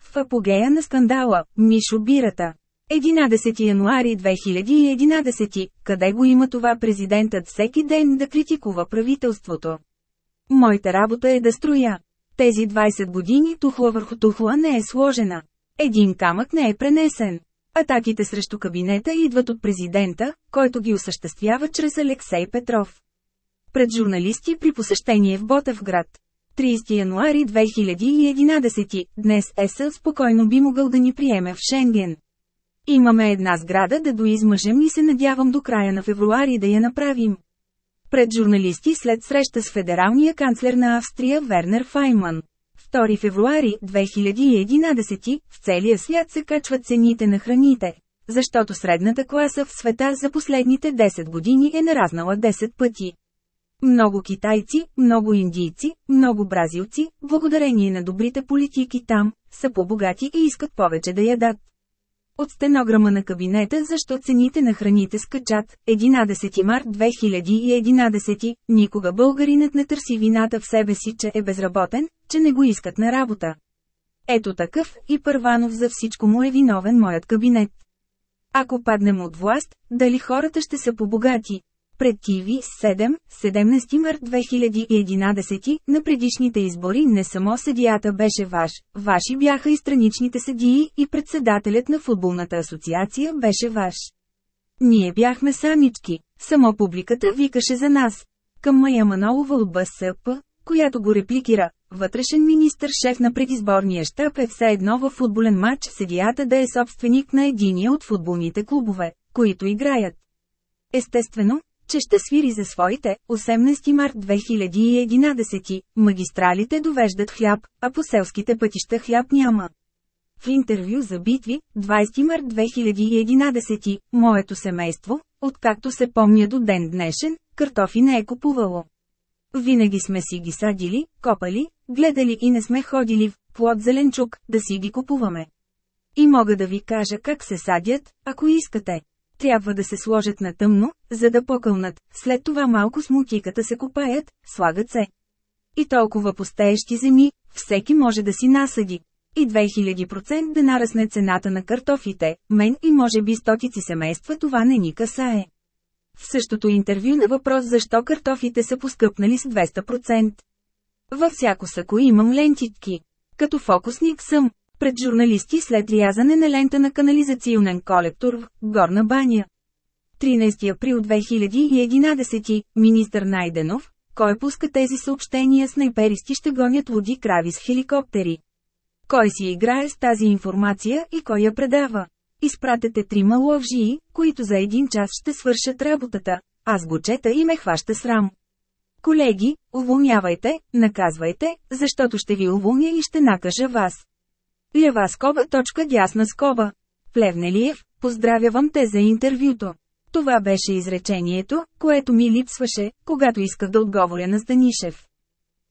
В апогея на скандала, Мишо Бирата. 11 януари 2011, къде го има това президентът всеки ден да критикува правителството? Моята работа е да строя. Тези 20 години тухла върху тухла не е сложена. Един камък не е пренесен. Атаките срещу кабинета идват от президента, който ги осъществява чрез Алексей Петров. Пред журналисти при посещение в Ботевград. 30 януари 2011, днес ЕС спокойно би могъл да ни приеме в Шенген. Имаме една сграда да доизмъжем и се надявам до края на февруари да я направим. Пред журналисти след среща с федералния канцлер на Австрия Вернер Файман. 2 февруари 2011 в целия свят се качват цените на храните, защото средната класа в света за последните 10 години е нараснала 10 пъти. Много китайци, много индийци, много бразилци, благодарение на добрите политики там, са по-богати и искат повече да ядат. От стенограма на кабинета защо цените на храните скачат, 11 март 2011, никога българинът не търси вината в себе си, че е безработен, че не го искат на работа. Ето такъв и Първанов за всичко му е виновен моят кабинет. Ако паднем от власт, дали хората ще са побогати? Пред ТВ 7, 17 март 2011, на предишните избори не само съдията беше ваш, ваши бяха и страничните съдии и председателят на футболната асоциация беше ваш. Ние бяхме самички, само публиката викаше за нас. Към Майя Манолова от БСП, която го репликира, вътрешен министр-шеф на предизборния щаб е все едно във футболен матч съдията да е собственик на единия от футболните клубове, които играят. Естествено, че ще свири за своите, 18 март 2011, магистралите довеждат хляб, а по селските пътища хляб няма. В интервю за битви, 20 март 2011, моето семейство, откакто се помня до ден днешен, картофи не е купувало. Винаги сме си ги садили, копали, гледали и не сме ходили в плод зеленчук, да си ги купуваме. И мога да ви кажа как се садят, ако искате трябва да се сложат на тъмно, за да покълнат, след това малко с се копаят, слагат се. И толкова постеещи земи, всеки може да си насъди. И 2000% да нарасне цената на картофите, мен и може би стотици семейства това не ни касае. В същото интервю на въпрос защо картофите са поскъпнали с 200%. Във всяко сако имам лентитки. Като фокусник съм, пред журналисти след рязане на лента на канализационен колектор в Горна баня. 13 април 2011, министър Найденов, кой пуска тези съобщения с найперисти ще гонят луди крави с хеликоптери. Кой си играе с тази информация и кой я предава? Изпратете трима ловжии, които за един час ще свършат работата. Аз го чета и ме хваща срам. Колеги, уволнявайте, наказвайте, защото ще ви уволня и ще накажа вас. Лева скоба точка дясна скоба. Плевнелиев, поздравявам те за интервюто. Това беше изречението, което ми липсваше, когато исках да отговоря на Станишев.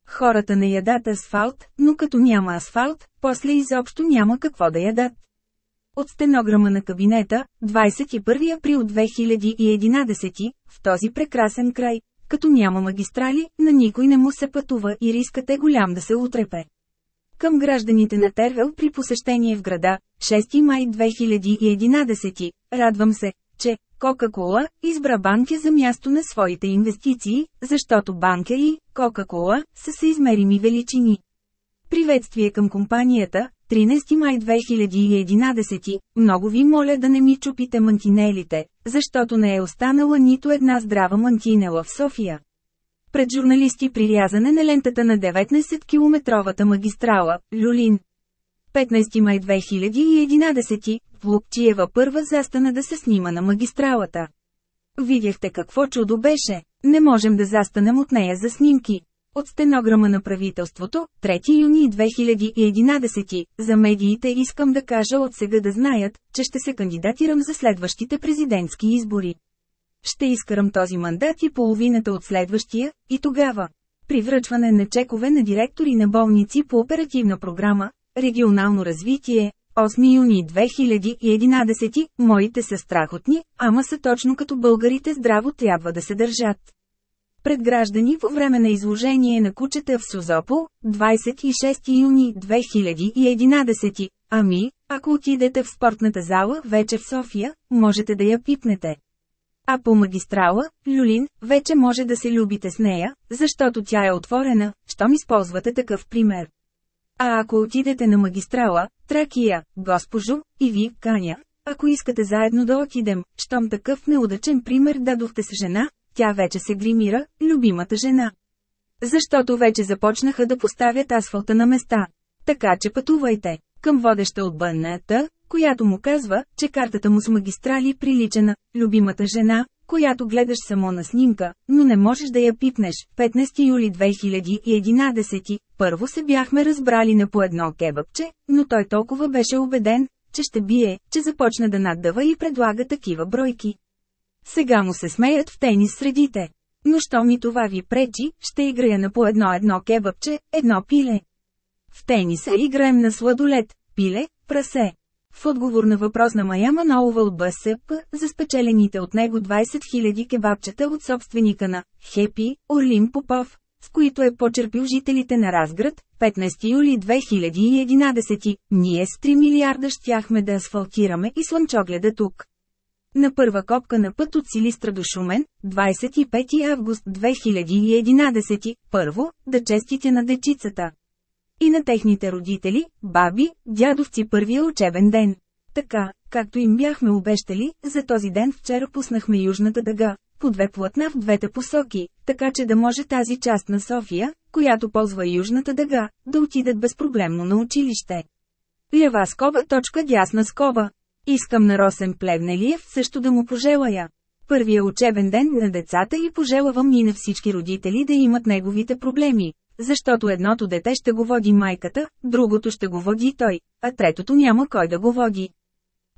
Хората не ядат асфалт, но като няма асфалт, после изобщо няма какво да ядат. От стенограма на кабинета, 21 април 2011, в този прекрасен край, като няма магистрали, на никой не му се пътува и рискът е голям да се утрепе. Към гражданите на Тервел при посещение в града, 6 май 2011, радвам се, че, Кока-кола, избра банка за място на своите инвестиции, защото банка и Кока-кола са съизмерими величини. Приветствие към компанията, 13 май 2011, много ви моля да не ми чупите мантинелите, защото не е останала нито една здрава мантинела в София. Пред журналисти при рязане на лентата на 19-километровата магистрала, Люлин. 15 май 2011, Лукчиева първа застана да се снима на магистралата. Видяхте какво чудо беше. Не можем да застанем от нея за снимки. От стенограма на правителството, 3 юни 2011, за медиите искам да кажа от сега да знаят, че ще се кандидатирам за следващите президентски избори. Ще изкарам този мандат и половината от следващия, и тогава. При връчване на чекове на директори на болници по оперативна програма, регионално развитие, 8 юни 2011, моите са страхотни, ама са точно като българите здраво трябва да се държат. Пред граждани по време на изложение на кучета в Созопол, 26 юни 2011, ами, ако отидете в спортната зала вече в София, можете да я пипнете. А по магистрала, Люлин, вече може да се любите с нея, защото тя е отворена, щом използвате такъв пример. А ако отидете на магистрала, Тракия, госпожо, и ви, Каня, ако искате заедно да отидем, щом такъв неудачен пример дадохте с жена, тя вече се гримира, любимата жена. Защото вече започнаха да поставят асфалта на места. Така че пътувайте. Към водеща от бънната, която му казва, че картата му с магистрали прилича на любимата жена, която гледаш само на снимка, но не можеш да я пипнеш. 15 юли 2011, първо се бяхме разбрали на по едно кебъбче, но той толкова беше убеден, че ще бие, че започна да наддава и предлага такива бройки. Сега му се смеят в тенис средите. Но що ми това ви пречи, ще играя на по едно едно кебъбче, едно пиле. В тениса играем на сладолет, пиле, прасе. В отговор на въпрос на Мая Манолова от БСП, за спечелените от него 20 000 кебабчета от собственика на «Хепи» Орлин Попов, с които е почерпил жителите на Разград, 15 юли 2011, ние с 3 милиарда щяхме да асфалтираме и слънчогледа тук. На първа копка на път от Силистра до Шумен, 25 август 2011, първо, да честите на дечицата. И на техните родители, баби, дядовци първия учебен ден. Така, както им бяхме обещали, за този ден вчера пуснахме Южната дъга, по две платна в двете посоки, така че да може тази част на София, която ползва Южната дъга, да отидат безпроблемно на училище. Лява скоба точка дясна скоба. Искам на Росен Плевнелиев също да му пожелая. Първия учебен ден на децата и пожелавам и на всички родители да имат неговите проблеми, защото едното дете ще го води майката, другото ще го води той, а третото няма кой да го води.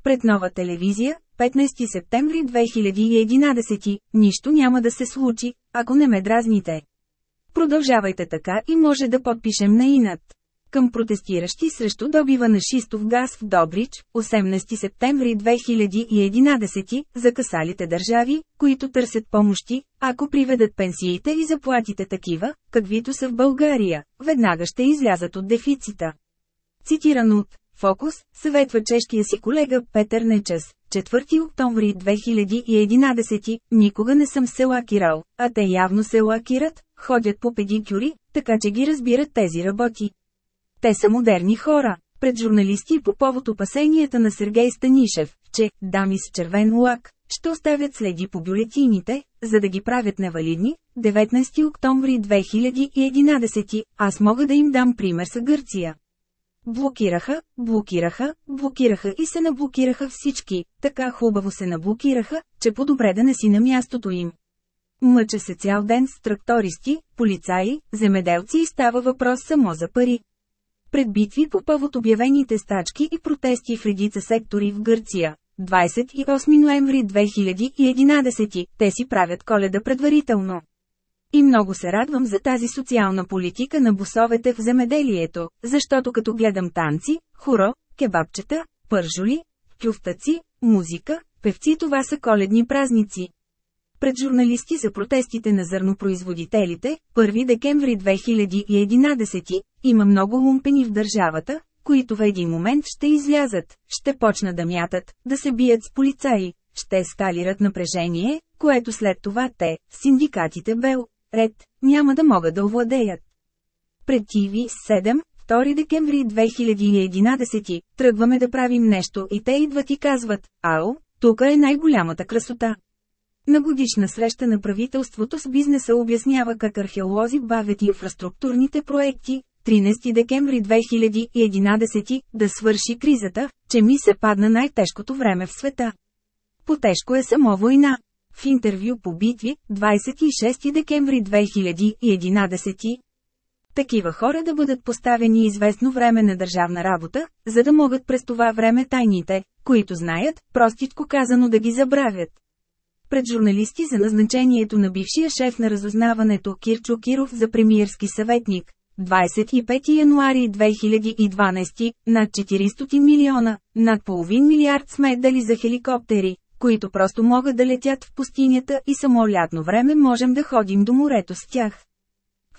Пред нова телевизия, 15 септември 2011, нищо няма да се случи, ако не ме дразните. Продължавайте така и може да подпишем на инат към протестиращи срещу добива на шистов газ в Добрич, 18 септември 2011, за касалите държави, които търсят помощи, ако приведат пенсиите и заплатите такива, каквито са в България, веднага ще излязат от дефицита. Цитиран от Фокус, съветва чешкия си колега Петър Нечес, 4 октомври 2011, никога не съм се лакирал, а те явно се лакират, ходят по педикюри, така че ги разбират тези работи. Те са модерни хора. Пред журналисти по повод опасенията на Сергей Станишев, че «дами с червен лак» ще оставят следи по бюлетините, за да ги правят невалидни, 19 октомври 2011, аз мога да им дам пример с Гърция. Блокираха, блокираха, блокираха и се наблокираха всички, така хубаво се наблокираха, че по-добре да не си на мястото им. Мъча се цял ден с трактористи, полицаи, земеделци и става въпрос само за пари. Пред битви по повод обявените стачки и протести в редица сектори в Гърция. 28 ноември 2011, те си правят коледа предварително. И много се радвам за тази социална политика на босовете в земеделието, защото като гледам танци, хоро, кебабчета, пържоли, кюфтаци, музика, певци това са коледни празници. Пред журналисти за протестите на зърнопроизводителите, 1 декември 2011, има много лумпени в държавата, които в един момент ще излязат, ще почна да мятат, да се бият с полицаи, ще ескалират напрежение, което след това те, синдикатите Бел, Ред, няма да могат да овладеят. Пред TV 7, 2 декември 2011, тръгваме да правим нещо и те идват и казват, ау, тук е най-голямата красота. На годишна среща на правителството с бизнеса обяснява как археолози бавят инфраструктурните проекти, 13 декември 2011, да свърши кризата, че ми се падна най-тежкото време в света. Потежко е само война. В интервю по битви, 26 декември 2011, такива хора да бъдат поставени известно време на държавна работа, за да могат през това време тайните, които знаят, простичко казано да ги забравят. Пред журналисти за назначението на бившия шеф на разузнаването Кирчо Киров за премиерски съветник, 25 януари 2012, над 400 милиона, над половин милиард сме дали за хеликоптери, които просто могат да летят в пустинята и само лятно време можем да ходим до морето с тях.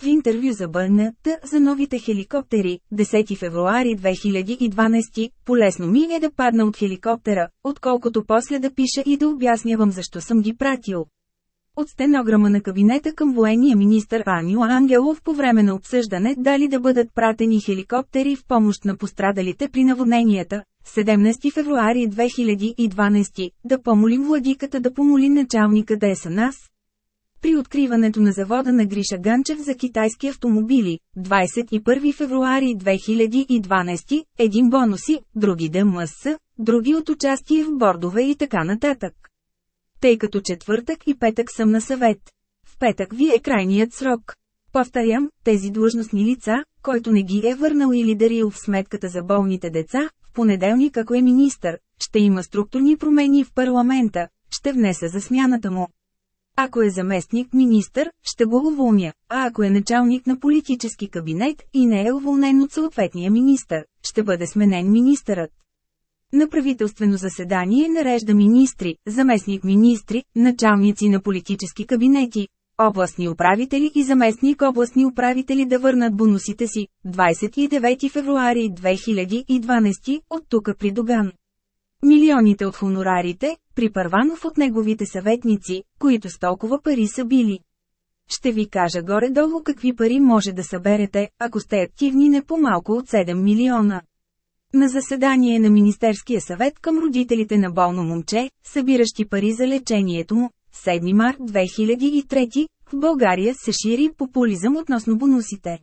В интервю за БНТ за новите хеликоптери, 10 февруари 2012, полезно ми е да падна от хеликоптера, отколкото после да пиша и да обяснявам защо съм ги пратил. От стенограма на кабинета към военния министър Анио Ангелов по време на обсъждане дали да бъдат пратени хеликоптери в помощ на пострадалите при наводненията, 17 февруари 2012, да помолим владиката да помоли началника да е са нас. При откриването на завода на Гриша Ганчев за китайски автомобили, 21 февруари 2012, един бонуси, други ДМС, други от участие в бордове и така нататък. Тъй като четвъртък и петък съм на съвет. В петък ви е крайният срок. Повторям, тези длъжностни лица, който не ги е върнал или дарил в сметката за болните деца, в понеделник ако е министър, ще има структурни промени в парламента, ще внеса за смяната му. Ако е заместник министър, ще го уволня, а ако е началник на политически кабинет и не е уволнен от съответния министър, ще бъде сменен министърът. На правителствено заседание нарежда министри, заместник министри, началници на политически кабинети, областни управители и заместник областни управители да върнат бонусите си. 29 февруари 2012 от тук при Доган. Милионите от хонорарите, при Първанов от неговите съветници, които с толкова пари са били. Ще ви кажа горе-долу какви пари може да съберете, ако сте активни не по-малко от 7 милиона. На заседание на Министерския съвет към родителите на болно момче, събиращи пари за лечението му, 7 март 2003, в България се шири популизъм относно бонусите.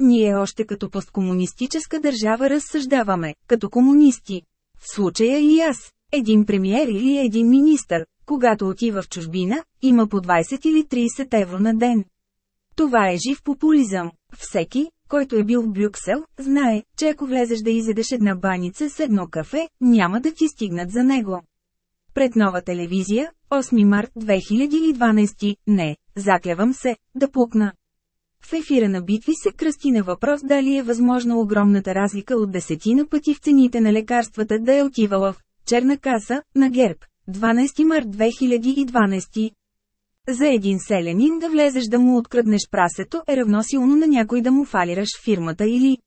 Ние още като посткомунистическа държава разсъждаваме, като комунисти. В случая и аз, един премиер или един министър, когато отива в чужбина, има по 20 или 30 евро на ден. Това е жив популизъм. Всеки, който е бил в Брюксел, знае, че ако влезеш да изедеш една баница с едно кафе, няма да ти стигнат за него. Пред нова телевизия, 8 март 2012, не, заклевам се, да пукна. В ефира на битви се кръсти на въпрос дали е възможна огромната разлика от десетина пъти в цените на лекарствата да е отивала в черна каса на ГЕРБ. 12 март 2012 за един селянин да влезеш да му откраднеш прасето е равносилно на някой да му фалираш фирмата или.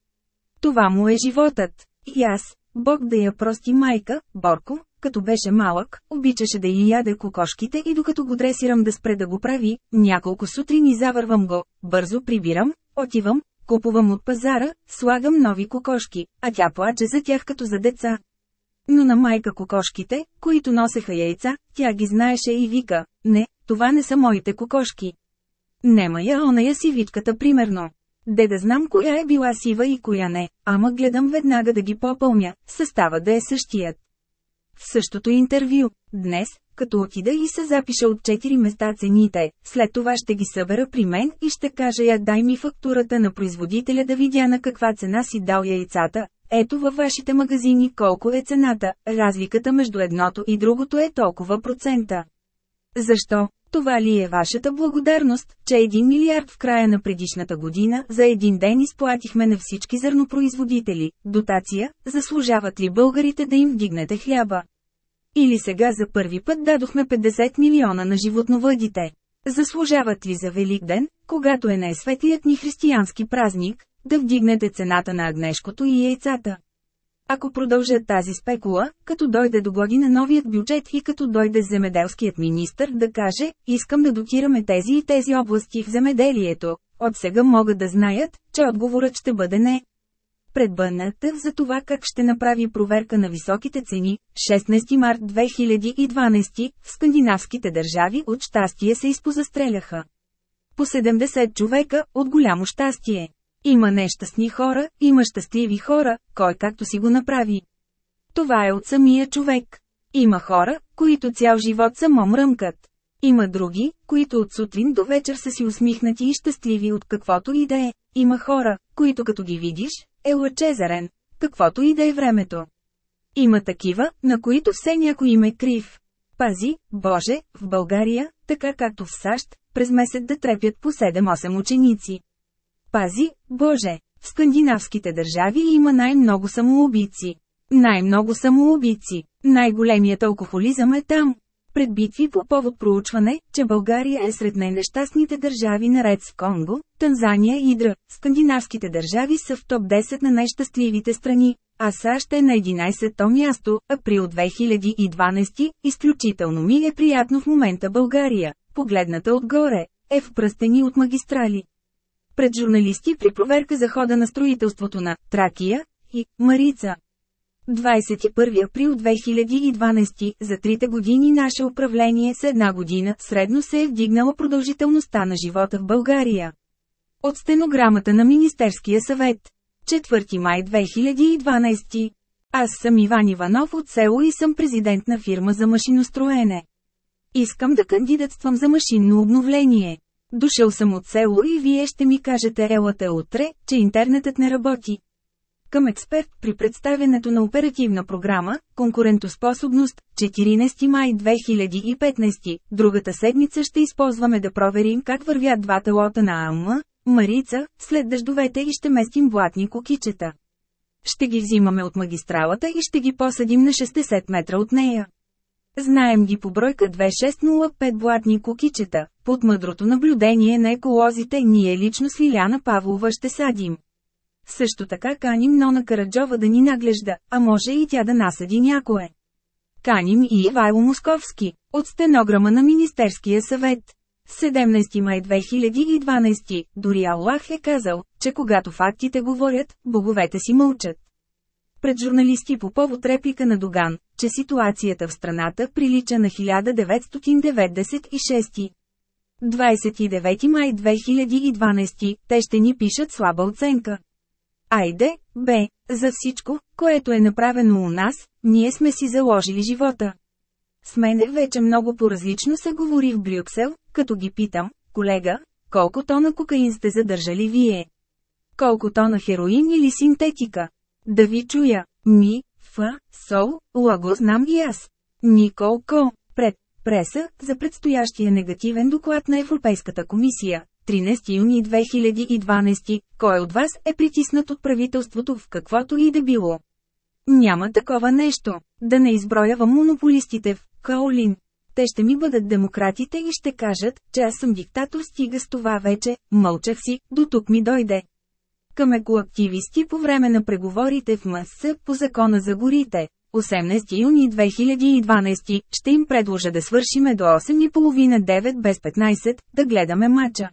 Това му е животът. И аз, Бог да я прости майка, Борко, като беше малък, обичаше да и яде кокошките и докато го дресирам да спре да го прави, няколко сутрини завървам го, бързо прибирам, отивам, купувам от пазара, слагам нови кокошки, а тя плаче за тях като за деца. Но на майка кокошките, които носеха яйца, тя ги знаеше и вика, не, това не са моите кокошки. Нема я оная сивичката примерно. Де да знам коя е била сива и коя не, ама гледам веднага да ги попълня, състава да е същият. В същото интервю, днес, като отида и се запиша от 4 места цените, след това ще ги събера при мен и ще кажа я дай ми фактурата на производителя да видя на каква цена си дал яйцата, ето във вашите магазини колко е цената, разликата между едното и другото е толкова процента. Защо? Това ли е вашата благодарност, че 1 милиард в края на предишната година за един ден изплатихме на всички зърнопроизводители, дотация, заслужават ли българите да им вдигнете хляба? Или сега за първи път дадохме 50 милиона на животновъдите? Заслужават ли за Велик ден, когато е най-светлият ни християнски празник, да вдигнете цената на агнешкото и яйцата? Ако продължат тази спекула, като дойде до година новият бюджет и като дойде земеделският министр да каже, искам да дотираме тези и тези области в земеделието, от сега могат да знаят, че отговорът ще бъде не. Пред за това как ще направи проверка на високите цени, 16 март 2012, в скандинавските държави от щастие се изпозастреляха. По 70 човека, от голямо щастие. Има нещастни хора, има щастливи хора, кой както си го направи. Това е от самия човек. Има хора, които цял живот само мръмкат. Има други, които от сутрин до вечер са си усмихнати и щастливи от каквото и да е. Има хора, които като ги видиш, е лъчезарен, каквото и да е времето. Има такива, на които все някой им е крив. Пази, Боже, в България, така както в САЩ, през месец да трепят по 7-8 ученици. Пази, Боже, в скандинавските държави има най-много самоубийци. Най-много самоубийци. Най-големият алкохолизъм е там. Пред битви по повод проучване, че България е сред най-нещастните държави наред с Конго, Танзания и Дра, скандинавските държави са в топ 10 на най-щастливите страни, а САЩ е на 11-то място, април 2012, изключително ми е приятно в момента България, погледната отгоре, е в пръстени от магистрали пред журналисти при проверка за хода на строителството на Тракия и Марица. 21 април 2012, за трите години наше управление с една година средно се е вдигнала продължителността на живота в България. От стенограмата на Министерския съвет. 4 май 2012. Аз съм Иван Иванов от село и съм президент на фирма за машиностроене. Искам да кандидатствам за машинно обновление. Дошъл съм от село и вие ще ми кажете елата утре, че интернетът не работи. Към експерт при представянето на оперативна програма «Конкурентоспособност» 14 май 2015, другата седмица ще използваме да проверим как вървят двата лота на АМ, Марица, след дъждовете и ще местим блатни кокичета. Ще ги взимаме от магистралата и ще ги посадим на 60 метра от нея. Знаем ги по бройка 2605 блатни кукичета, под мъдрото наблюдение на еколозите ние лично с Лиляна Павлова ще садим. Също така каним Нона Караджова да ни наглежда, а може и тя да насади някое. Каним и Ивайло Московски, от стенограма на Министерския съвет. 17 май 2012, дори Аллах е казал, че когато фактите говорят, боговете си мълчат пред журналисти по повод реплика на Доган, че ситуацията в страната прилича на 1996. 29 май 2012, те ще ни пишат слаба оценка. Айде, бе, за всичко, което е направено у нас, ние сме си заложили живота. С мене вече много по-различно се говори в Брюксел, като ги питам, колега, колко тона кокаин сте задържали вие? Колко тона хероин или синтетика? Да ви чуя. Ми, Ф, Сол, Лаго знам и аз. Николко. Пред преса, за предстоящия негативен доклад на Европейската комисия. 13 юни 2012, кой от вас е притиснат от правителството в каквото и да било? Няма такова нещо. Да не изброявам монополистите в Каолин. Те ще ми бъдат демократите и ще кажат, че аз съм диктатор стига с това вече, мълчах си, до тук ми дойде към екоактивисти по време на преговорите в МС по закона за горите. 18 юни 2012 ще им предложа да свършиме до 8.30-9 без 15, да гледаме матча.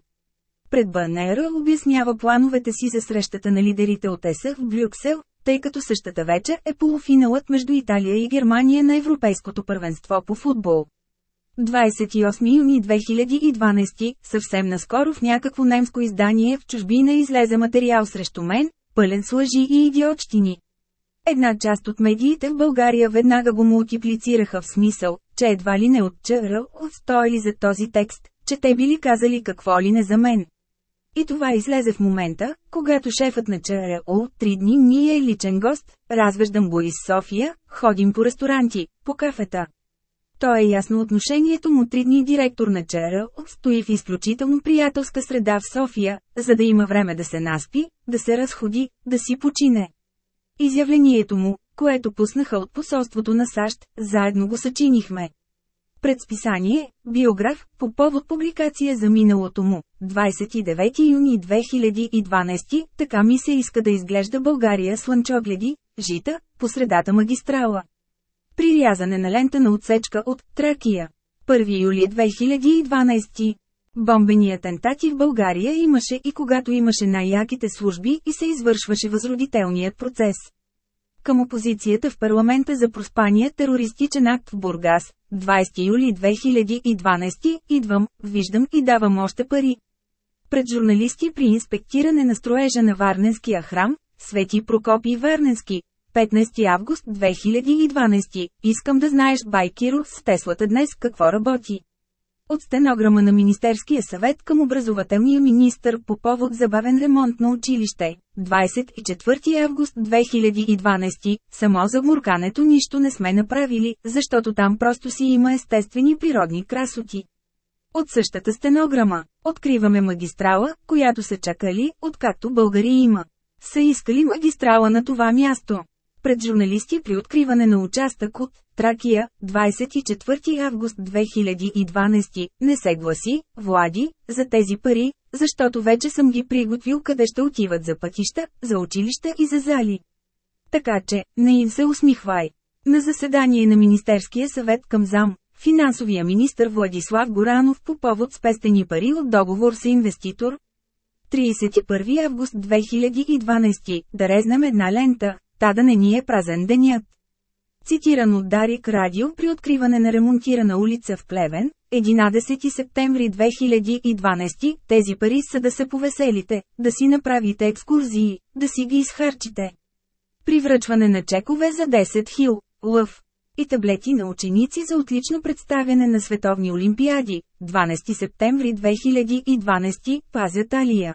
Пред БНР обяснява плановете си за срещата на лидерите от ЕСА в Брюксел, тъй като същата вечер е полуфиналът между Италия и Германия на Европейското първенство по футбол. 28 юни 2012, съвсем наскоро в някакво немско издание в чужбина излезе материал срещу мен, пълен с лъжи и идиотщини. Една част от медиите в България веднага го мултиплицираха в смисъл, че едва ли не от ЧР отстояли за този текст, че те били казали какво ли не за мен. И това излезе в момента, когато шефът на ЧРУ три дни ни е личен гост, развеждам го из София, ходим по ресторанти, по кафета. То е ясно отношението му три дни директор на ЧР, стои в изключително приятелска среда в София, за да има време да се наспи, да се разходи, да си почине. Изявлението му, което пуснаха от посолството на САЩ, заедно го съчинихме. Пред списание, биограф, по повод публикация за миналото му, 29 юни 2012, така ми се иска да изглежда България с лънчогледи, жита, по средата магистрала. Прирязане на лента на отсечка от Тракия. 1 юли 2012. Бомбени атентати в България имаше и когато имаше най-яките служби и се извършваше възродителният процес. Към опозицията в парламента за проспания терористичен акт в Бургас, 20 юли 2012, идвам, виждам и давам още пари. Пред журналисти при инспектиране на строежа на Варненския храм, Свети Прокопий Варненски, 15 август 2012, искам да знаеш Байкиро с Теслата днес какво работи. От стенограма на Министерския съвет към образователния министр по повод забавен ремонт на училище. 24 август 2012, само за муркането нищо не сме направили, защото там просто си има естествени природни красоти. От същата стенограма, откриваме магистрала, която са чакали, откакто българи има. Са искали магистрала на това място пред журналисти при откриване на участък от Тракия, 24 август 2012, не се гласи, Влади, за тези пари, защото вече съм ги приготвил къде ще отиват за пътища, за училища и за зали. Така че, не им се усмихвай. На заседание на Министерския съвет към зам, финансовия министр Владислав Горанов по повод спестени пари от договор с инвеститор, 31 август 2012, да резнем една лента, та да не ни е празен денят. Цитиран от Дарик Радио при откриване на ремонтирана улица в Плевен, 11 септември 2012, тези пари са да се повеселите, да си направите екскурзии, да си ги изхарчите. При връчване на чекове за 10 хил, лъв. И таблети на ученици за отлично представяне на световни олимпиади, 12 септември 2012, пазят Алия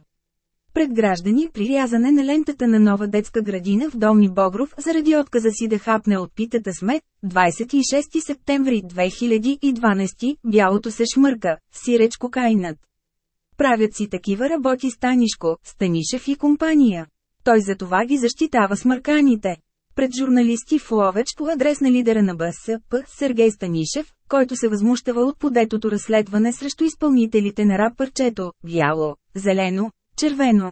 пред граждани при рязане на лентата на нова детска градина в Долни Богров заради отказа си да хапне от питата смет, 26 септември 2012, бялото се шмърка, сиреч кокайнат. Правят си такива работи Станишко, Станишев и компания. Той за това ги защитава смърканите. Пред журналисти в Ловеч по адрес на лидера на БСП, Сергей Станишев, който се възмущава от подетото разследване срещу изпълнителите на рап парчето, бяло, зелено, Червено.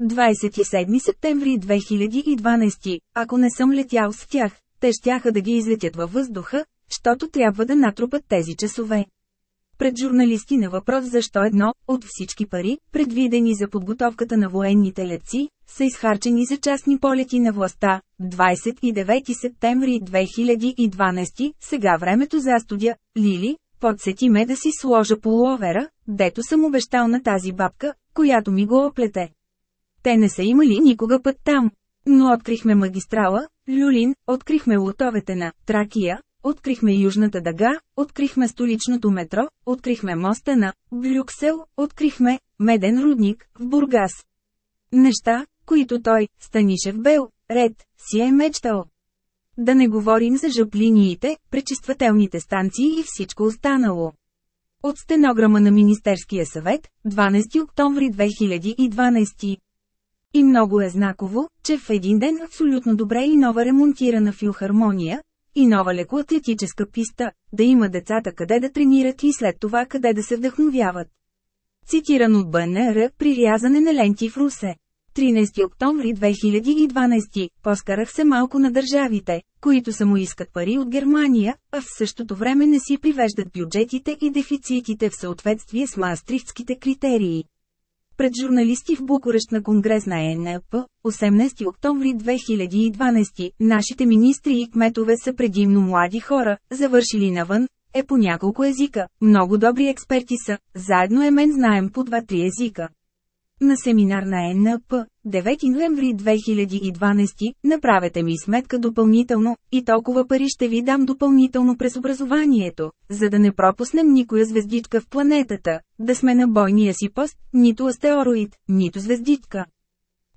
27 септември 2012, ако не съм летял с тях, те щяха да ги излетят във въздуха, защото трябва да натрупат тези часове. Пред журналисти на въпрос защо едно, от всички пари, предвидени за подготовката на военните летци, са изхарчени за частни полети на властта. 29 септември 2012, сега времето за студия, Лили, подсети ме да си сложа полуовера, дето съм обещал на тази бабка, която ми го оплете. Те не са имали никога път там. Но открихме магистрала, Люлин, открихме лотовете на Тракия, открихме Южната дъга, открихме столичното метро, открихме моста на Брюксел, открихме Меден рудник в Бургас. Неща, които той, Станишев Бел, ред, си е мечтал. Да не говорим за жаплиниите, пречиствателните станции и всичко останало. От стенограма на Министерския съвет, 12 октомври 2012. И много е знаково, че в един ден абсолютно добре и нова ремонтирана филхармония, и нова лекоатлетическа писта, да има децата къде да тренират и след това къде да се вдъхновяват. Цитиран от БНР при рязане на ленти в Русе. 13 октомври 2012, поскарах се малко на държавите, които само искат пари от Германия, а в същото време не си привеждат бюджетите и дефицитите в съответствие с мастрихтските критерии. Пред журналисти в Букурещ на конгрес на ЕНП, 18 октомври 2012, нашите министри и кметове са предимно млади хора, завършили навън, е по няколко езика, много добри експерти са, заедно е мен знаем по два-три езика. На семинар на НП, 9 ноември 2012, направете ми сметка допълнително, и толкова пари ще ви дам допълнително през образованието, за да не пропуснем никоя звездичка в планетата, да сме на бойния си пост, нито астероид, нито звездичка.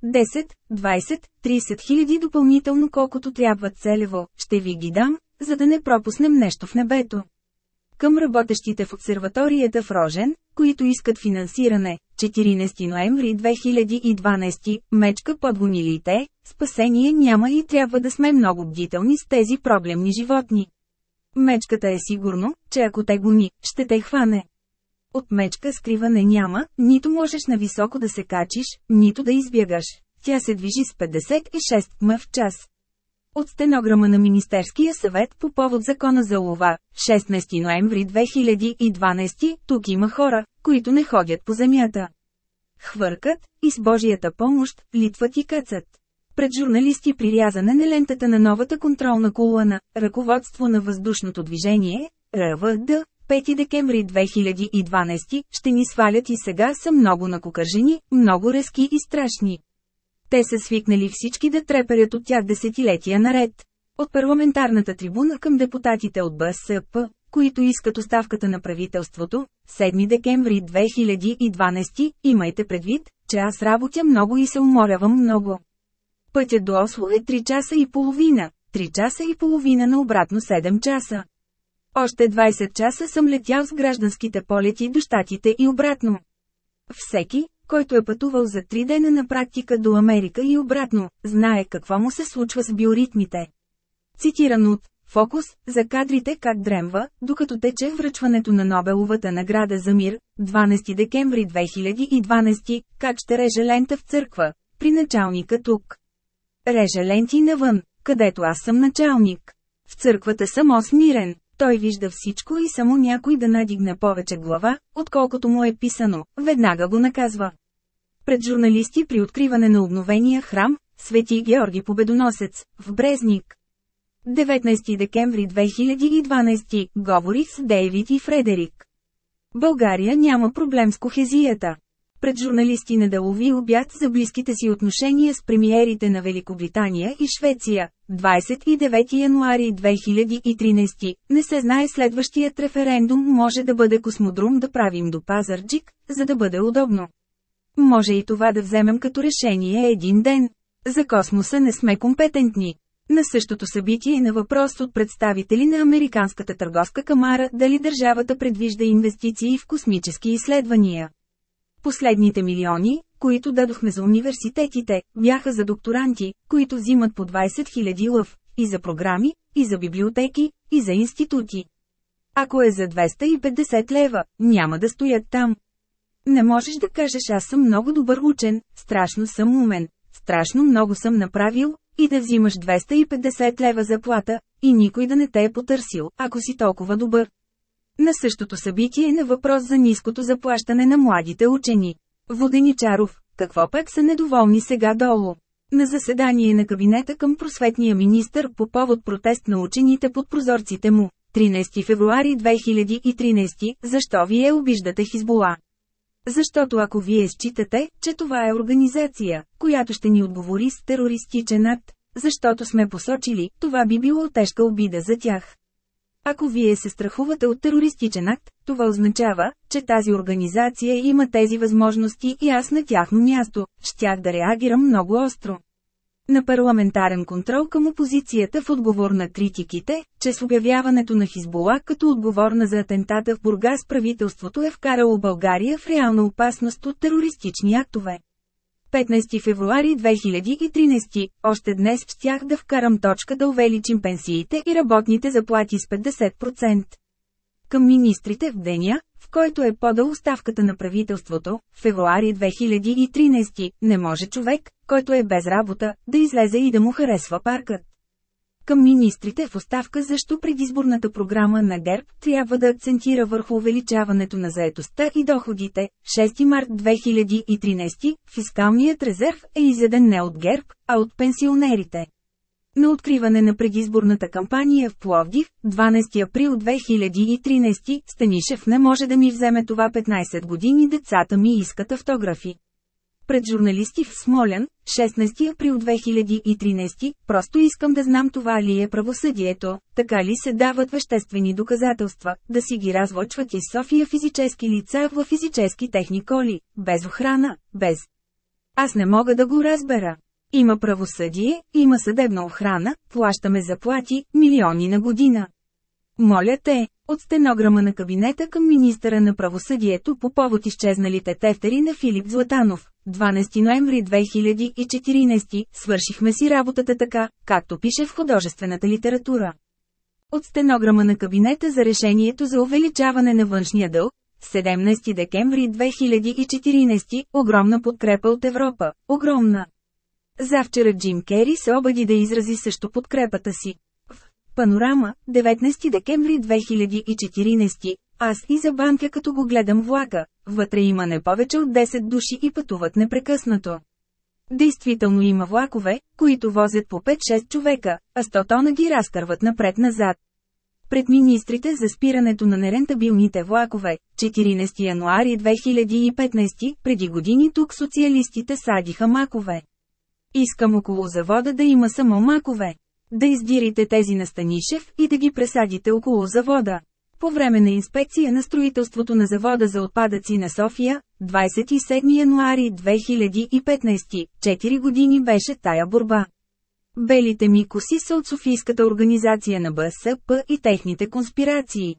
10, 20, 30 хиляди допълнително колкото трябва целево, ще ви ги дам, за да не пропуснем нещо в небето. Към работещите в обсерваторията в Рожен, които искат финансиране, 14 ноември 2012, мечка подгонилите, спасение няма и трябва да сме много бдителни с тези проблемни животни. Мечката е сигурно, че ако те гони, ще те хване. От мечка скриване няма, нито можеш на високо да се качиш, нито да избягаш. Тя се движи с 56 км в час. От стенограма на Министерския съвет по повод закона за лова, 16 ноември 2012, тук има хора, които не ходят по земята. Хвъркат, и с Божията помощ, литват и кацат. Пред журналисти при рязане на лентата на новата контролна колона, ръководство на въздушното движение, РВД, 5 декември 2012, ще ни свалят и сега са много накокържени, много резки и страшни. Те са свикнали всички да треперят от тях десетилетия наред. От парламентарната трибуна към депутатите от БСП, които искат оставката на правителството, 7 декември 2012, имайте предвид, че аз работя много и се уморявам много. Пътят до Осло е 3 часа и половина, 3 часа и половина на обратно 7 часа. Още 20 часа съм летял с гражданските полети до щатите и обратно. Всеки, който е пътувал за 3 дена на практика до Америка и обратно, знае какво му се случва с биоритмите. Цитиран от Фокус, за кадрите как дремва, докато тече връчването на Нобеловата награда за мир, 12 декември 2012, как ще реже лента в църква, при началника тук. Реже ленти навън, където аз съм началник. В църквата съм осмирен, той вижда всичко и само някой да надигне повече глава, отколкото му е писано, веднага го наказва. Пред журналисти при откриване на обновения храм, Свети Георги Победоносец, в Брезник. 19 декември 2012, говорих с Дейвид и Фредерик. България няма проблем с кохезията пред журналисти на делови обяд за близките си отношения с премиерите на Великобритания и Швеция. 29 януари 2013. Не се знае следващият референдум може да бъде космодрум да правим до Пазарджик, за да бъде удобно. Може и това да вземем като решение един ден. За космоса не сме компетентни. На същото събитие на въпрос от представители на Американската търговска камара дали държавата предвижда инвестиции в космически изследвания. Последните милиони, които дадохме за университетите, бяха за докторанти, които взимат по 20 000 лъв, и за програми, и за библиотеки, и за институти. Ако е за 250 лева, няма да стоят там. Не можеш да кажеш аз съм много добър учен, страшно съм умен, страшно много съм направил, и да взимаш 250 лева заплата, и никой да не те е потърсил, ако си толкова добър. На същото събитие на въпрос за ниското заплащане на младите учени. Воденичаров, какво пък са недоволни сега долу? На заседание на кабинета към просветния министр по повод протест на учените под прозорците му, 13 февруари 2013, защо вие обиждате Хизбола? Защото ако вие считате, че това е организация, която ще ни отговори с терористичен акт, защото сме посочили, това би било тежка обида за тях. Ако вие се страхувате от терористичен акт, това означава, че тази организация има тези възможности и аз на тяхно място, щях да реагирам много остро. На парламентарен контрол към опозицията в отговор на критиките, че с обявяването на Хизбола като отговорна за атентата в Бургас правителството е вкарало България в реална опасност от терористични актове. 15 февруари 2013, още днес щях да вкарам точка да увеличим пенсиите и работните заплати с 50%. Към министрите в деня, в който е подал оставката на правителството, февруари 2013, не може човек, който е без работа, да излезе и да му харесва паркът към министрите в оставка защо предизборната програма на ГЕРБ трябва да акцентира върху увеличаването на заетостта и доходите. 6 март 2013 фискалният резерв е изяден не от ГЕРБ, а от пенсионерите. На откриване на предизборната кампания в Пловдив, 12 април 2013, Станишев не може да ми вземе това 15 години децата ми искат автографи. Пред журналисти в Смолян, 16 април 2013, просто искам да знам това ли е правосъдието, така ли се дават веществени доказателства, да си ги развочват и София физически лица в физически техниколи, без охрана, без. Аз не мога да го разбера. Има правосъдие, има съдебна охрана, плащаме заплати, милиони на година. Моля те, от стенограма на кабинета към министъра на правосъдието по повод изчезналите тефтери на Филип Златанов, 12 ноември 2014, свършихме си работата така, както пише в художествената литература. От стенограма на кабинета за решението за увеличаване на външния дълг, 17 декември 2014, огромна подкрепа от Европа, огромна. Завчера Джим Кери се обади да изрази също подкрепата си. Панорама, 19 декември 2014, аз и за банка като го гледам влака, вътре има не повече от 10 души и пътуват непрекъснато. Действително има влакове, които возят по 5-6 човека, а 100 тона ги разкърват напред-назад. Пред министрите за спирането на нерентабилните влакове, 14 януари 2015, преди години тук социалистите садиха макове. Искам около завода да има само макове. Да издирите тези на Станишев и да ги пресадите около завода. По време на инспекция на строителството на завода за отпадъци на София, 27 януари 2015, 4 години беше тая борба. Белите ми коси са от Софийската организация на БСП и техните конспирации.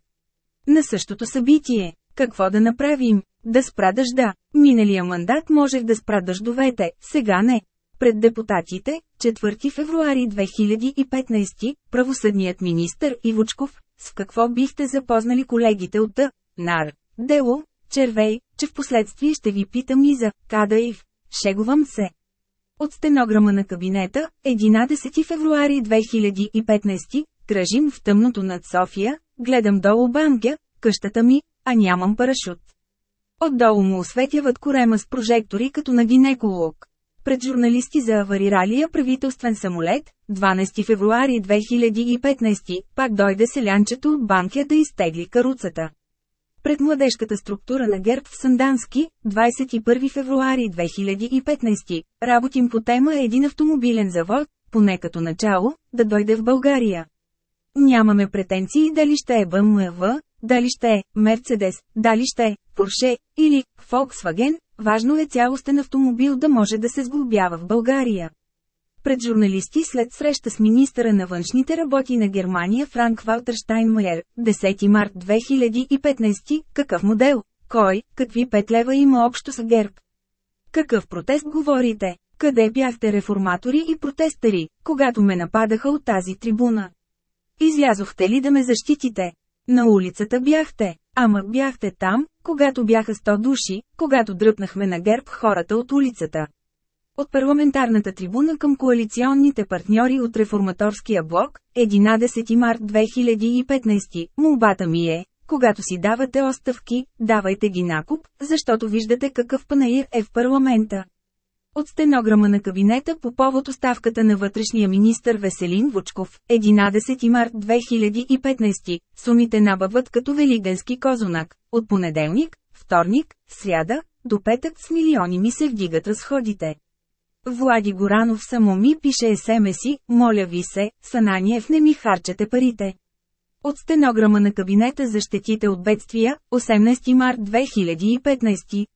На същото събитие, какво да направим? Да спра дъжда. Миналия мандат можех да спра дъждовете, сега не. Пред депутатите, 4 февруари 2015, правосъдният министр Ивочков, с какво бихте запознали колегите от Т. НАР, Дело, Червей, че в последствие ще ви питам и за Кадаев. Шегувам се. От стенограма на кабинета, 11 февруари 2015, кръжим в тъмното над София, гледам долу банкя, къщата ми, а нямам парашут. Отдолу му осветяват корема с прожектори като на гинеколог. Пред журналисти за авариралия правителствен самолет, 12 февруари 2015, пак дойде селянчето от банкя да изтегли каруцата. Пред младежката структура на ГЕРБ в Сандански, 21 февруари 2015, работим по тема един автомобилен завод, поне като начало, да дойде в България. Нямаме претенции дали ще е BMW, дали ще е Мерцедес, дали ще е Porsche или Volkswagen, важно е цялостен автомобил да може да се сглобява в България. Пред журналисти след среща с министъра на външните работи на Германия Франк Валтер Штайнмайер, 10 март 2015, какъв модел, кой, какви пет лева има общо с ГЕРБ? Какъв протест говорите? Къде бяхте реформатори и протестъри, когато ме нападаха от тази трибуна? Излязохте ли да ме защитите? На улицата бяхте, ама бяхте там, когато бяха 100 души, когато дръпнахме на герб хората от улицата. От парламентарната трибуна към коалиционните партньори от реформаторския блок, 11 март 2015, молбата ми е, когато си давате оставки, давайте ги накуп, защото виждате какъв панаир е в парламента. От стенограма на кабинета по повод оставката на вътрешния министр Веселин Вучков, 11 март 2015, сумите набават като велигенски козунак. От понеделник, вторник, сряда, до петък с милиони ми се вдигат разходите. Влади Горанов само ми пише СМС-и, моля ви се, Сананиев не ми харчете парите. От стенограма на кабинета за щетите от бедствия, 18 март 2015,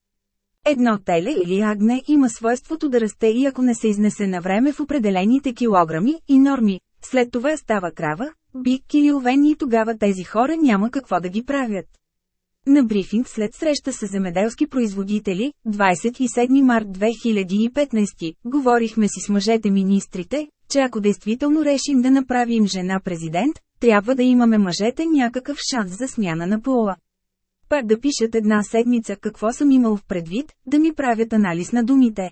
Едно теле или агне има свойството да расте и ако не се изнесе на време в определените килограми и норми, след това става крава, бик или овен и тогава тези хора няма какво да ги правят. На брифинг след среща с земеделски производители, 27 март 2015, говорихме си с мъжете министрите, че ако действително решим да направим жена президент, трябва да имаме мъжете някакъв шанс за смяна на пола пак да пишат една седмица какво съм имал в предвид, да ми правят анализ на думите.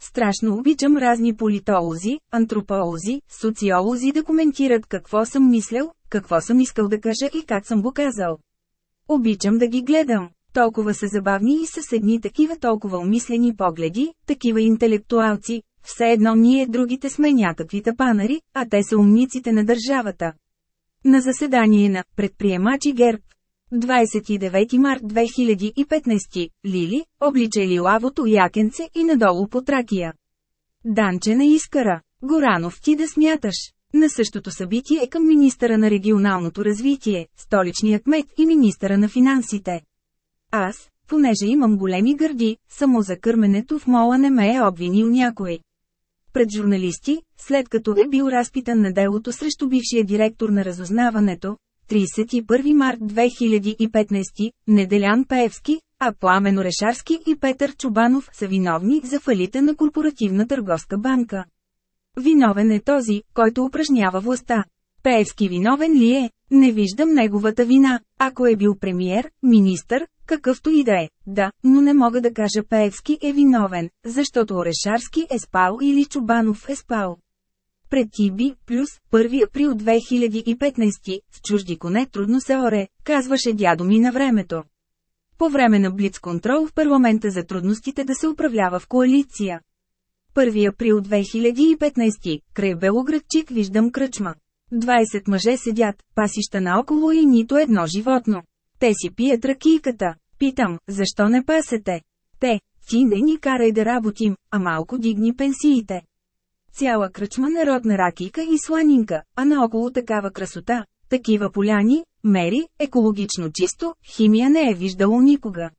Страшно обичам разни политолози, антрополози, социолози да коментират какво съм мислял, какво съм искал да кажа и как съм го казал. Обичам да ги гледам. Толкова са забавни и с едни такива толкова умислени погледи, такива интелектуалци, все едно ние другите сме някакви тапанари, а те са умниците на държавата. На заседание на предприемачи ГЕРБ, 29 март 2015, Лили, облича лилавото якенце и надолу по тракия. Данче на Искара, Горанов ти да смяташ. На същото събитие към министъра на регионалното развитие, столичния кмет и министъра на финансите. Аз, понеже имам големи гърди, само за кърменето в мола не ме е обвинил някой. Пред журналисти, след като е бил разпитан на делото срещу бившия директор на разузнаването, 31 март 2015, Неделян Пеевски, а Пламен Орешарски и Петър Чубанов са виновни за фалита на Корпоративна търговска банка. Виновен е този, който упражнява властта. Пеевски виновен ли е? Не виждам неговата вина. Ако е бил премиер, министър, какъвто и да е, да, но не мога да кажа Пеевски е виновен, защото Орешарски е спал или Чубанов е спал. Пред Тиби, плюс, 1 април 2015, с чужди коне трудно се оре, казваше дядо ми на времето. По време на блиц-контрол в парламента за трудностите да се управлява в коалиция. 1 април 2015, край Белоградчик виждам кръчма. 20 мъже седят, пасища наоколо и нито едно животно. Те си пият ракийката. Питам, защо не пасете? Те, ти не ни карай да работим, а малко дигни пенсиите. Цяла кръчма народна ракийка и сланинка, а наоколо такава красота, такива поляни, мери, екологично чисто, химия не е виждало никога.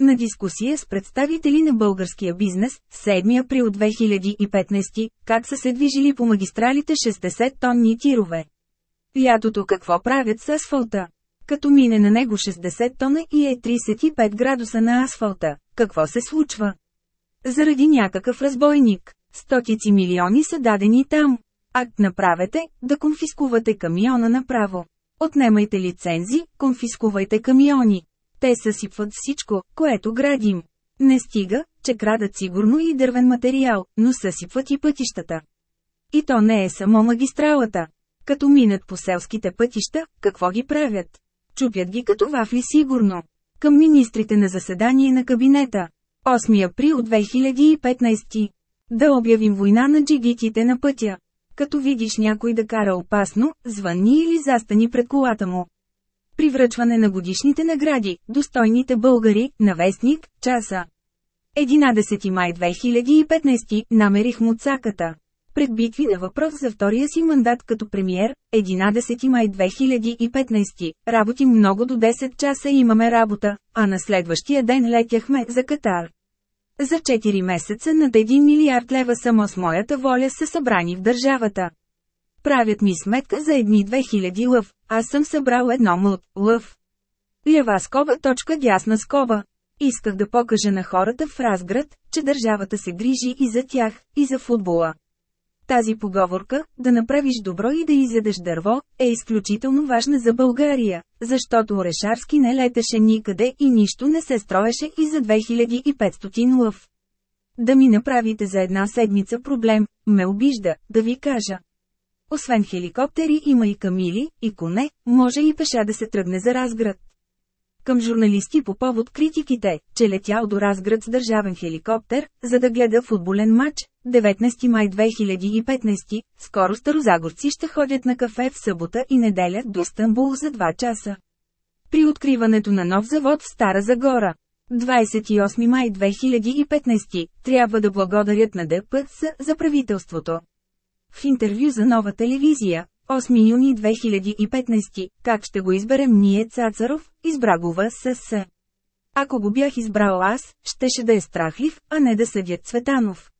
На дискусия с представители на българския бизнес, 7 април 2015, как са се движили по магистралите 60 тонни тирове. Лятото какво правят с асфалта? Като мине на него 60 тона и е 35 градуса на асфалта, какво се случва? Заради някакъв разбойник. Стотици милиони са дадени там. Акт направете, да конфискувате камиона направо. Отнемайте лицензи, конфискувайте камиони. Те съсипват всичко, което градим. Не стига, че крадат сигурно и дървен материал, но съсипват и пътищата. И то не е само магистралата. Като минат по селските пътища, какво ги правят? Чупят ги като вафли сигурно. Към министрите на заседание на кабинета. 8 април 2015. Да обявим война на джигитите на пътя. Като видиш някой да кара опасно, звънни или застани пред колата му. При връчване на годишните награди, достойните българи, на вестник, часа. 11 май 2015, намерих му цаката. Пред битви на въпрос за втория си мандат като премиер, 11 май 2015, работим много до 10 часа имаме работа, а на следващия ден летяхме за Катар. За 4 месеца над 1 милиард лева само с моята воля са събрани в държавата. Правят ми сметка за едни 2000 лъв, аз съм събрал едно мълт, лъв. Лява скоба точка дясна скоба. Исках да покажа на хората в Разград, че държавата се грижи и за тях, и за футбола. Тази поговорка, да направиш добро и да изядеш дърво, е изключително важна за България, защото Орешарски не летеше никъде и нищо не се строеше и за 2500 лъв. Да ми направите за една седмица проблем, ме обижда, да ви кажа. Освен хеликоптери има и камили, и коне, може и пеша да се тръгне за Разград. Към журналисти по повод критиките, че летял до Разград с държавен хеликоптер, за да гледа футболен матч, 19 май 2015, скоро старозагорци ще ходят на кафе в събота и неделя до Стамбул за 2 часа. При откриването на нов завод в Стара Загора, 28 май 2015, трябва да благодарят на ДПС за правителството. В интервю за нова телевизия, 8 юни 2015, как ще го изберем ние Цацаров, избра го ВСС. Ако го бях избрал аз, щеше да е страхлив, а не да съдят Цветанов.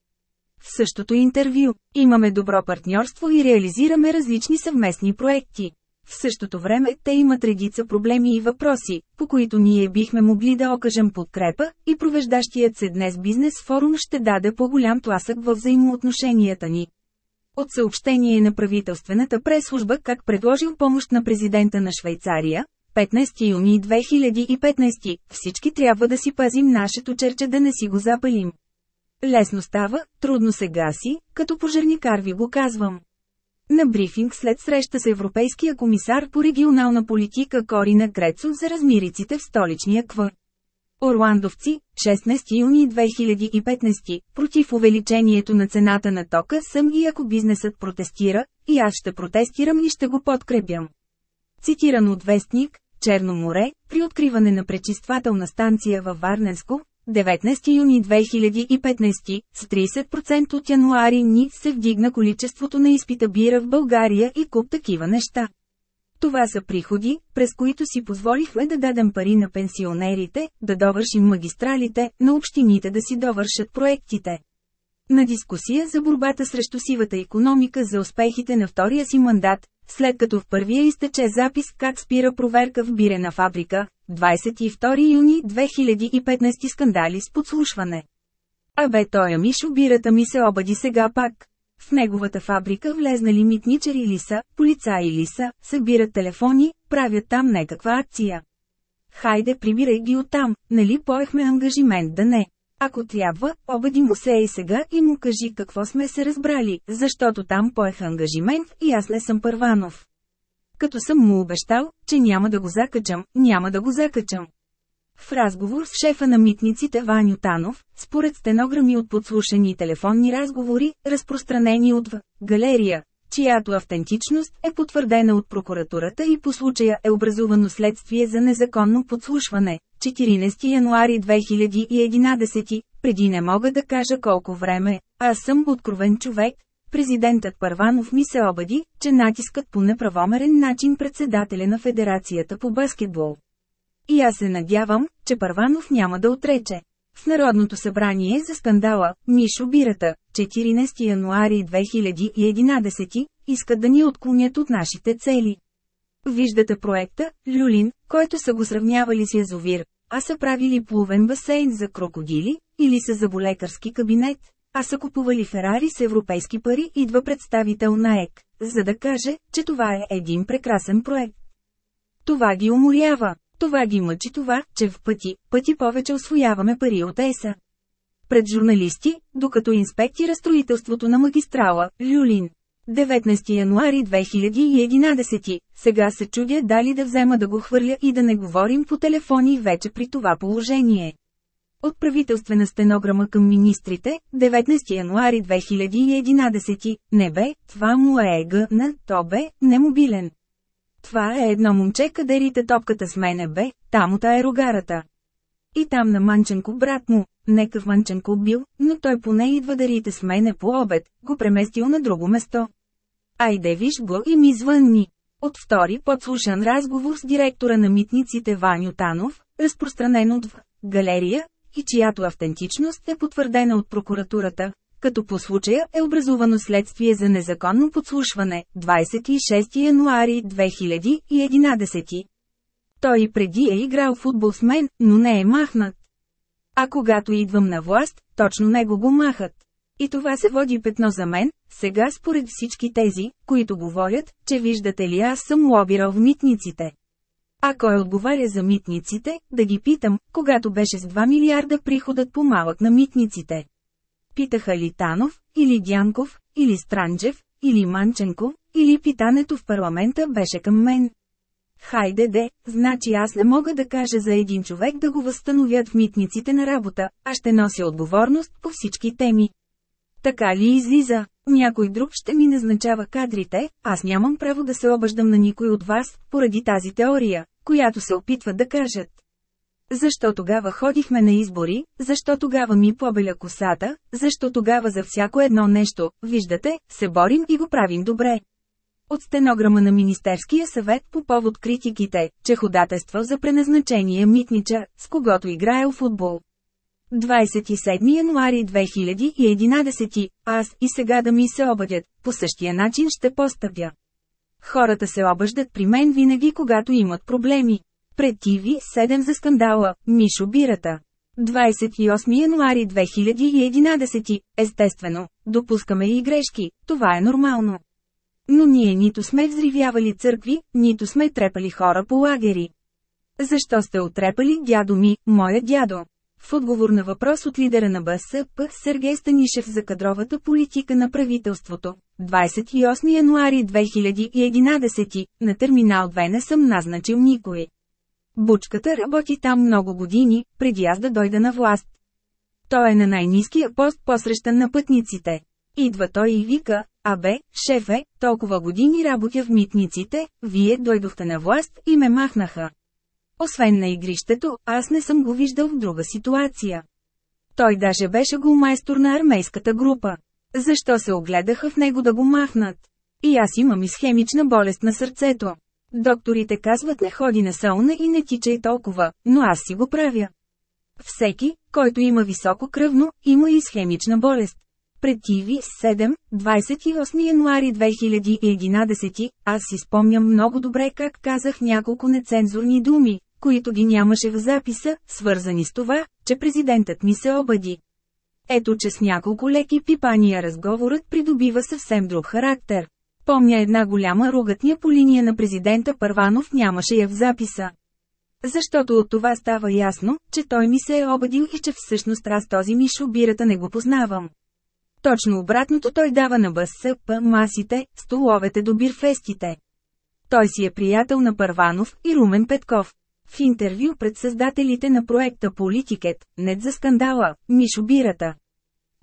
В същото интервю, имаме добро партньорство и реализираме различни съвместни проекти. В същото време те имат редица проблеми и въпроси, по които ние бихме могли да окажем подкрепа, и провеждащият се днес бизнес форум ще даде по-голям тласък във взаимоотношенията ни. От съобщение на правителствената прес-служба как предложил помощ на президента на Швейцария, 15 юни 2015, всички трябва да си пазим нашето черче да не си го запалим. Лесно става, трудно се гаси, като пожарникар ви го казвам. На брифинг след среща с Европейския комисар по регионална политика Корина Крецо за размириците в столичния квър. Орландовци, 16 юни 2015, против увеличението на цената на тока съм и ако бизнесът протестира, и аз ще протестирам и ще го подкрепям. Цитиран от вестник, Черно море, при откриване на пречиствателна станция във Варненско, 19 юни 2015, с 30% от януари ни се вдигна количеството на изпита бира в България и куп такива неща. Това са приходи, през които си позволихме да дадем пари на пенсионерите, да довършим магистралите, на общините да си довършат проектите. На дискусия за борбата срещу сивата економика за успехите на втория си мандат, след като в първия изтече запис как спира проверка в бирена фабрика, 22 юни 2015 скандали с подслушване. Абе той Мишо бирата ми се обади сега пак. В неговата фабрика влезнали митничари ли са, полицаи ли са, събират телефони, правят там някаква акция. Хайде прибирай ги оттам, нали поехме ангажимент да не. Ако трябва, обади му се и сега и му кажи какво сме се разбрали, защото там поех ангажимент и аз не съм Първанов. Като съм му обещал, че няма да го закачам, няма да го закачам. В разговор с шефа на митниците Ваню Танов, според стенограми от подслушани телефонни разговори, разпространени от в галерия, чиято автентичност е потвърдена от прокуратурата и по случая е образувано следствие за незаконно подслушване. 14 януари 2011, преди не мога да кажа колко време, аз съм откровен човек, президентът Първанов ми се обади, че натискат по неправомерен начин председателя на Федерацията по баскетбол. И аз се надявам, че Първанов няма да отрече. В Народното събрание за скандала, Мишо Бирата, 14 януари 2011, искат да ни отклонят от нашите цели. Виждате проекта, Люлин, който са го сравнявали с язовир, а са правили плувен басейн за крокодили, или са заболекарски кабинет, а са купували Ферари с европейски пари, идва представител на ЕК, за да каже, че това е един прекрасен проект. Това ги уморява. Това ги мъчи това, че в пъти, пъти повече освояваме пари от ЕСА. Пред журналисти, докато инспектира строителството на магистрала, Люлин. 19 януари 2011, сега се чудя дали да взема да го хвърля и да не говорим по телефони вече при това положение. От правителствена стенограма към министрите, 19 януари 2011, не бе, това му е на то бе, немобилен. Това е едно момче кадерите топката с мене бе, тамота е рогарата. И там на Манченко брат му, некъв Манченко бил, но той поне идва дарите с мене по обед, го преместил на друго место. Айде виж го и ми звънни. От втори подслушан разговор с директора на митниците Ваню Танов, разпространен от в галерия, и чиято автентичност е потвърдена от прокуратурата, като по случая е образувано следствие за незаконно подслушване, 26 януари 2011. Той преди е играл футбол с мен, но не е махнат. А когато идвам на власт, точно него го махат. И това се води петно за мен, сега според всички тези, които говорят, че виждате ли аз съм лобирал в митниците. А кой отговаря за митниците, да ги питам, когато беше с 2 милиарда приходът по малък на митниците. Питаха ли Танов, или Дянков, или Странджев, или Манченко, или питането в парламента беше към мен. Хайде де, значи аз не мога да кажа за един човек да го възстановят в митниците на работа, а ще нося отговорност по всички теми. Така ли излиза? Някой друг ще ми назначава кадрите, аз нямам право да се обаждам на никой от вас, поради тази теория, която се опитват да кажат. Защо тогава ходихме на избори, защо тогава ми побеля косата, защо тогава за всяко едно нещо, виждате, се борим и го правим добре. От стенограма на Министерския съвет по повод критиките, че ходатайства за преназначение Митнича, с когото играел футбол. 27 януари 2011, аз и сега да ми се обадят, по същия начин ще постъпя. Хората се обаждат при мен винаги когато имат проблеми. Пред ТВ 7 за скандала, Мишо Бирата. 28 януари 2011, естествено, допускаме и грешки, това е нормално. Но ние нито сме взривявали църкви, нито сме трепали хора по лагери. Защо сте отрепали дядо ми, моя дядо? В отговор на въпрос от лидера на БСП, Сергей Станишев за кадровата политика на правителството, 28 януари 2011, на терминал 2 не съм назначил никой. Бучката работи там много години, преди аз да дойда на власт. Той е на най-низкия пост посрещан на пътниците. Идва той и вика, абе, шефе, толкова години работя в митниците, вие дойдохте на власт и ме махнаха. Освен на игрището, аз не съм го виждал в друга ситуация. Той даже беше го майстор на армейската група. Защо се огледаха в него да го махнат? И аз имам изхемична болест на сърцето. Докторите казват не ходи на сауна и не тичай толкова, но аз си го правя. Всеки, който има високо кръвно, има изхемична болест. Пред ТВ 7, 28 януари 2011, аз си спомням много добре как казах няколко нецензурни думи, които ги нямаше в записа, свързани с това, че президентът ми се обади. Ето че с няколко леки пипания разговорът придобива съвсем друг характер. Помня една голяма ругатня по линия на президента Първанов нямаше я в записа. Защото от това става ясно, че той ми се е обадил и че всъщност аз този Мишо бирата не го познавам. Точно обратното той дава на БСП масите, столовете до бирфестите. Той си е приятел на Първанов и Румен Петков. В интервю пред създателите на проекта Политикет, нет за скандала, Мишо Бирата.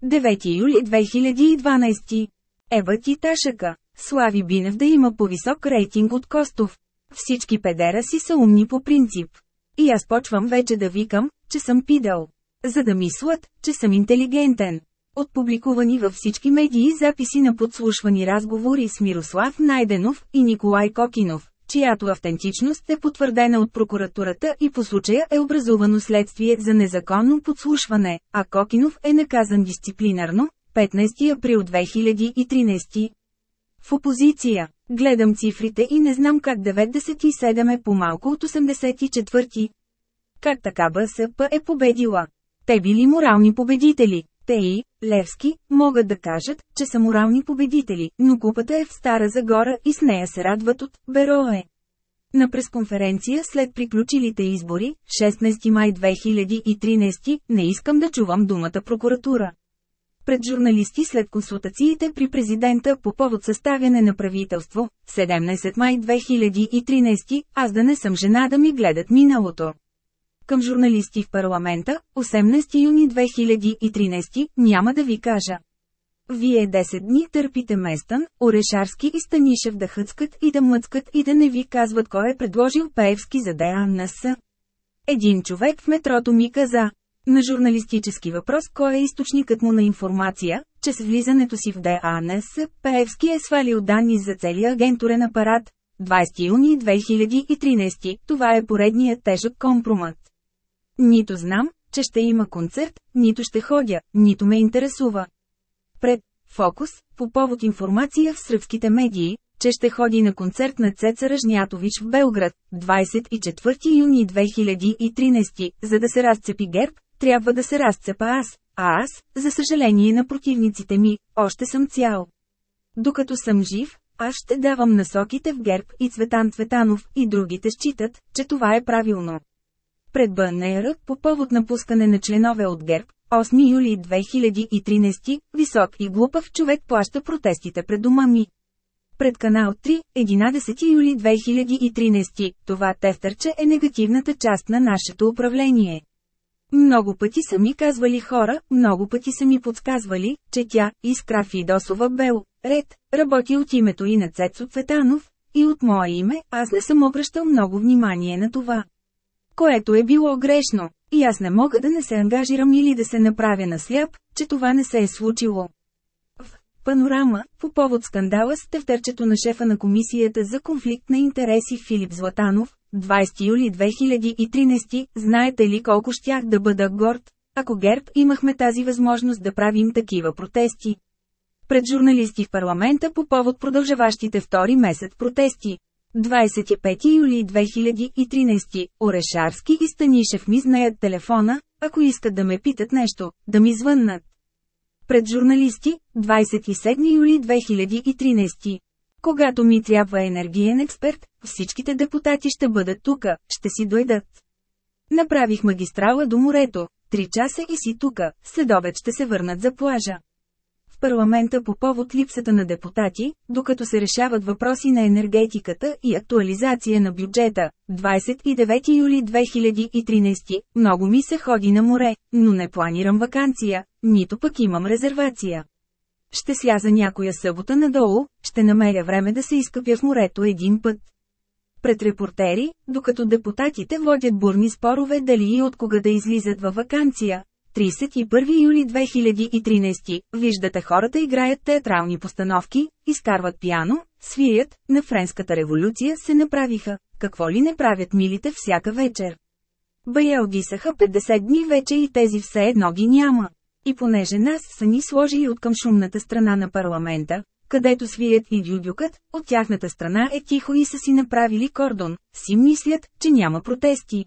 9 юли 2012. Ева Титашака. Слави Бинев да има по-висок рейтинг от Костов. Всички педера си са умни по принцип. И аз почвам вече да викам, че съм пидал. За да мислят, че съм интелигентен. От публикувани във всички медии записи на подслушвани разговори с Мирослав Найденов и Николай Кокинов, чиято автентичност е потвърдена от прокуратурата и по случая е образувано следствие за незаконно подслушване, а Кокинов е наказан дисциплинарно, 15 април 2013. В опозиция. Гледам цифрите и не знам как 97 е по-малко от 84. Как така БСП е победила? Те били морални победители. Те и, Левски, могат да кажат, че са морални победители, но купата е в Стара Загора и с нея се радват от Берое. На пресконференция след приключилите избори, 16 май 2013, не искам да чувам думата прокуратура. Пред журналисти след консултациите при президента по повод съставяне на правителство, 17 май 2013, аз да не съм жена да ми гледат миналото. Към журналисти в парламента, 18 юни 2013, няма да ви кажа. Вие 10 дни търпите Местън, Орешарски и Станишев да хъцкат и да мъцкат и да не ви казват кой е предложил Пеевски за ДАНС. Един човек в метрото ми каза, на журналистически въпрос кой е източникът му на информация, че с влизането си в ДАНС, Пеевски е свалил данни за целия агентурен апарат. 20 юни 2013, това е поредният тежък компромат. Нито знам, че ще има концерт, нито ще ходя, нито ме интересува. Пред Фокус, по повод информация в сръбските медии, че ще ходи на концерт на Цеца Ръжнятович в Белград, 24 юни 2013, за да се разцепи герб, трябва да се разцепа аз, а аз, за съжаление на противниците ми, още съм цял. Докато съм жив, аз ще давам насоките в герб и Цветан Цветанов и другите считат, че това е правилно. Пред БНР, по повод напускане на членове от ГЕРБ, 8 юли 2013, висок и глупав човек плаща протестите пред дома ми. Пред канал 3, 11 юли 2013, това тефтерче е негативната част на нашето управление. Много пъти са ми казвали хора, много пъти са ми подсказвали, че тя, Искра Фидосова Бел, ред, работи от името и на Цецо Цветанов, и от мое име, аз не съм обръщал много внимание на това. Което е било грешно, и аз не мога да не се ангажирам или да се направя на сляп, че това не се е случило. В панорама, по повод скандала с тефтерчето на шефа на комисията за конфликт на интереси Филип Златанов, 20 юли 2013, знаете ли колко щях да бъда горд, ако ГЕРБ имахме тази възможност да правим такива протести. Пред журналисти в парламента по повод продължаващите втори месец протести. 25 юли 2013, Орешарски и Станишев ми знаят телефона, ако искат да ме питат нещо, да ми звъннат. Пред журналисти, 27 юли 2013. Когато ми трябва енергиен експерт, всичките депутати ще бъдат тука, ще си дойдат. Направих магистрала до морето, три часа и си тука, следобед ще се върнат за плажа парламента по повод липсата на депутати, докато се решават въпроси на енергетиката и актуализация на бюджета. 29 юли 2013, много ми се ходи на море, но не планирам вакансия, нито пък имам резервация. Ще сляза някоя събота надолу, ще намеря време да се изкъпя в морето един път. Пред репортери, докато депутатите водят бурни спорове дали и от кога да излизат във вакансия, 31 юли 2013, виждате хората играят театрални постановки, изкарват пиано, свият, на Френската революция се направиха, какво ли не правят милите всяка вечер. Бая одисаха 50 дни вече и тези все едно ги няма. И понеже нас са ни сложили от към шумната страна на парламента, където свият и дюдюкът, от тяхната страна е тихо и са си направили кордон, си мислят, че няма протести.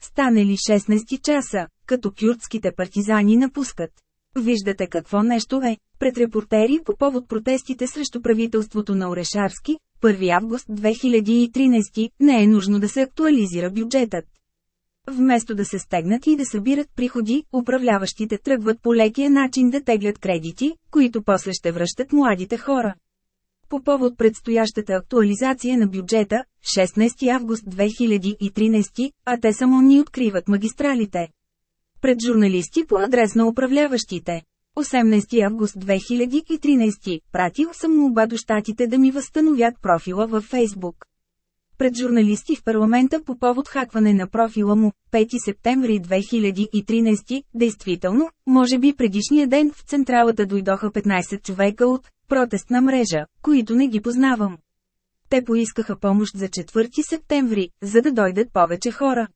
Станали 16 часа, като кюртските партизани напускат. Виждате какво нещо е. Пред репортери по повод протестите срещу правителството на Орешарски, 1 август 2013, не е нужно да се актуализира бюджетът. Вместо да се стегнат и да събират приходи, управляващите тръгват по лекия начин да теглят кредити, които после ще връщат младите хора. По повод предстоящата актуализация на бюджета, 16 август 2013, а те само ни откриват магистралите. Пред журналисти по адрес на управляващите. 18 август 2013, пратил съм молба до щатите да ми възстановят профила във Фейсбук. Пред журналисти в парламента по повод хакване на профила му, 5 септември 2013, действително, може би предишния ден в централата дойдоха 15 човека от протестна мрежа, които не ги познавам. Те поискаха помощ за 4 септември, за да дойдат повече хора.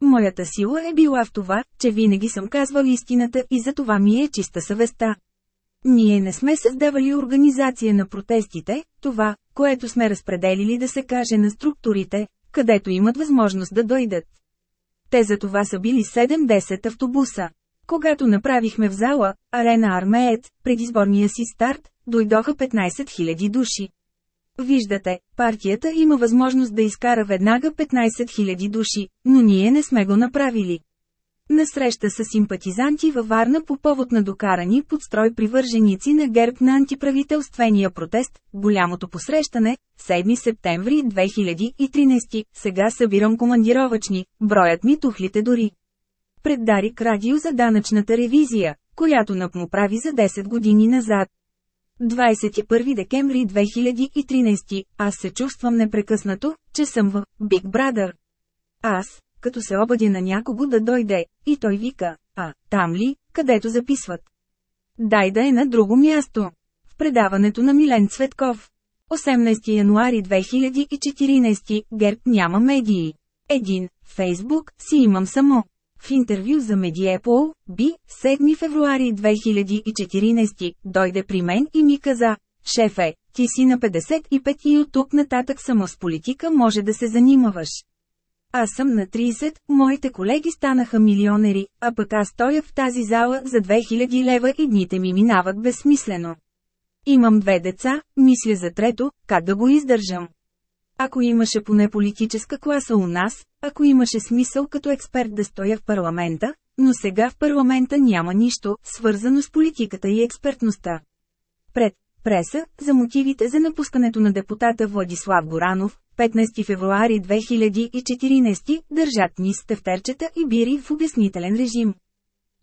Моята сила е била в това, че винаги съм казвал истината и за това ми е чиста съвестта. Ние не сме създавали организация на протестите, това, което сме разпределили да се каже на структурите, където имат възможност да дойдат. Те за това са били 7-10 автобуса. Когато направихме в зала, Арена Армеец, предизборния си старт, дойдоха 15 000 души. Виждате, партията има възможност да изкара веднага 15 000 души, но ние не сме го направили. На среща с симпатизанти във Варна по повод на докарани под строй привърженици на герб на антиправителствения протест, голямото посрещане, 7 септември 2013, сега събирам командировачни, броят ми тухлите дори. Пред Дарик Радио за данъчната ревизия, която НАП за 10 години назад. 21 декември 2013, аз се чувствам непрекъснато, че съм в Big Brother. Аз, като се обадя на някого да дойде, и той вика, а, там ли, където записват. Дай да е на друго място. В предаването на Милен Цветков. 18 януари 2014, Герб няма медии. Един, Фейсбук, си имам само. В интервю за Медиепол, Би, 7 февруари 2014, дойде при мен и ми каза, шефе, ти си на 55 и от тук нататък само с политика може да се занимаваш. Аз съм на 30, моите колеги станаха милионери, а пък аз стоя в тази зала за 2000 лева и дните ми минават безсмислено. Имам две деца, мисля за трето, как да го издържам. Ако имаше поне политическа класа у нас, ако имаше смисъл като експерт да стоя в парламента, но сега в парламента няма нищо, свързано с политиката и експертността. Пред преса, за мотивите за напускането на депутата Владислав Горанов, 15 февруари 2014, държат ни с тефтерчета и бири в обяснителен режим.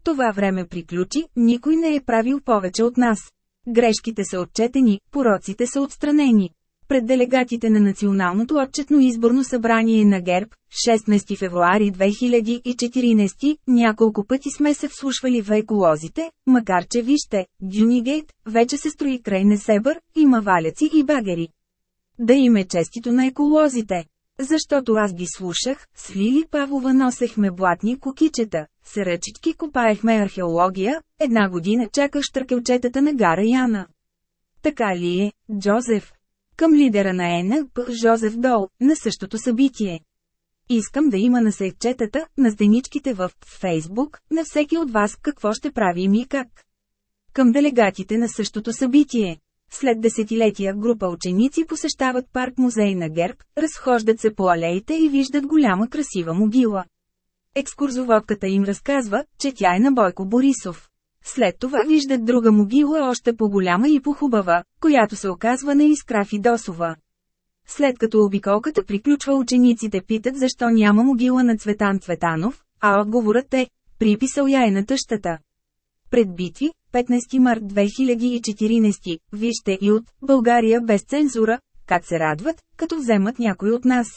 Това време приключи, никой не е правил повече от нас. Грешките са отчетени, пороците са отстранени. Пред делегатите на Националното отчетно изборно събрание на ГЕРБ, 16 февруари 2014, няколко пъти сме се вслушвали в еколозите, макар че вижте, Дюнигейт, вече се строи край Несебър, има валяци и багери. Да им е честито на еколозите. Защото аз ги слушах, с Лили Павлова носехме блатни кукичета, с ръчички копаехме археология, една година чаках штракелчетата на гара Яна. Така ли е, Джозеф? Към лидера на ЕНП Жозеф Дол, на същото събитие. Искам да има на сейтчетата, на стеничките в Фейсбук, на всеки от вас какво ще правим и как. Към делегатите на същото събитие. След десетилетия група ученици посещават парк музей на Герб, разхождат се по алеите и виждат голяма красива могила. Екскурзоводката им разказва, че тя е на Бойко Борисов. След това виждат друга могила още по-голяма и по-хубава, която се оказва на Искра Фидосова. След като обиколката приключва учениците питат защо няма могила на Цветан Цветанов, а отговорът е – приписал я е на тъщата. Пред битви, 15 март 2014, вижте и от България без цензура, как се радват, като вземат някой от нас.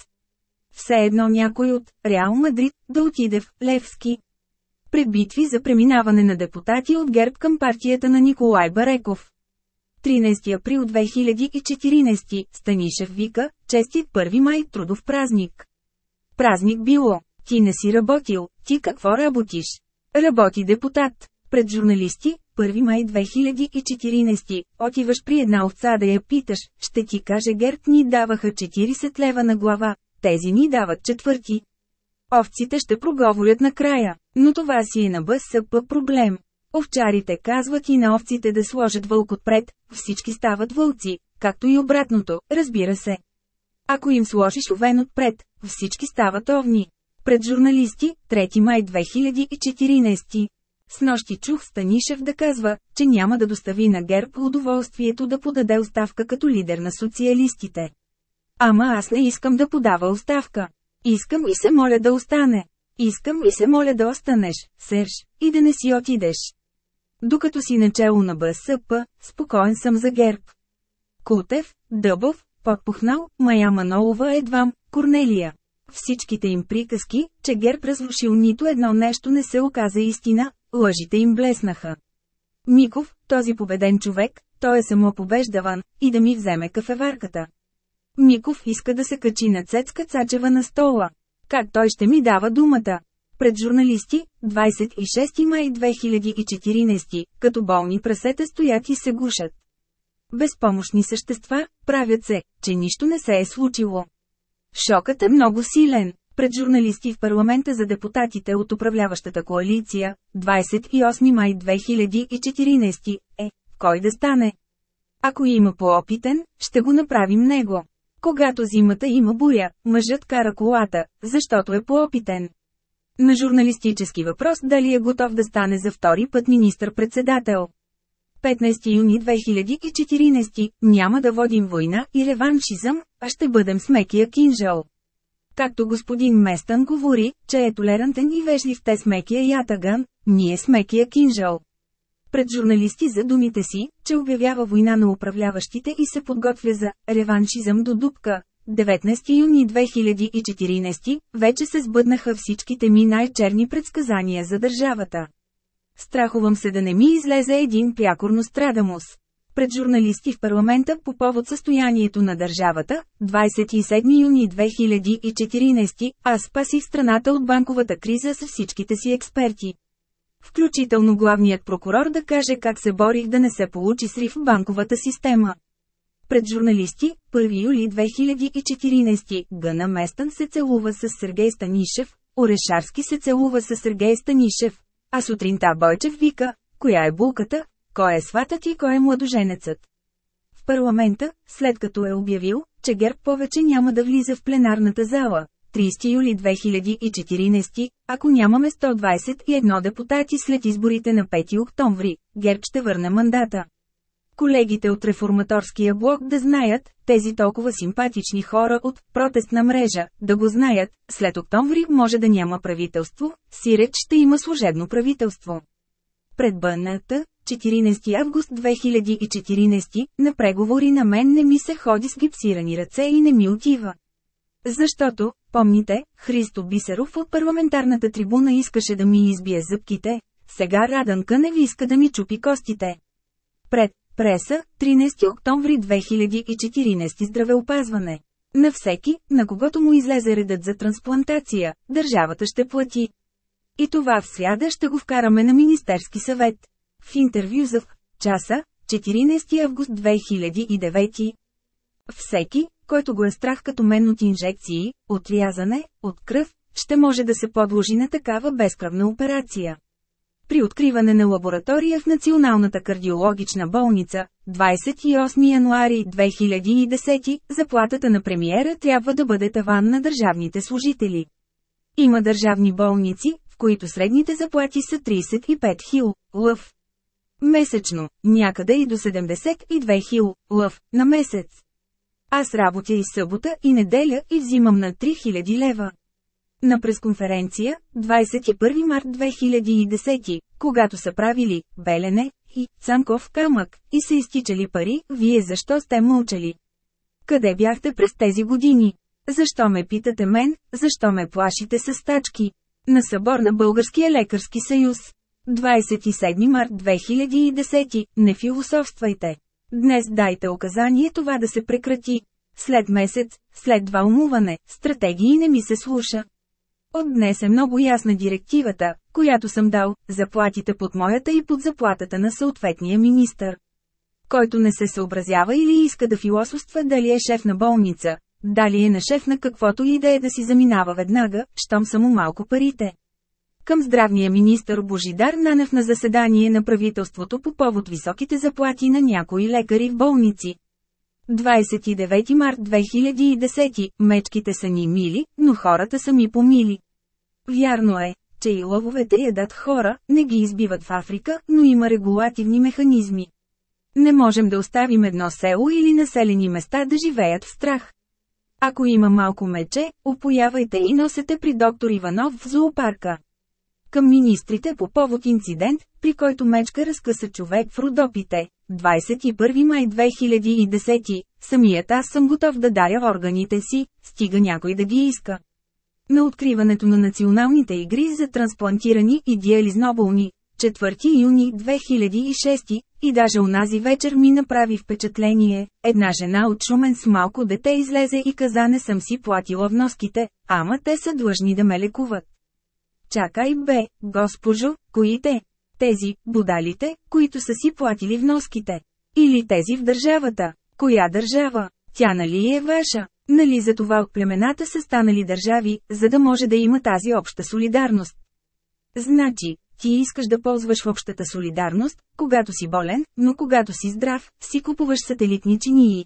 Все едно някой от Реал Мадрид да отиде в Левски. Пред битви за преминаване на депутати от ГЕРБ към партията на Николай Бареков. 13 април 2014, Станишев вика, честит 1 май, трудов празник. Празник било, ти не си работил, ти какво работиш? Работи депутат. Пред журналисти, 1 май 2014, отиваш при една овца да я питаш, ще ти каже Герб ни даваха 40 лева на глава, тези ни дават четвърти. Овците ще проговорят накрая, но това си е на БСП проблем. Овчарите казват и на овците да сложат вълк отпред, всички стават вълци, както и обратното, разбира се. Ако им сложиш овен отпред, всички стават овни. Пред журналисти, 3 май 2014. С нощи чух Станишев да казва, че няма да достави на ГЕРБ удоволствието да подаде оставка като лидер на социалистите. Ама аз не искам да подава оставка. Искам и се моля да остане. Искам и се моля да останеш, Серж, и да не си отидеш. Докато си начало на БСП, спокоен съм за ГЕРБ. Кутев, Дъбов, Подпухнал, Мая Манолова едвам, Корнелия. Всичките им приказки, че ГЕРБ разрушил нито едно нещо не се оказа истина, лъжите им блеснаха. Миков, този победен човек, той е само побеждаван, и да ми вземе кафеварката. Миков иска да се качи на Цецка Цачева на стола. Как той ще ми дава думата? Пред журналисти, 26 май 2014, като болни прасета стоят и се гушат. Безпомощни същества, правят се, че нищо не се е случило. Шокът е много силен. Пред журналисти в парламента за депутатите от управляващата коалиция, 28 май 2014, е, кой да стане? Ако има по-опитен, ще го направим него. Когато зимата има буря, мъжът кара колата, защото е по-опитен. На журналистически въпрос дали е готов да стане за втори път министър-председател. 15 юни 2014 няма да водим война и реваншизъм, а ще бъдем с мекия кинжал. Както господин Местън говори, че е толерантен и вежлив те с мекия ятаган, ние с мекия кинжал. Пред журналисти за думите си, че обявява война на управляващите и се подготвя за реваншизъм до дупка. 19 юни 2014, вече се сбъднаха всичките ми най-черни предсказания за държавата. Страхувам се да не ми излезе един прякорно страдамус. Пред журналисти в парламента по повод състоянието на държавата, 27 юни 2014, аз спасих страната от банковата криза с всичките си експерти. Включително главният прокурор да каже как се борих да не се получи срив в банковата система. Пред журналисти, 1 юли 2014, Гъна Местън се целува с Сергей Станишев, Орешарски се целува с Сергей Станишев, а сутринта Бойчев вика, коя е булката, кой е сватът и кой е младоженецът. В парламента, след като е обявил, че ГЕРБ повече няма да влиза в пленарната зала, 30 юли 2014, ако нямаме 121 депутати след изборите на 5 октомври, ГЕРБ ще върне мандата. Колегите от реформаторския блок да знаят, тези толкова симпатични хора от протестна мрежа, да го знаят, след октомври може да няма правителство, сиреч ще има служебно правителство. Пред БНТ, 14 август 2014, на преговори на мен не ми се ходи с гипсирани ръце и не ми отива. Защото, помните, Христо Бисеров от парламентарната трибуна искаше да ми избие зъбките, сега Раданка не ви иска да ми чупи костите. Пред преса, 13 октомври 2014 здравеопазване. На всеки, на когото му излезе редът за трансплантация, държавата ще плати. И това в сряда ще го вкараме на Министерски съвет. В интервю за часа, 14 август 2009. Всеки, който го е страх като мен от инжекции, от рязане, от кръв, ще може да се подложи на такава безкръвна операция. При откриване на лаборатория в Националната кардиологична болница, 28 януари 2010, заплатата на премиера трябва да бъде таван на държавните служители. Има държавни болници, в които средните заплати са 35 хил. лъв. Месечно, някъде и до 72 хил. лъв на месец. Аз работя и събота и неделя и взимам на 3000 лева. На пресконференция, 21 март 2010, когато са правили «Белене» и «Цанков камък» и са изтичали пари, вие защо сте мълчали? Къде бяхте през тези години? Защо ме питате мен, защо ме плашите с стачки? На събор на Българския лекарски съюз. 27 март 2010, не философствайте. Днес дайте указание това да се прекрати. След месец, след два умуване, стратегии не ми се слуша. От днес е много ясна директивата, която съм дал, заплатите под моята и под заплатата на съответния министър. Който не се съобразява или иска да философства дали е шеф на болница, дали е на шеф на каквото и да е да си заминава веднага, щом са му малко парите. Към здравния министър Божидар Нанев на заседание на правителството по повод високите заплати на някои лекари в болници. 29 март 2010 Мечките са ни мили, но хората са ми помили. Вярно е, че и лововете ядат хора, не ги избиват в Африка, но има регулативни механизми. Не можем да оставим едно село или населени места да живеят в страх. Ако има малко мече, опоявайте и носете при доктор Иванов в зоопарка. Към министрите по повод инцидент, при който мечка разкъса човек в Родопите. 21 май 2010, самият аз съм готов да даря органите си, стига някой да ги иска. На откриването на националните игри за трансплантирани и диализноболни, 4 юни 2006, и даже унази вечер ми направи впечатление, една жена от Шумен с малко дете излезе и каза не съм си платила вноските, ама те са длъжни да ме лекуват. Чакай бе, госпожо, кои те? Тези, будалите, които са си платили вноските. Или тези в държавата. Коя държава? Тя нали е ваша? Нали за това от племената са станали държави, за да може да има тази обща солидарност? Значи, ти искаш да ползваш общата солидарност, когато си болен, но когато си здрав, си купуваш сателитни чинии.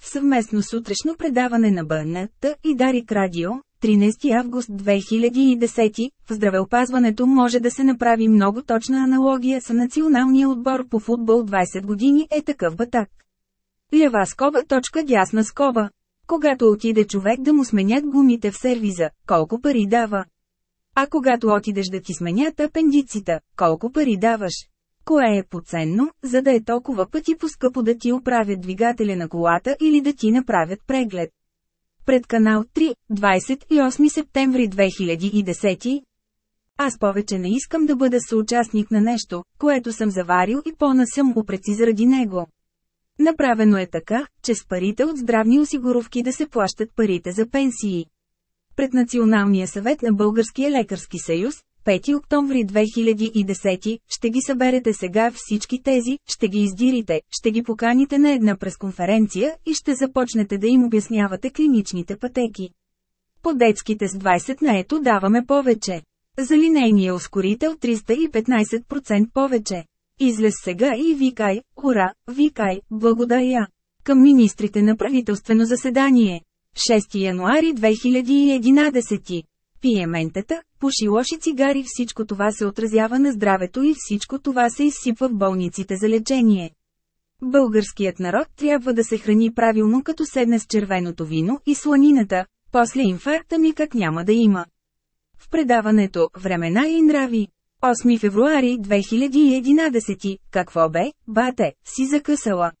В съвместно сутрешно предаване на БНТ и Дарик Радио, 13 август 2010, в здравеопазването може да се направи много точна аналогия с националния отбор по футбол 20 години е такъв батак. Лява скоба точка дясна скоба. Когато отиде човек да му сменят гумите в сервиза, колко пари дава? А когато отидеш да ти сменят апендиците, колко пари даваш? Кое е поценно, за да е толкова пъти по-скъпо да ти оправят двигателя на колата или да ти направят преглед? Пред канал 3, 28 септември 2010 Аз повече не искам да бъда съучастник на нещо, което съм заварил и по-насъм упреци заради него. Направено е така, че с парите от здравни осигуровки да се плащат парите за пенсии. Пред Националния съвет на Българския лекарски съюз, 5 октомври 2010, ще ги съберете сега всички тези, ще ги издирите, ще ги поканите на една пресконференция и ще започнете да им обяснявате клиничните пътеки. По детските с 20 на ето даваме повече. За линейния ускорител 315% повече. Излез сега и викай, ура, викай, благодаря. Към министрите на правителствено заседание. 6 януари 2011. Пие ментата, пуши лоши цигари всичко това се отразява на здравето и всичко това се изсипва в болниците за лечение. Българският народ трябва да се храни правилно като седне с червеното вино и сланината, после инфаркта ми как няма да има. В предаването «Времена и нрави» 8 февруари 2011 Какво бе, бате, си закъсала?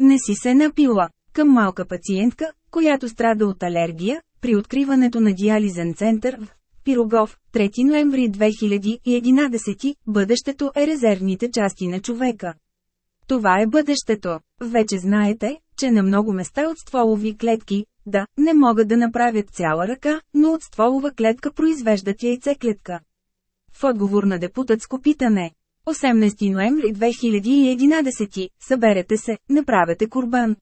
Не си се напила. Към малка пациентка, която страда от алергия, при откриването на диализен център в Пирогов, 3 ноември 2011, бъдещето е резервните части на човека. Това е бъдещето. Вече знаете, че на много места от стволови клетки, да, не могат да направят цяла ръка, но от стволова клетка произвеждат яйцеклетка. В отговор на депутатско питане. 18 ноември 2011, съберете се, направете курбан.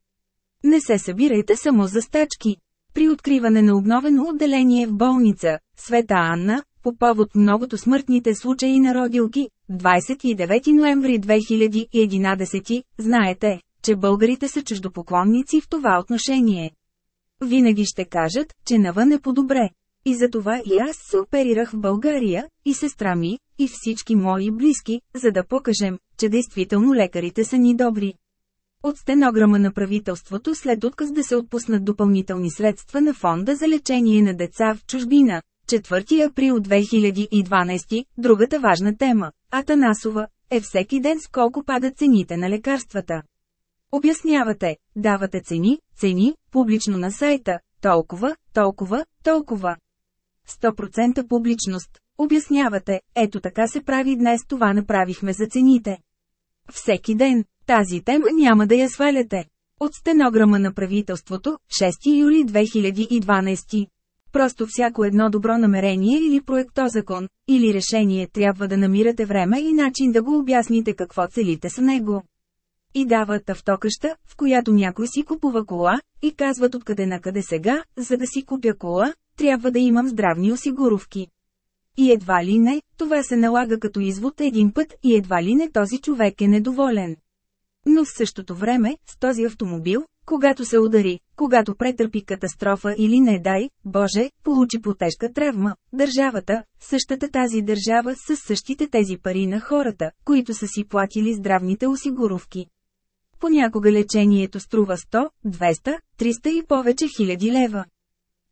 Не се събирайте само за стачки. При откриване на обновено отделение в болница, Света Анна, по повод многото смъртните случаи на родилки, 29 ноември 2011, знаете, че българите са чуждопоклонници в това отношение. Винаги ще кажат, че навън е по-добре. И затова и аз се оперирах в България, и сестра ми, и всички мои близки, за да покажем, че действително лекарите са ни добри. От стенограма на правителството след отказ да се отпуснат допълнителни средства на фонда за лечение на деца в чужбина. 4 април 2012, другата важна тема, Атанасова, е всеки ден с колко падат цените на лекарствата. Обяснявате, давате цени, цени, публично на сайта, толкова, толкова, толкова. 100% публичност. Обяснявате, ето така се прави днес това направихме за цените. Всеки ден, тази тема няма да я сваляте. От стенограма на правителството, 6 юли 2012. Просто всяко едно добро намерение или проектозакон, или решение трябва да намирате време и начин да го обясните какво целите с него. И дават автокъща, в която някой си купува кола, и казват откъде на къде сега, за да си купя кола, трябва да имам здравни осигуровки. И едва ли не, това се налага като извод един път и едва ли не този човек е недоволен. Но в същото време, с този автомобил, когато се удари, когато претърпи катастрофа или не дай, Боже, получи по тежка травма, държавата, същата тази държава с същите тези пари на хората, които са си платили здравните осигуровки. Понякога лечението струва 100, 200, 300 и повече хиляди лева.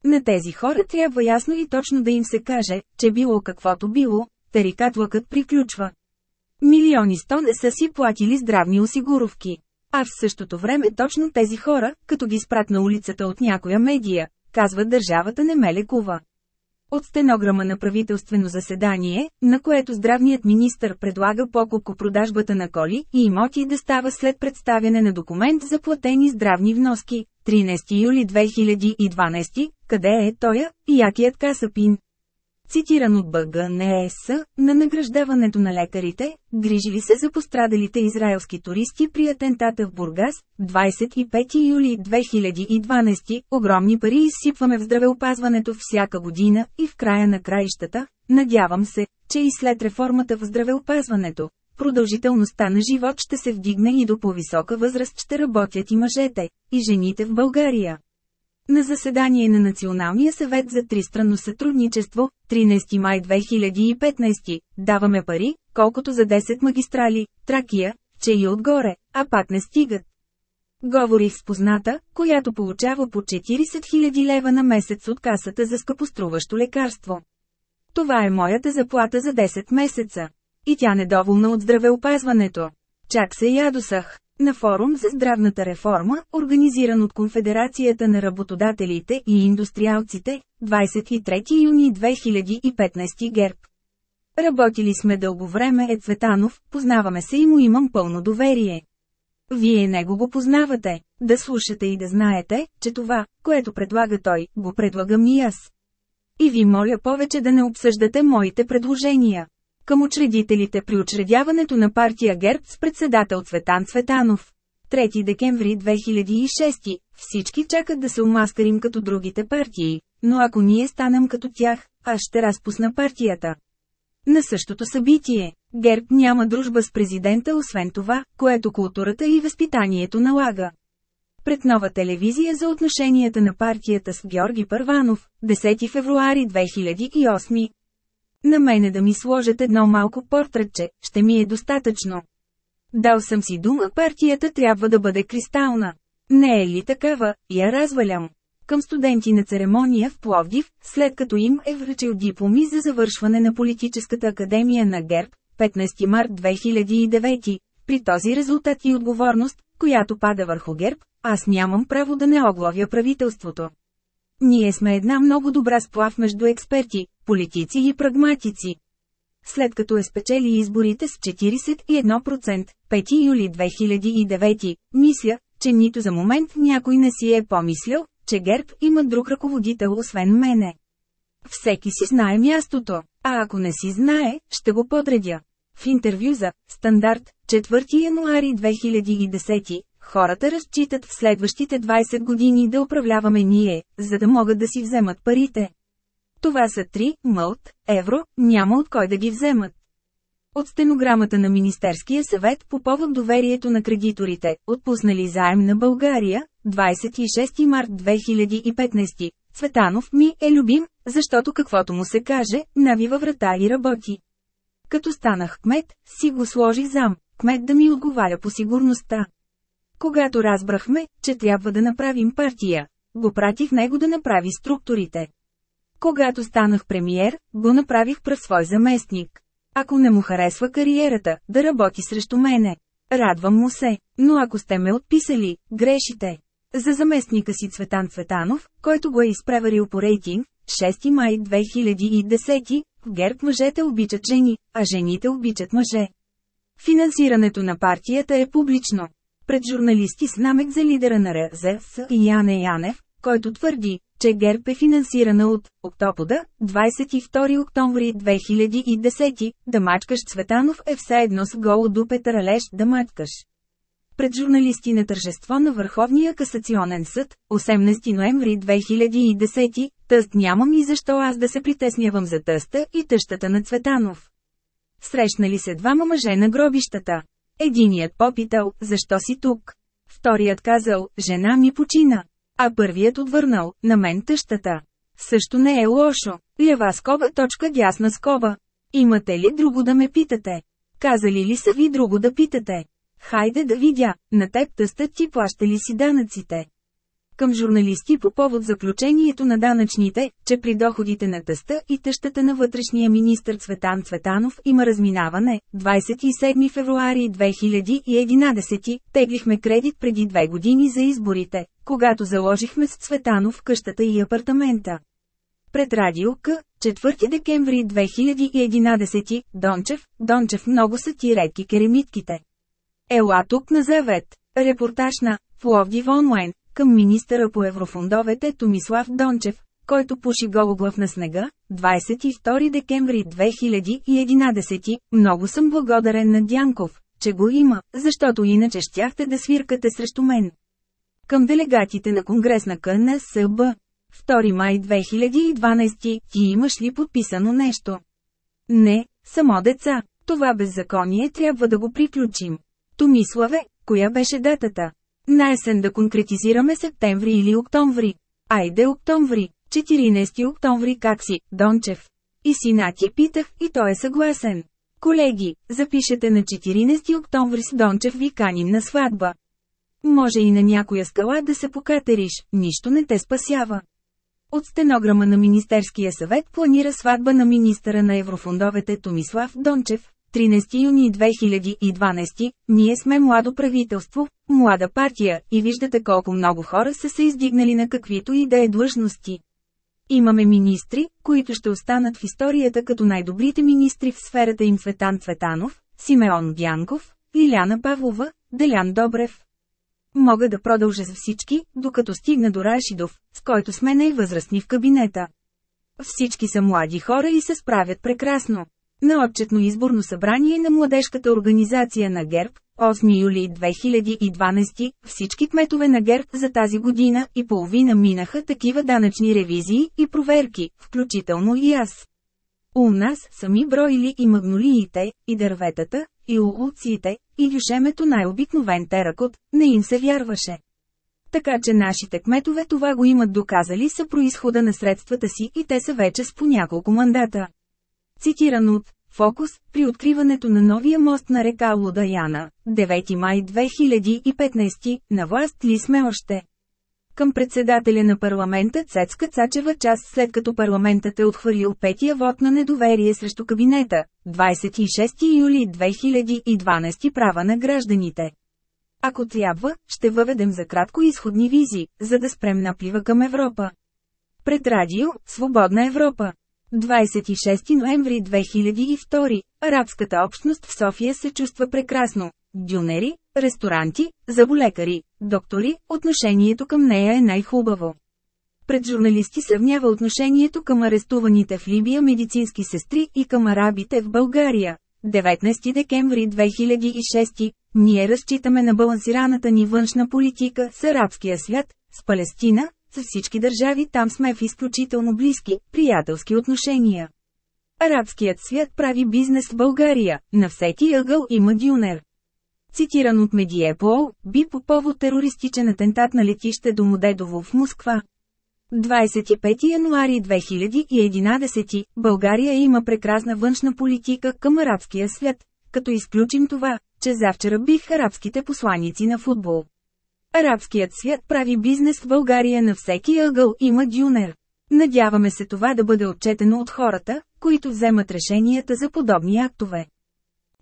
На тези хора трябва ясно и точно да им се каже, че било каквото било, тарикатлъкът приключва. Милиони сто не са си платили здравни осигуровки. А в същото време точно тези хора, като ги спрат на улицата от някоя медия, казват държавата не ме лекува. От стенограма на правителствено заседание, на което здравният министр предлага покупко-продажбата на коли и имоти да става след представяне на документ за платени здравни вноски, 13 юли 2012, къде е тоя, якият касапин цитиран от БГНЕС, на награждаването на лекарите, грижили се за пострадалите израелски туристи при атентата в Бургас, 25 юли 2012, огромни пари изсипваме в здравеопазването всяка година и в края на краищата, надявам се, че и след реформата в здравеопазването, продължителността на живот ще се вдигне и до по-висока възраст ще работят и мъжете, и жените в България. На заседание на Националния съвет за тристранно сътрудничество, 13 май 2015, даваме пари, колкото за 10 магистрали, Тракия, че и отгоре, а пак не стигат. Говорих с позната, която получава по 40 000 лева на месец от касата за скъпоструващо лекарство. Това е моята заплата за 10 месеца. И тя недоволна от здравеопазването. Чак се ядосах. На форум за здравната реформа, организиран от Конфедерацията на работодателите и индустриалците, 23 юни 2015 герб. Работили сме дълго време е Цветанов, познаваме се и му имам пълно доверие. Вие него го познавате, да слушате и да знаете, че това, което предлага той, го предлагам и аз. И ви моля повече да не обсъждате моите предложения към учредителите при учредяването на партия ГЕРБ с председател Цветан Цветанов. 3 декември 2006 всички чакат да се омаскарим като другите партии, но ако ние станем като тях, аз ще разпусна партията. На същото събитие, ГЕРБ няма дружба с президента освен това, което културата и възпитанието налага. Пред нова телевизия за отношенията на партията с Георги Първанов, 10 февруари 2008, на мене да ми сложат едно малко портретче, ще ми е достатъчно. Дал съм си дума, партията трябва да бъде кристална. Не е ли такава, я развалям. Към студенти на церемония в Пловдив, след като им е връчил дипломи за завършване на Политическата академия на ГЕРБ, 15 март 2009, при този резултат и отговорност, която пада върху ГЕРБ, аз нямам право да не оглавя правителството. Ние сме една много добра сплав между експерти, политици и прагматици. След като е спечели изборите с 41%, 5 юли 2009, мисля, че нито за момент някой не си е помислил, че ГЕРБ има друг ръководител освен мене. Всеки си знае мястото, а ако не си знае, ще го подредя. В интервю за «Стандарт», 4 януари 2010, Хората разчитат в следващите 20 години да управляваме ние, за да могат да си вземат парите. Това са 3 мълт, евро, няма от кой да ги вземат. От стенограмата на Министерския съвет по повод доверието на кредиторите, отпуснали заем на България, 26 март 2015, Цветанов ми е любим, защото каквото му се каже, навива врата и работи. Като станах кмет, си го сложих зам, кмет да ми отговаря по сигурността. Когато разбрахме, че трябва да направим партия, го пратих него да направи структурите. Когато станах премиер, го направих пръв свой заместник. Ако не му харесва кариерата, да работи срещу мене. Радвам му се, но ако сте ме отписали, грешите. За заместника си Цветан Цветанов, който го е изпреварил по рейтинг, 6 май 2010, в ГЕРБ мъжете обичат жени, а жените обичат мъже. Финансирането на партията е публично пред журналисти с намек за лидера на РЗС и Яне Янев, който твърди, че ГЕРБ е финансирана от Октопода, 22 октомври 2010, да мачкаш Цветанов е все едно с голо до Петър Алеш да мачкаш. Пред журналисти на тържество на Върховния касационен съд, 18 ноември 2010, тъст нямам и защо аз да се притеснявам за тъста и тъщата на Цветанов. Срещнали се двама мъже на гробищата. Единият попитал, защо си тук? Вторият казал, жена ми почина. А първият отвърнал, на мен тъщата. Също не е лошо. Лява скоба точка дясна скоба. Имате ли друго да ме питате? Казали ли са ви друго да питате? Хайде да видя, на теб тъста ти плаща ли си данъците? Към журналисти по повод заключението на данъчните, че при доходите на тъста и тъщата на вътрешния министр Цветан Цветанов има разминаване, 27 февруари 2011, теглихме кредит преди две години за изборите, когато заложихме с Цветанов къщата и апартамента. Пред радио К, 4 декември 2011, Дончев, Дончев много са ти редки керемитките. Ела тук на завет. Репортаж на Пловдив онлайн към министъра по еврофондовете Томислав Дончев, който пуши гологлав на снега, 22 декември 2011. Много съм благодарен на Дянков, че го има, защото иначе щяхте да свиркате срещу мен. Към делегатите на Конгрес на КНСБ. 2 май 2012. Ти имаш ли подписано нещо? Не, само деца. Това беззаконие трябва да го приключим. Томиславе, коя беше датата? На есен да конкретизираме септември или октомври. Айде октомври, 14 октомври как си, Дончев. И сина ти питах, и той е съгласен. Колеги, запишете на 14 октомври с Дончев ви каним на сватба. Може и на някоя скала да се покатериш, нищо не те спасява. От стенограма на Министерския съвет планира сватба на министъра на еврофондовете Томислав Дончев, 13 юни 2012, ние сме младо правителство, млада партия, и виждате колко много хора са се издигнали на каквито и да е длъжности. Имаме министри, които ще останат в историята като най-добрите министри в сферата им Цветан Цветанов, Симеон Дянков, Лиляна Павлова, Делян Добрев. Мога да продължа с всички, докато стигна до Рашидов, с който сме най-възрастни в кабинета. Всички са млади хора и се справят прекрасно. На отчетно изборно събрание на младежката организация на ГЕРБ, 8 юли 2012, всички кметове на ГЕРБ за тази година и половина минаха такива данъчни ревизии и проверки, включително и аз. У нас сами броили и магнолиите, и дърветата, и улуциите, и дюшемето най-обикновен теракот, не им се вярваше. Така че нашите кметове това го имат доказали са происхода на средствата си и те са вече с по няколко мандата. Цитиран от Фокус, при откриването на новия мост на река Лудаяна, 9 май 2015, на власт ли сме още? Към председателя на парламента Цецка Цачева час след като парламентът е отхвърлил петия вод на недоверие срещу кабинета, 26 юли 2012 права на гражданите. Ако трябва, ще въведем за кратко изходни визи, за да спрем наплива към Европа. Пред радио, Свободна Европа. 26 ноември 2002, арабската общност в София се чувства прекрасно. Дюнери, ресторанти, заболекари, доктори, отношението към нея е най-хубаво. Пред журналисти сравнява отношението към арестуваните в Либия медицински сестри и към арабите в България. 19 декември 2006 ние разчитаме на балансираната ни външна политика с арабския свят, с Палестина, с всички държави там сме в изключително близки, приятелски отношения. Арабският свят прави бизнес в България, на всеки ъгъл има дюнер. Цитиран от Медиепол, би по повод терористичен атентат на летище до Модедово в Москва. 25 януари 2011 България има прекрасна външна политика към арабския свят, като изключим това, че завчера бих арабските посланици на футбол. Арабският свят прави бизнес в България на всеки ъгъл има дюнер. Надяваме се това да бъде отчетено от хората, които вземат решенията за подобни актове.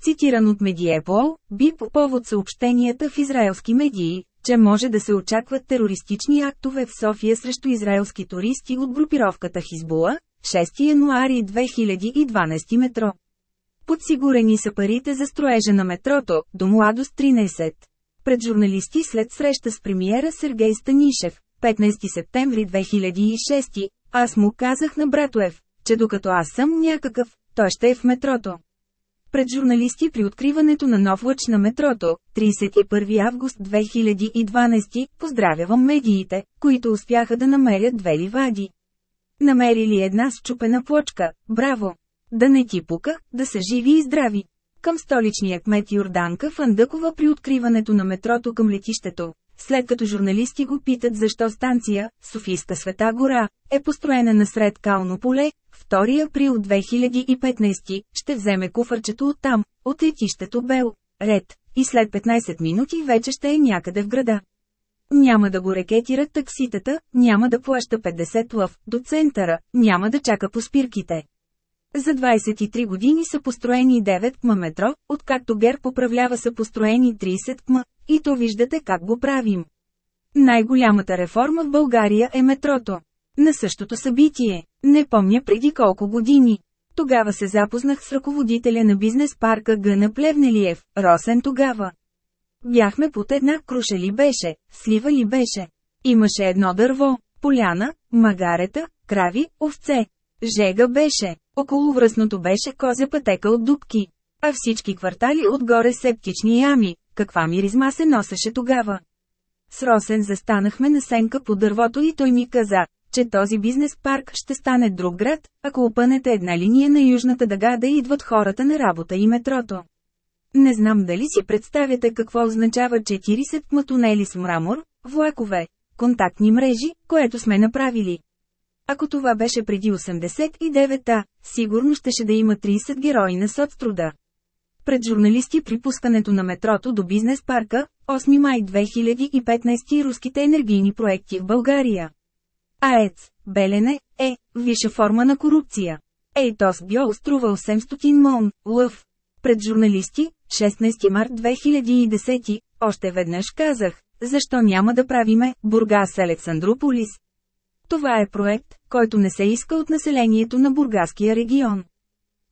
Цитиран от Медиепол, би по повод съобщенията в израелски медии, че може да се очакват терористични актове в София срещу израелски туристи от групировката Хизбула, 6 януари 2012 метро. Подсигурени са парите за строежа на метрото, до младост 13 пред журналисти след среща с премиера Сергей Станишев, 15 септември 2006, аз му казах на Братоев, че докато аз съм някакъв, той ще е в метрото. Пред журналисти при откриването на нов лъч на метрото, 31 август 2012, поздравявам медиите, които успяха да намерят две ливади. Намерили една счупена плочка, браво! Да не ти пука, да са живи и здрави. Към столичния кмет Йорданка Фандъкова при откриването на метрото към летището, след като журналисти го питат защо станция, Софийска Света гора, е построена насред кално поле, 2 април 2015, ще вземе куфърчето оттам, от летището Бел, ред, и след 15 минути вече ще е някъде в града. Няма да го рекетират такситата, няма да плаща 50 лъв до центъра, няма да чака по спирките. За 23 години са построени 9 км метро, откакто ГЕР поправлява са построени 30 км, и то виждате как го правим. Най-голямата реформа в България е метрото. На същото събитие, не помня преди колко години. Тогава се запознах с ръководителя на бизнес парка Гъна Плевнелиев, Росен тогава. Бяхме под една круша ли беше, слива ли беше. Имаше едно дърво, поляна, магарета, крави, овце. Жега беше, около връзното беше козя пътека от дубки. А всички квартали отгоре септични ями, каква миризма се носеше тогава. С Росен застанахме на сенка по дървото и той ми каза, че този бизнес парк ще стане друг град, ако опънете една линия на южната дъга да идват хората на работа и метрото. Не знам дали си представяте какво означава 40 матунели с мрамор, влакове, контактни мрежи, което сме направили. Ако това беше преди 89-та, сигурно щеше да има 30 герои на соцтруда. Пред журналисти при пускането на метрото до бизнес парка, 8 май 2015 руските енергийни проекти в България. АЕЦ, Белене, е, виша форма на корупция. Ейтос Био струва 800 мон, лъв. Пред журналисти, 16 март 2010, още веднъж казах, защо няма да правиме Бургас Александрополис. Това е проект, който не се иска от населението на Бургаския регион.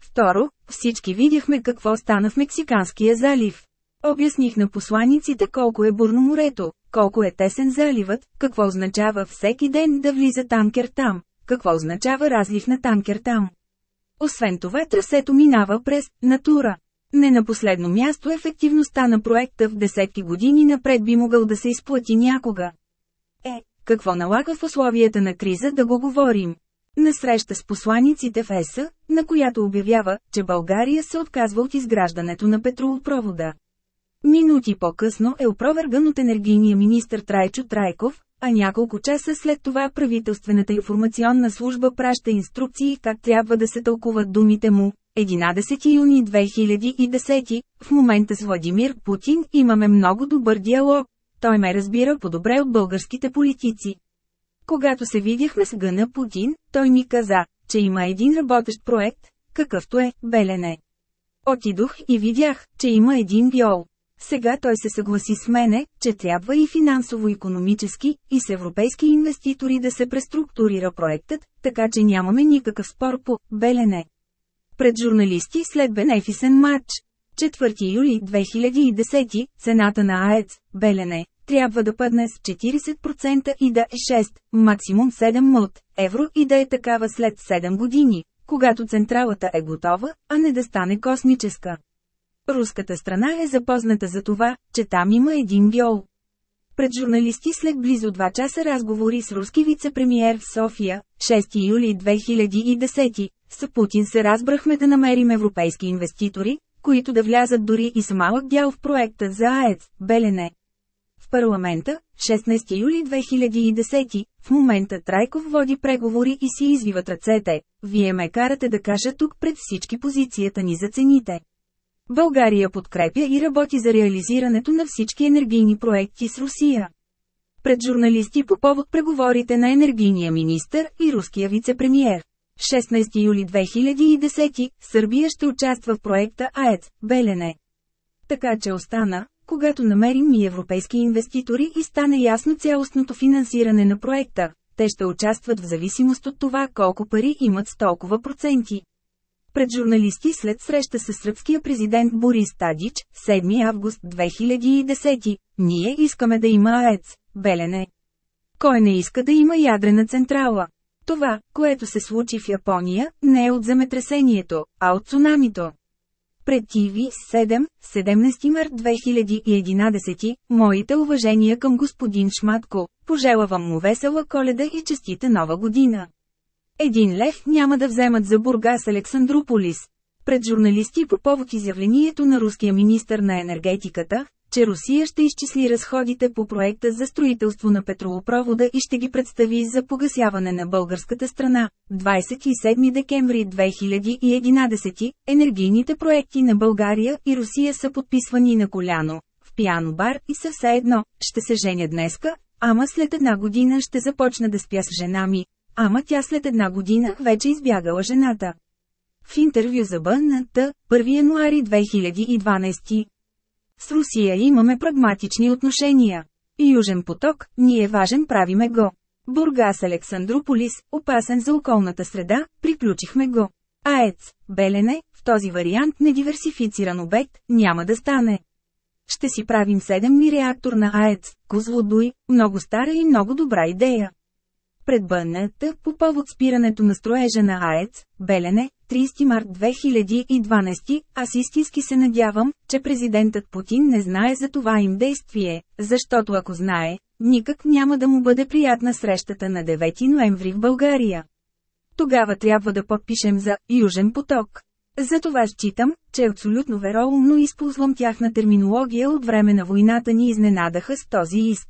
Второ, всички видяхме какво стана в Мексиканския залив. Обясних на посланиците колко е бурно морето, колко е тесен заливът, какво означава всеки ден да влиза танкер там, какво означава разлив на танкер там. Освен това трасето минава през натура. Не на последно място ефективността на проекта в десетки години напред би могъл да се изплати някога. Какво налага в условията на криза да го говорим? На среща с посланиците в ЕСА, на която обявява, че България се отказва от изграждането на петролопровода. Минути по-късно е опроверган от енергийния министр Трайчо Трайков, а няколко часа след това правителствената информационна служба праща инструкции как трябва да се тълкуват думите му. 11 юни 2010, в момента с Владимир Путин имаме много добър диалог. Той ме разбира по-добре от българските политици. Когато се видяхме с Гъна Путин, той ми каза, че има един работещ проект, какъвто е Белене. Отидох и видях, че има един биол. Сега той се съгласи с мене, че трябва и финансово-економически, и с европейски инвеститори да се преструктурира проектът, така че нямаме никакъв спор по «Белене». Пред журналисти след бенефисен матч. 4 юли 2010, цената на АЕЦ, Белене, трябва да падне с 40% и да е 6, максимум 7 мод, евро и да е такава след 7 години, когато централата е готова, а не да стане космическа. Руската страна е запозната за това, че там има един геол. Пред журналисти след близо 2 часа разговори с руски вице-премьер в София, 6 юли 2010, с Путин се разбрахме да намерим европейски инвеститори, които да влязат дори и с малък дял в проекта за АЕЦ, Белене. В парламента, 16 юли 2010, в момента Трайков води преговори и си извиват ръцете. Вие ме карате да кажа тук пред всички позицията ни за цените. България подкрепя и работи за реализирането на всички енергийни проекти с Русия. Пред журналисти по повод преговорите на енергийния министр и руския вице-премьер. 16 юли 2010, Сърбия ще участва в проекта АЕЦ, Белене. Така че остана, когато намерим и европейски инвеститори и стане ясно цялостното финансиране на проекта, те ще участват в зависимост от това колко пари имат с толкова проценти. Пред журналисти след среща с сръбския президент Борис Тадич, 7 август 2010, ние искаме да има АЕЦ, Белене. Кой не иска да има ядрена централа? Това, което се случи в Япония, не е от земетресението, а от цунамито. Пред TV7, 17 март 2011, моите уважения към господин Шматко, пожелавам му весела коледа и честита нова година. Един лев няма да вземат за Бургас Александрополис. Пред журналисти по повод изявлението на руския министр на енергетиката, че Русия ще изчисли разходите по проекта за строителство на петролопровода и ще ги представи за погасяване на българската страна. 27 декември 2011 енергийните проекти на България и Русия са подписвани на коляно, в пиано бар и са все едно, ще се женя днеска, ама след една година ще започна да спя с жена ми, ама тя след една година вече избягала жената. В интервю за БНТ, 1 януари 2012 с Русия имаме прагматични отношения. Южен поток, ние важен правиме го. Бургас Александрополис, опасен за околната среда, приключихме го. АЕЦ, Белене, в този вариант недиверсифициран обект, няма да стане. Ще си правим 7 ми реактор на АЕЦ, Козлодуй, много стара и много добра идея. Пред БНТ по повод спирането на строежа на АЕЦ, Белене, 30 март 2012, аз истински се надявам, че президентът Путин не знае за това им действие, защото ако знае, никак няма да му бъде приятна срещата на 9 ноември в България. Тогава трябва да подпишем за «Южен поток». Затова считам, че абсолютно вероумно използвам тяхна терминология от време на войната ни изненадаха с този иск.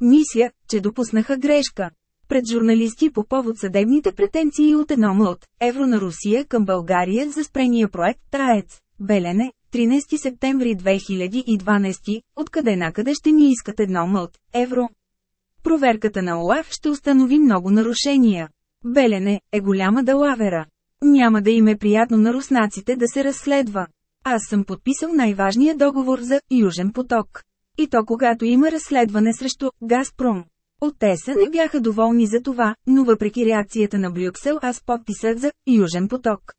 Мисля, че допуснаха грешка пред журналисти по повод съдебните претенции от едно млад евро на Русия към България за спрения проект ТАЕЦ, Белене, 13 септември 2012, откъде накъде ще ни искат едно млад евро. Проверката на ОЛАФ ще установи много нарушения. Белене е голяма далавера. Няма да им е приятно на руснаците да се разследва. Аз съм подписал най-важния договор за Южен поток. И то когато има разследване срещу Газпром. От ТЕСА не бяха доволни за това, но въпреки реакцията на Брюксел аз подписах за «Южен поток».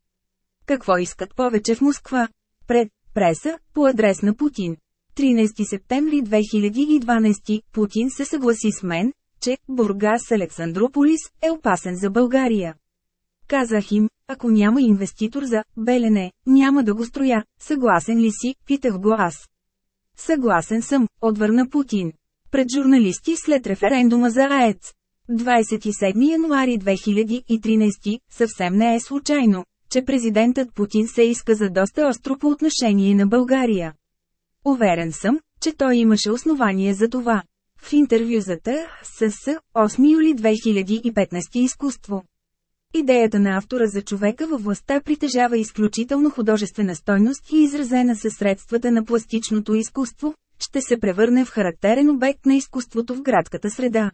Какво искат повече в Москва? Пред преса, по адрес на Путин. 13 септември 2012 Путин се съгласи с мен, че Бургас Александрополис е опасен за България. Казах им, ако няма инвеститор за Белене, няма да го строя, съгласен ли си, питах го аз. Съгласен съм, отвърна Путин пред журналисти след референдума за АЕЦ. 27 януари 2013, съвсем не е случайно, че президентът Путин се изказа доста остро по отношение на България. Уверен съм, че той имаше основание за това. В интервю за ТСС, 8 юли 2015 изкуство. Идеята на автора за човека във властта притежава изключително художествена стойност и изразена със средствата на пластичното изкуство, ще се превърне в характерен обект на изкуството в градската среда.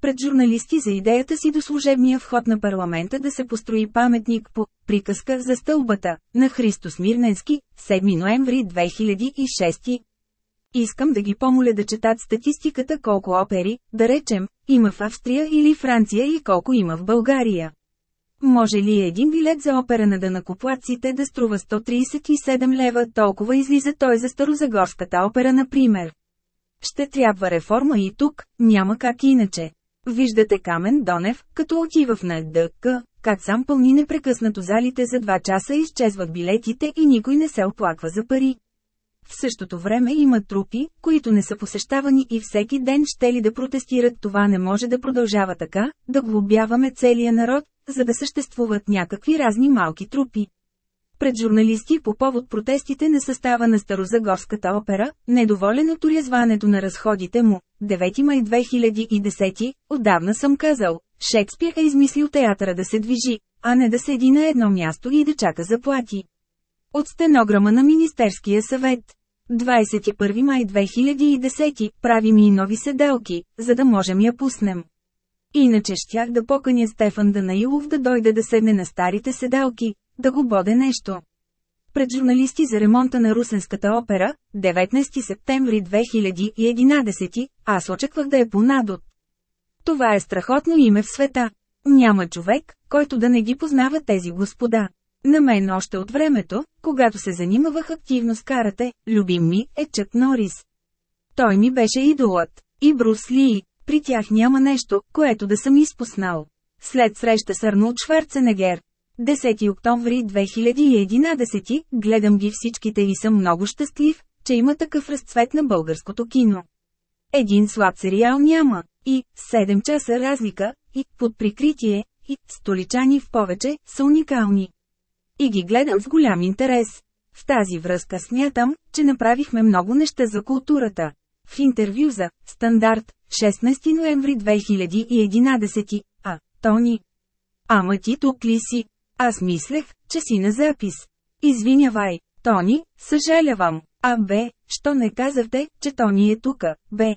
Пред журналисти за идеята си до служебния вход на парламента да се построи паметник по «Приказка за стълбата» на Христо Смирненски, 7 ноември 2006. Искам да ги помоля да четат статистиката колко опери, да речем, има в Австрия или Франция и колко има в България. Може ли един билет за опера на дънакоплаците да струва 137 лева, толкова излиза той за Старозагорската опера, например? Ще трябва реформа и тук, няма как иначе. Виждате Камен Донев, като отива в НДК, как сам пълни непрекъснато залите за 2 часа изчезват билетите и никой не се оплаква за пари. В същото време има трупи, които не са посещавани и всеки ден ще ли да протестират това не може да продължава така, да глобяваме целия народ, за да съществуват някакви разни малки трупи. Пред журналисти по повод протестите на състава на Старозагорската опера, недоволен от урязването на разходите му, 9 май 2010, отдавна съм казал, Шекспир е измислил театъра да се движи, а не да седи на едно място и да чака заплати. От стенограма на Министерския съвет. 21 май 2010 правим и нови седелки, за да можем я пуснем. Иначе щях да поканя Стефан Данаилов да дойде да седне на старите седалки, да го боде нещо. Пред журналисти за ремонта на Русенската опера, 19 септември 2011, аз очаквах да е понадот. Това е страхотно име в света. Няма човек, който да не ги познава тези господа. На мен още от времето, когато се занимавах активно с карате, любим ми е Чък Норис. Той ми беше идолът. И Брус Ли, при тях няма нещо, което да съм изпуснал. След среща с Арнолд Шварценегер. 10 октомври 2011, гледам ги всичките и съм много щастлив, че има такъв разцвет на българското кино. Един слаб сериал няма, и 7 часа разлика, и под прикритие, и столичани в повече, са уникални. И ги гледам с голям интерес. В тази връзка смятам, че направихме много неща за културата. В интервю за «Стандарт» 16 ноември 2011, а, Тони. Ама ти тук ли си? Аз мислех, че си на запис. Извинявай, Тони, съжалявам. А бе, що не казахте, че Тони е тука, бе.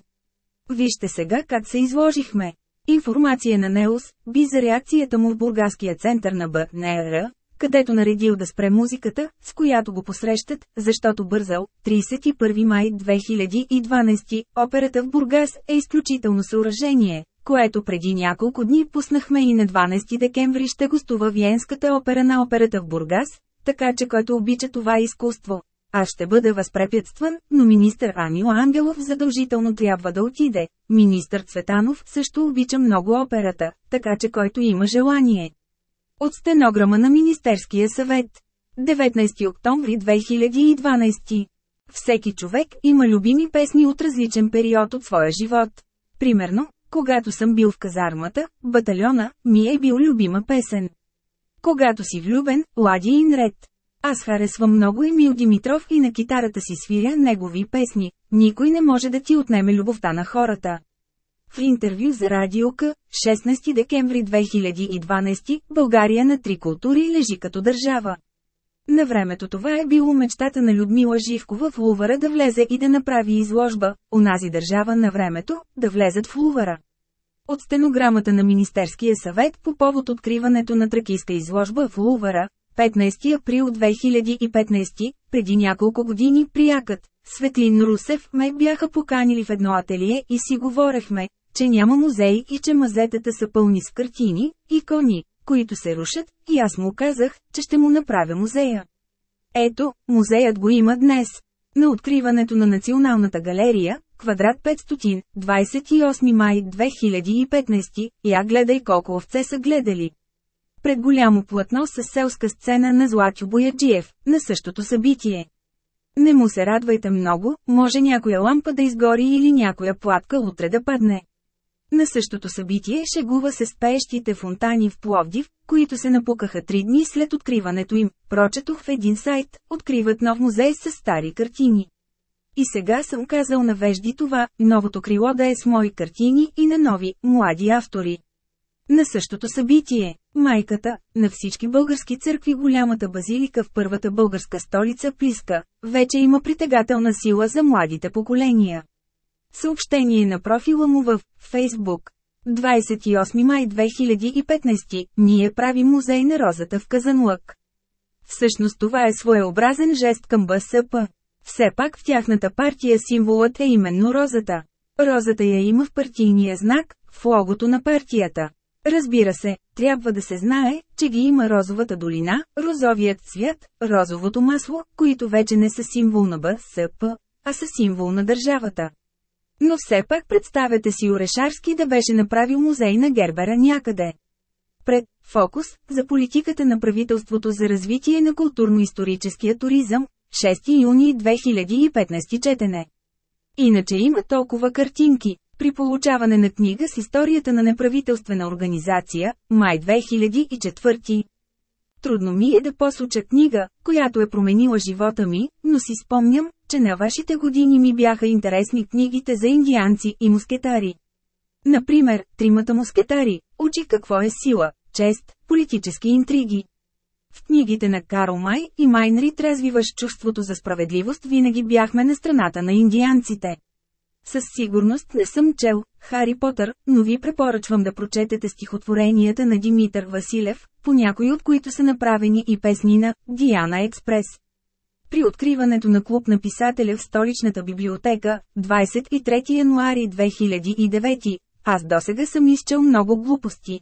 Вижте сега как се изложихме. Информация на Неус, би за реакцията му в Бургаския център на БНР, където наредил да спре музиката, с която го посрещат, защото бързал. 31 май 2012, операта в Бургас е изключително съоръжение, което преди няколко дни пуснахме и на 12 декември ще гостува Виенската опера на операта в Бургас, така че който обича това изкуство. Аз ще бъда възпрепятстван, но министър Анил Ангелов задължително трябва да отиде. Министър Цветанов също обича много операта, така че който има желание. От стенограма на Министерския съвет. 19 октомври 2012. Всеки човек има любими песни от различен период от своя живот. Примерно, когато съм бил в казармата, батальона, ми е бил любима песен. Когато си влюбен, Лади и Нред. Аз харесвам много Емил Димитров и на китарата си свиря негови песни. Никой не може да ти отнеме любовта на хората. В интервю за Радиока, 16 декември 2012, България на три култури лежи като държава. На времето това е било мечтата на Людмила Живкова в Лувара да влезе и да направи изложба, унази държава на времето, да влезат в Лувара. От стенограмата на Министерския съвет по повод откриването на тракийска изложба в Лувара, 15 април 2015, преди няколко години приякът, Светлин Русев ме бяха поканили в едно ателие и си говорехме, че няма музей и че мазетата са пълни с картини, икони, които се рушат, и аз му казах, че ще му направя музея. Ето, музеят го има днес. На откриването на Националната галерия, квадрат 500, 28 май 2015, я гледай колко овце са гледали. Пред голямо платно с селска сцена на Златю Бояджиев, на същото събитие. Не му се радвайте много, може някоя лампа да изгори или някоя платка утре да падне. На същото събитие шегува се с пеещите фонтани в Пловдив, които се напукаха три дни след откриването им. Прочетох в един сайт, откриват нов музей с стари картини. И сега съм казал на вежди това, новото крило да е с мои картини и на нови, млади автори. На същото събитие, майката, на всички български църкви голямата базилика в първата българска столица Плиска, вече има притегателна сила за младите поколения. Съобщение на профила му в Фейсбук. 28 май 2015 ние правим музей на розата в Казанлък. Всъщност това е своеобразен жест към БСП. Все пак в тяхната партия символът е именно розата. Розата я има в партийния знак, в логото на партията. Разбира се, трябва да се знае, че ги има розовата долина, розовият цвят, розовото масло, които вече не са символ на БСП, а са символ на държавата. Но все пак представете си Орешарски да беше направил музей на Гербера някъде. Пред «Фокус» за политиката на правителството за развитие на културно-историческия туризъм, 6 юни 2015 четене. Иначе има толкова картинки. При получаване на книга с историята на неправителствена организация, май 2004. Трудно ми е да посоча книга, която е променила живота ми, но си спомням, че на вашите години ми бяха интересни книгите за индианци и мускетари. Например, Тримата мускетари, учи какво е сила, чест, политически интриги. В книгите на Карл Май и Майнрит развиваш чувството за справедливост винаги бяхме на страната на индианците. Със сигурност не съм чел Хари Потър, но ви препоръчвам да прочетете стихотворенията на Димитър Василев, по някои от които са направени и песни на Диана Експрес. При откриването на клуб на писателя в столичната библиотека, 23 януари 2009, аз досега съм изчел много глупости.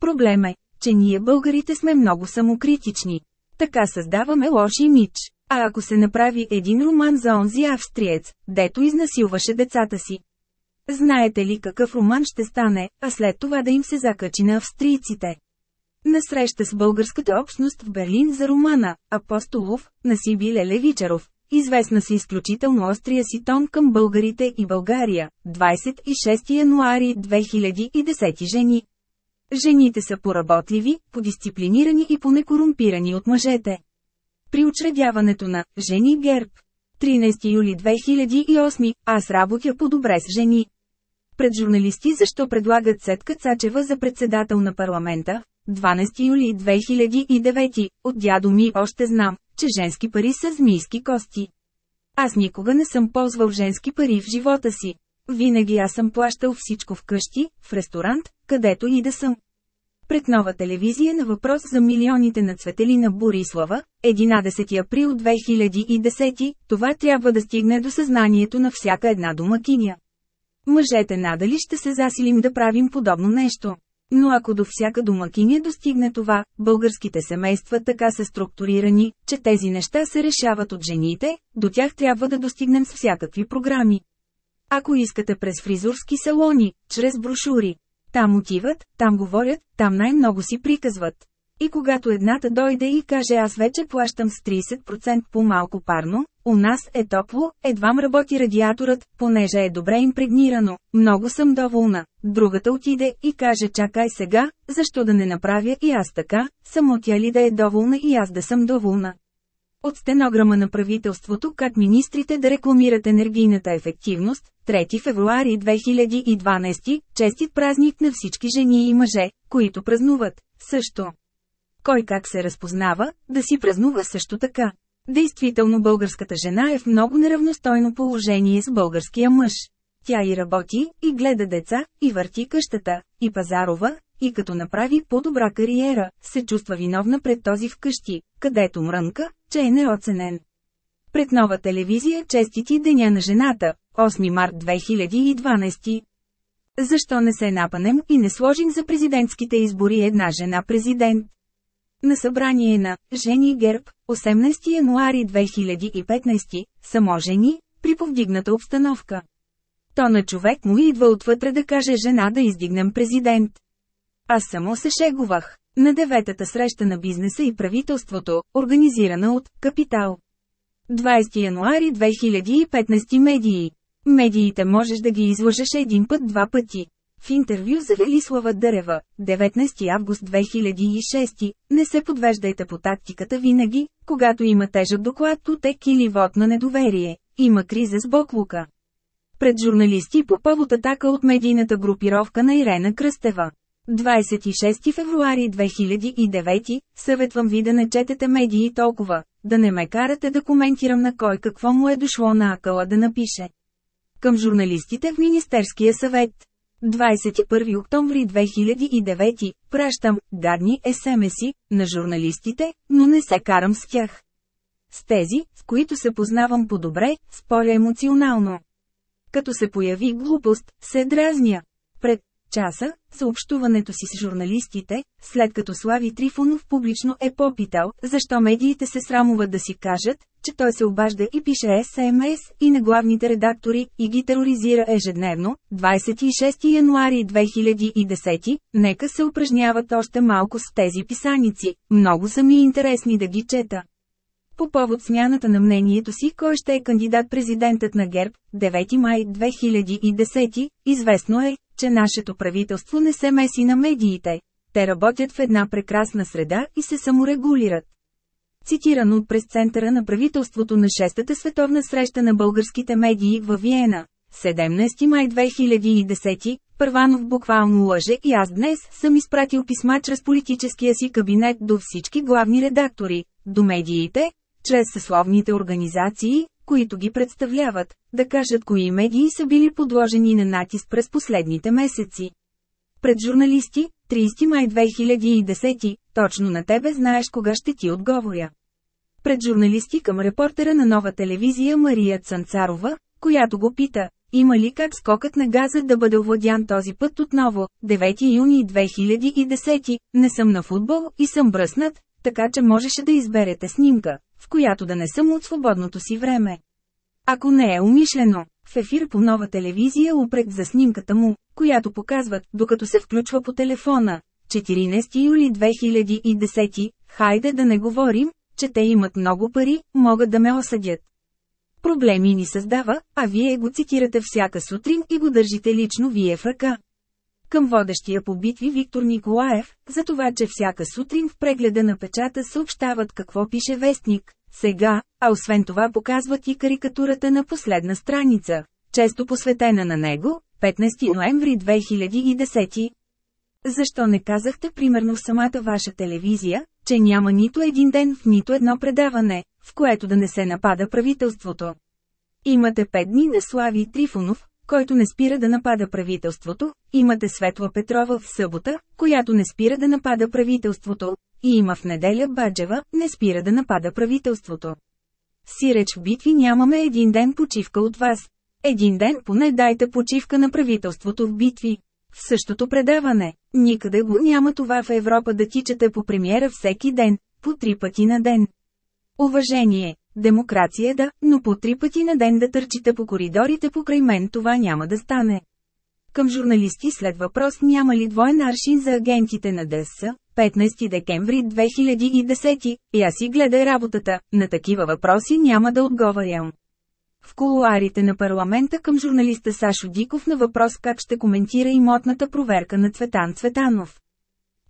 Проблем е, че ние българите сме много самокритични. Така създаваме лош имидж. А ако се направи един роман за онзи австриец, дето изнасилваше децата си? Знаете ли какъв роман ще стане, а след това да им се закачи на австрийците? На среща с българската общност в Берлин за романа «Апостолов» на Сибиле Левичаров, известна с изключително острия си тон към българите и България, 26 януари 2010 жени. Жените са поработливи, подисциплинирани и понекорумпирани от мъжете. При учредяването на «Жени Герб» 13 юли 2008, аз работя по-добре с жени. Пред журналисти защо предлагат Сетка Цачева за председател на парламента, 12 юли 2009, от дядо ми още знам, че женски пари са змийски кости. Аз никога не съм ползвал женски пари в живота си. Винаги аз съм плащал всичко вкъщи, в ресторант, където и да съм. Пред нова телевизия на въпрос за милионите на Цветелина Борислава, 11 април 2010, това трябва да стигне до съзнанието на всяка една домакиня. Мъжете надали ще се засилим да правим подобно нещо. Но ако до всяка домакиня достигне това, българските семейства така са структурирани, че тези неща се решават от жените, до тях трябва да достигнем с всякакви програми. Ако искате през фризурски салони, чрез брошури. Там отиват, там говорят, там най-много си приказват. И когато едната дойде и каже аз вече плащам с 30% по-малко парно, у нас е топло, едвам работи радиаторът, понеже е добре импрегнирано, много съм доволна. Другата отиде и каже чакай сега, защо да не направя и аз така, само тя ли да е доволна и аз да съм доволна. От стенограма на правителството как министрите да рекламират енергийната ефективност, 3 февруари 2012, честит празник на всички жени и мъже, които празнуват, също. Кой как се разпознава, да си празнува също така. Действително българската жена е в много неравностойно положение с българския мъж. Тя и работи, и гледа деца, и върти къщата, и пазарова, и като направи по-добра кариера, се чувства виновна пред този вкъщи, където мрънка, че е неоценен. Пред нова телевизия честити Деня на жената, 8 март 2012. Защо не се напанем и не сложим за президентските избори една жена президент? На събрание на «Жени Герб», 18 януари 2015, само жени, при повдигната обстановка. То на човек му идва отвътре да каже жена да издигнем президент. Аз само се шегувах. На деветата среща на бизнеса и правителството, организирана от «Капитал». 20 януари 2015 медии. Медиите можеш да ги излъжеш един път два пъти. В интервю за Велислава Дърева, 19 август 2006, не се подвеждайте по тактиката винаги, когато има тежък доклад от ЕК или вод на недоверие, има криза с Боклука. Пред журналисти по повод атака от медийната групировка на Ирена Кръстева. 26 февруари 2009, съветвам ви да не четете медии толкова, да не ме карате да коментирам на кой какво му е дошло на акъла да напише. Към журналистите в Министерския съвет. 21 октомври 2009, пращам гадни СМС на журналистите, но не се карам с тях. С тези, с които се познавам по-добре, споря емоционално. Като се появи глупост, се дразня. Часа, съобщуването си с журналистите, след като Слави Трифонов публично е попитал, защо медиите се срамуват да си кажат, че той се обажда и пише СМС и на главните редактори и ги тероризира ежедневно, 26 януари 2010, нека се упражняват още малко с тези писаници, много са ми интересни да ги чета. По повод смяната на мнението си кой ще е кандидат-президентът на ГЕРБ, 9 май 2010, известно е, че нашето правителство не се меси на медиите. Те работят в една прекрасна среда и се саморегулират. Цитирано от през центъра на правителството на 6-та световна среща на българските медии във Виена. 17 май 2010, Първанов буквално лъже и аз днес съм изпратил писма чрез политическия си кабинет до всички главни редактори, до медиите, чрез съсловните организации, които ги представляват, да кажат кои медии са били подложени на натиск през последните месеци. Пред журналисти, 30 май 2010, точно на тебе знаеш кога ще ти отговоря. Пред журналисти към репортера на нова телевизия Мария Цанцарова, която го пита, има ли как скокът на газа да бъде овладян този път отново, 9 юни 2010, не съм на футбол и съм бръснат, така че можеше да изберете снимка, в която да не съм от свободното си време. Ако не е умишлено, в ефир по нова телевизия упрек за снимката му, която показват, докато се включва по телефона. 14 юли 2010, хайде да не говорим, че те имат много пари, могат да ме осъдят. Проблеми ни създава, а вие го цитирате всяка сутрин и го държите лично вие в ръка. Към водещия по битви Виктор Николаев, за това, че всяка сутрин в прегледа на печата съобщават какво пише вестник, сега, а освен това показват и карикатурата на последна страница, често посветена на него, 15 ноември 2010. Защо не казахте примерно в самата ваша телевизия, че няма нито един ден в нито едно предаване, в което да не се напада правителството? Имате пет дни на Слави Трифонов, който не спира да напада правителството, имате Светла Петрова в събота, която не спира да напада правителството, и има в неделя Баджева, не спира да напада правителството. Сиреч в битви нямаме един ден почивка от вас. Един ден поне дайте почивка на правителството в битви. В същото предаване, никъде го няма това в Европа да тичате по премиера всеки ден, по три пъти на ден. Уважение, демокрация да, но по три пъти на ден да търчите по коридорите покрай мен това няма да стане. Към журналисти след въпрос няма ли двоен аршин за агентите на ДС, 15 декември 2010, и аз си гледай работата, на такива въпроси няма да отговарям. В колуарите на парламента към журналиста Сашо Диков на въпрос как ще коментира имотната проверка на Цветан Цветанов.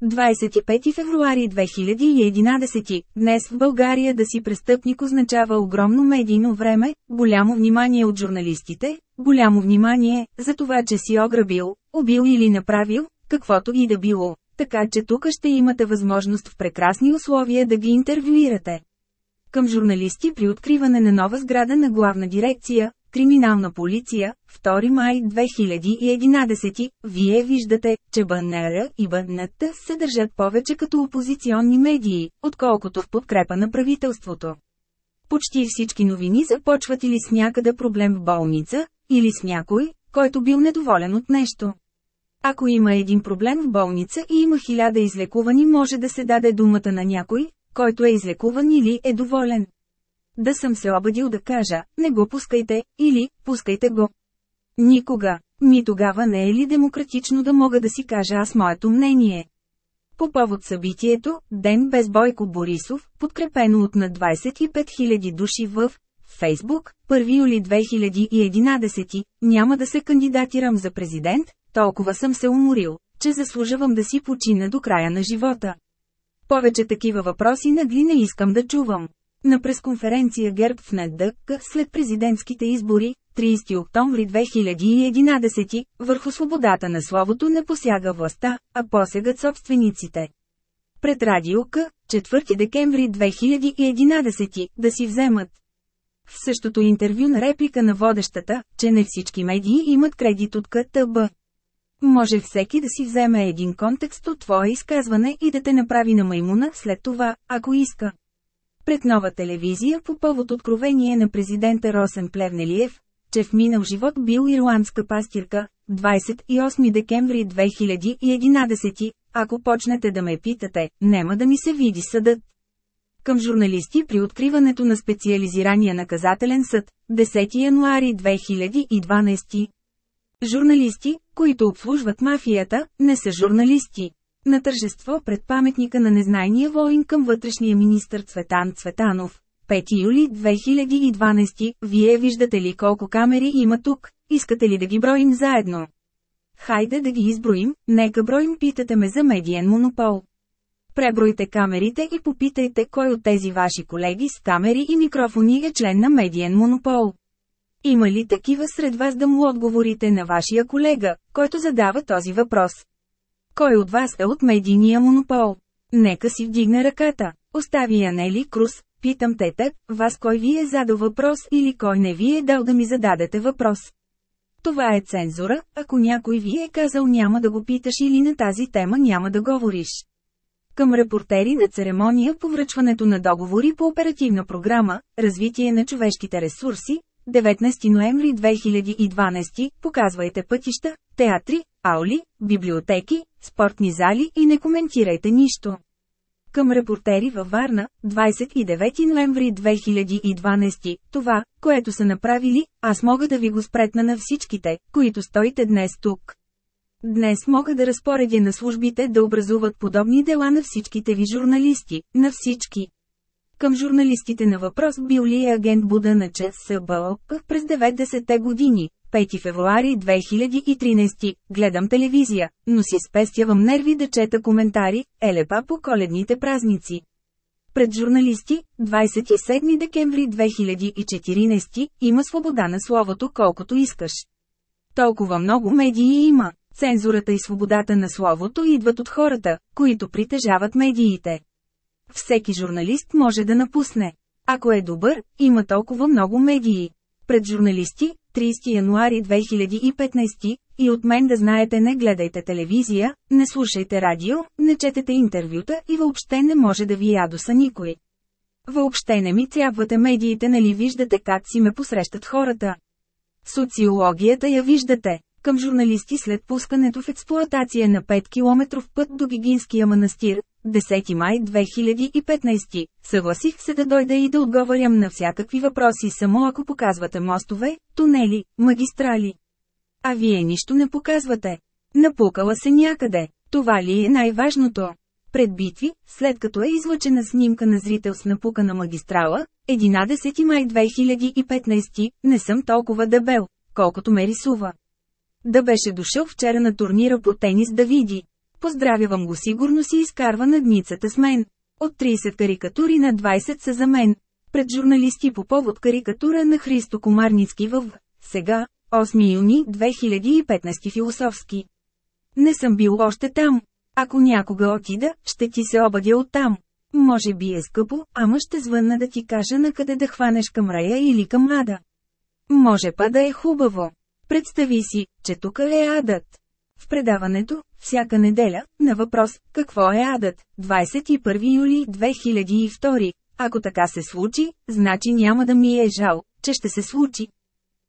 25 февруари 2011 Днес в България да си престъпник означава огромно медийно време, голямо внимание от журналистите, голямо внимание за това, че си ограбил, убил или направил, каквото и да било. Така че тук ще имате възможност в прекрасни условия да ги интервюирате. Към журналисти при откриване на нова сграда на главна дирекция, Криминална полиция, 2 май 2011, вие виждате, че БНР и БНТ се държат повече като опозиционни медии, отколкото в подкрепа на правителството. Почти всички новини започват или с някъде проблем в болница, или с някой, който бил недоволен от нещо. Ако има един проблем в болница и има хиляда излекувани може да се даде думата на някой, който е излекуван или е доволен. Да съм се обадил да кажа, не го пускайте, или, пускайте го. Никога. Ми тогава не е ли демократично да мога да си кажа аз моето мнение? По повод събитието, Ден без Бойко Борисов, подкрепено от на 25 000 души в Фейсбук, 1 юли 2011, няма да се кандидатирам за президент, толкова съм се уморил, че заслужавам да си почина до края на живота. Повече такива въпроси нагли не искам да чувам. На пресконференция ГЕРБ в НДК след президентските избори, 30 октомври 2011, върху свободата на словото не посяга властта, а посягат собствениците. Пред Радио К, 4 декември 2011, да си вземат. В същото интервю на реплика на водещата, че не всички медии имат кредит от КТБ. Може всеки да си вземе един контекст от твое изказване и да те направи на маймуна след това, ако иска. Пред нова телевизия по повод откровение на президента Росен Плевнелиев, че в минал живот бил ирландска пастирка, 28 декември 2011, ако почнете да ме питате, нема да ми се види съдът. Към журналисти при откриването на специализирания наказателен съд, 10 януари 2012. Журналисти, които обслужват мафията, не са журналисти. На тържество пред паметника на незнайния воин към вътрешния министр Цветан Цветанов. 5 юли 2012, вие виждате ли колко камери има тук, искате ли да ги броим заедно? Хайде да ги изброим, нека броим питате ме за медиен монопол. Пребройте камерите и попитайте кой от тези ваши колеги с камери и микрофони е член на медиен монопол. Има ли такива сред вас да му отговорите на вашия колега, който задава този въпрос? Кой от вас е от медийния монопол? Нека си вдигне ръката. Остави я Крус, питам те теб, вас кой ви е задал въпрос или кой не ви е дал да ми зададете въпрос. Това е цензура, ако някой ви е казал няма да го питаш или на тази тема няма да говориш. Към репортери на церемония по връчването на договори по оперативна програма «Развитие на човешките ресурси», 19 ноември 2012, показвайте пътища, театри, аули, библиотеки, спортни зали и не коментирайте нищо. Към репортери във Варна, 29 ноември 2012, това, което са направили, аз мога да ви го спретна на всичките, които стоите днес тук. Днес мога да разпоредя на службите да образуват подобни дела на всичките ви журналисти, на всички. Към журналистите на въпрос бил ли е агент Буда на ЧСБОП през 90-те години, 5 февруари 2013, гледам телевизия, но си спестявам нерви да чета коментари, елепа по коледните празници. Пред журналисти, 27 декември 2014, има свобода на словото колкото искаш. Толкова много медии има. Цензурата и свободата на словото идват от хората, които притежават медиите. Всеки журналист може да напусне. Ако е добър, има толкова много медии. Пред журналисти, 30 януари 2015, и от мен да знаете не гледайте телевизия, не слушайте радио, не четете интервюта и въобще не може да ви ядоса никой. Въобще не ми трябвате медиите нали виждате как си ме посрещат хората. Социологията я виждате. Към журналисти след пускането в експлоатация на 5 км път до Гигинския манастир, 10 май 2015, съгласих се да дойда и да отговарям на всякакви въпроси само ако показвате мостове, тунели, магистрали. А вие нищо не показвате. Напукала се някъде. Това ли е най-важното? Пред битви, след като е излъчена снимка на зрител с напукана магистрала, 11 май 2015, не съм толкова дебел, колкото ме рисува. Да беше дошъл вчера на турнира по тенис да види. Поздравявам го сигурно си изкарва надницата с мен. От 30 карикатури на 20 са за мен. Пред журналисти по повод карикатура на Христо Комарницки в сега, 8 юни 2015 философски. Не съм бил още там. Ако някога отида, ще ти се обадя оттам. Може би е скъпо, ама ще звънна да ти кажа на къде да хванеш към рая или към ада. Може па да е хубаво. Представи си, че тук е адът. В предаването, всяка неделя, на въпрос «Какво е адът?» 21 юли 2002. Ако така се случи, значи няма да ми е жал, че ще се случи.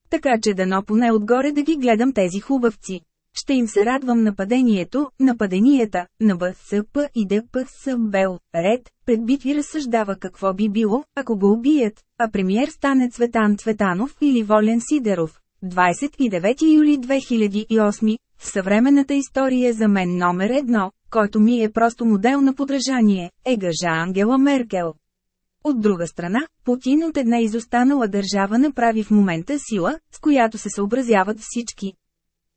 Така че дано поне отгоре да ги гледам тези хубавци. Ще им се радвам нападението, нападенията, на БСП и ДПС Бел, ред, пред битви разсъждава какво би било, ако го убият, а премиер стане Цветан Цветанов или Волен Сидеров. 29 юли 2008, в съвременната история за мен номер едно, който ми е просто модел на подражание, е гъжа Ангела Меркел. От друга страна, Путин от една изостанала държава направи в момента сила, с която се съобразяват всички.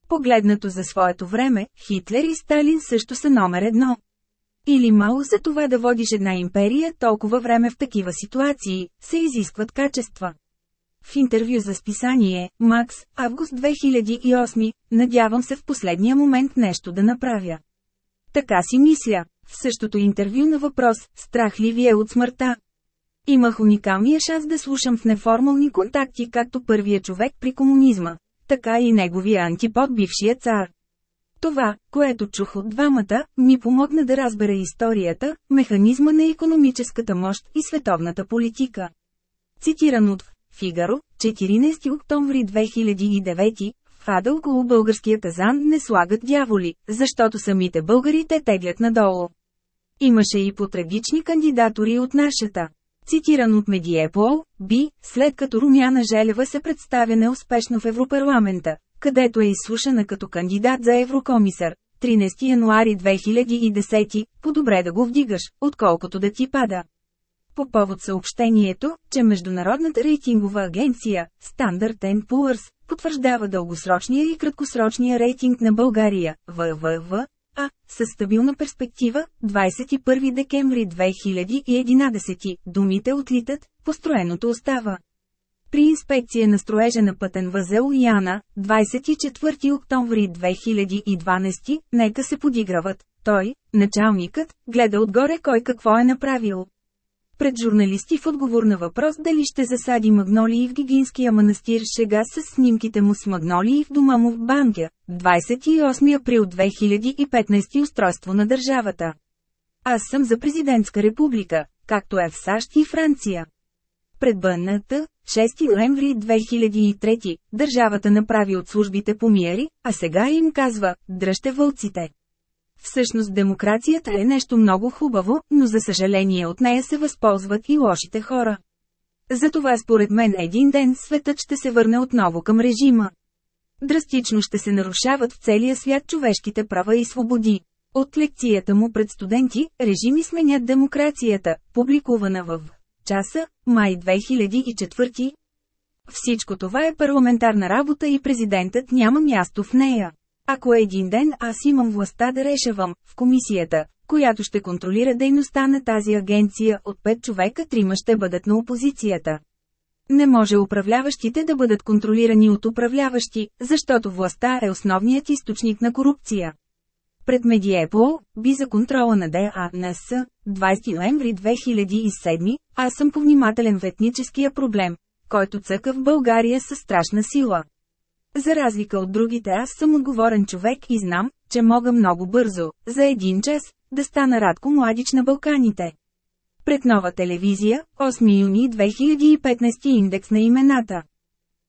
Погледнато за своето време, Хитлер и Сталин също са номер едно. Или мало за това да водиш една империя толкова време в такива ситуации, се изискват качества. В интервю за списание, Макс, август 2008, надявам се в последния момент нещо да направя. Така си мисля. В същото интервю на въпрос, страх ли ви е от смъртта? Имах уникалния шанс да слушам в неформални контакти както първия човек при комунизма, така и неговия антипод бившия цар. Това, което чух от двамата, ми помогна да разбера историята, механизма на економическата мощ и световната политика. Цитиран от Фигаро, 14 октомври 2009, в ада около българския казан не слагат дяволи, защото самите българи те теглят надолу. Имаше и по-трагични кандидатори от нашата. Цитиран от Медиепол, Би, след като Румяна Желева се представя неуспешно в Европарламента, където е изслушана като кандидат за еврокомисар, 13 януари 2010, по-добре да го вдигаш, отколкото да ти пада. По повод съобщението, че Международната рейтингова агенция, Standard Poor's, потвърждава дългосрочния и краткосрочния рейтинг на България, ВВВ, а, с стабилна перспектива, 21 декември 2011, думите отлитат, построеното остава. При инспекция на строежа на пътен възел Яна, 24 октомври 2012, нека се подиграват. Той, началникът, гледа отгоре кой какво е направил. Пред журналисти в отговор на въпрос дали ще засади магнолии в Гигинския манастир шега с снимките му с магнолии в дома му в Банкя, 28 април 2015 устройство на държавата. Аз съм за президентска република, както е в САЩ и Франция. Пред БНТ, 6 ноември 2003, държавата направи от службите помиери, а сега им казва, дръжте вълците. Всъщност демокрацията е нещо много хубаво, но за съжаление от нея се възползват и лошите хора. Затова според мен един ден светът ще се върне отново към режима. драстично ще се нарушават в целия свят човешките права и свободи. От лекцията му пред студенти, режими сменят демокрацията, публикувана в часа, май 2004. Всичко това е парламентарна работа и президентът няма място в нея. Ако един ден аз имам властта да решавам, в комисията, която ще контролира дейността на тази агенция, от пет човека трима ще бъдат на опозицията. Не може управляващите да бъдат контролирани от управляващи, защото властта е основният източник на корупция. Пред Медиепол, би за контрола на ДАНС, 20 ноември 2007, аз съм повнимателен в етническия проблем, който цъка в България със страшна сила. За разлика от другите аз съм отговорен човек и знам, че мога много бързо, за един час, да стана Радко Младич на Балканите. Пред нова телевизия, 8 юни 2015 индекс на имената.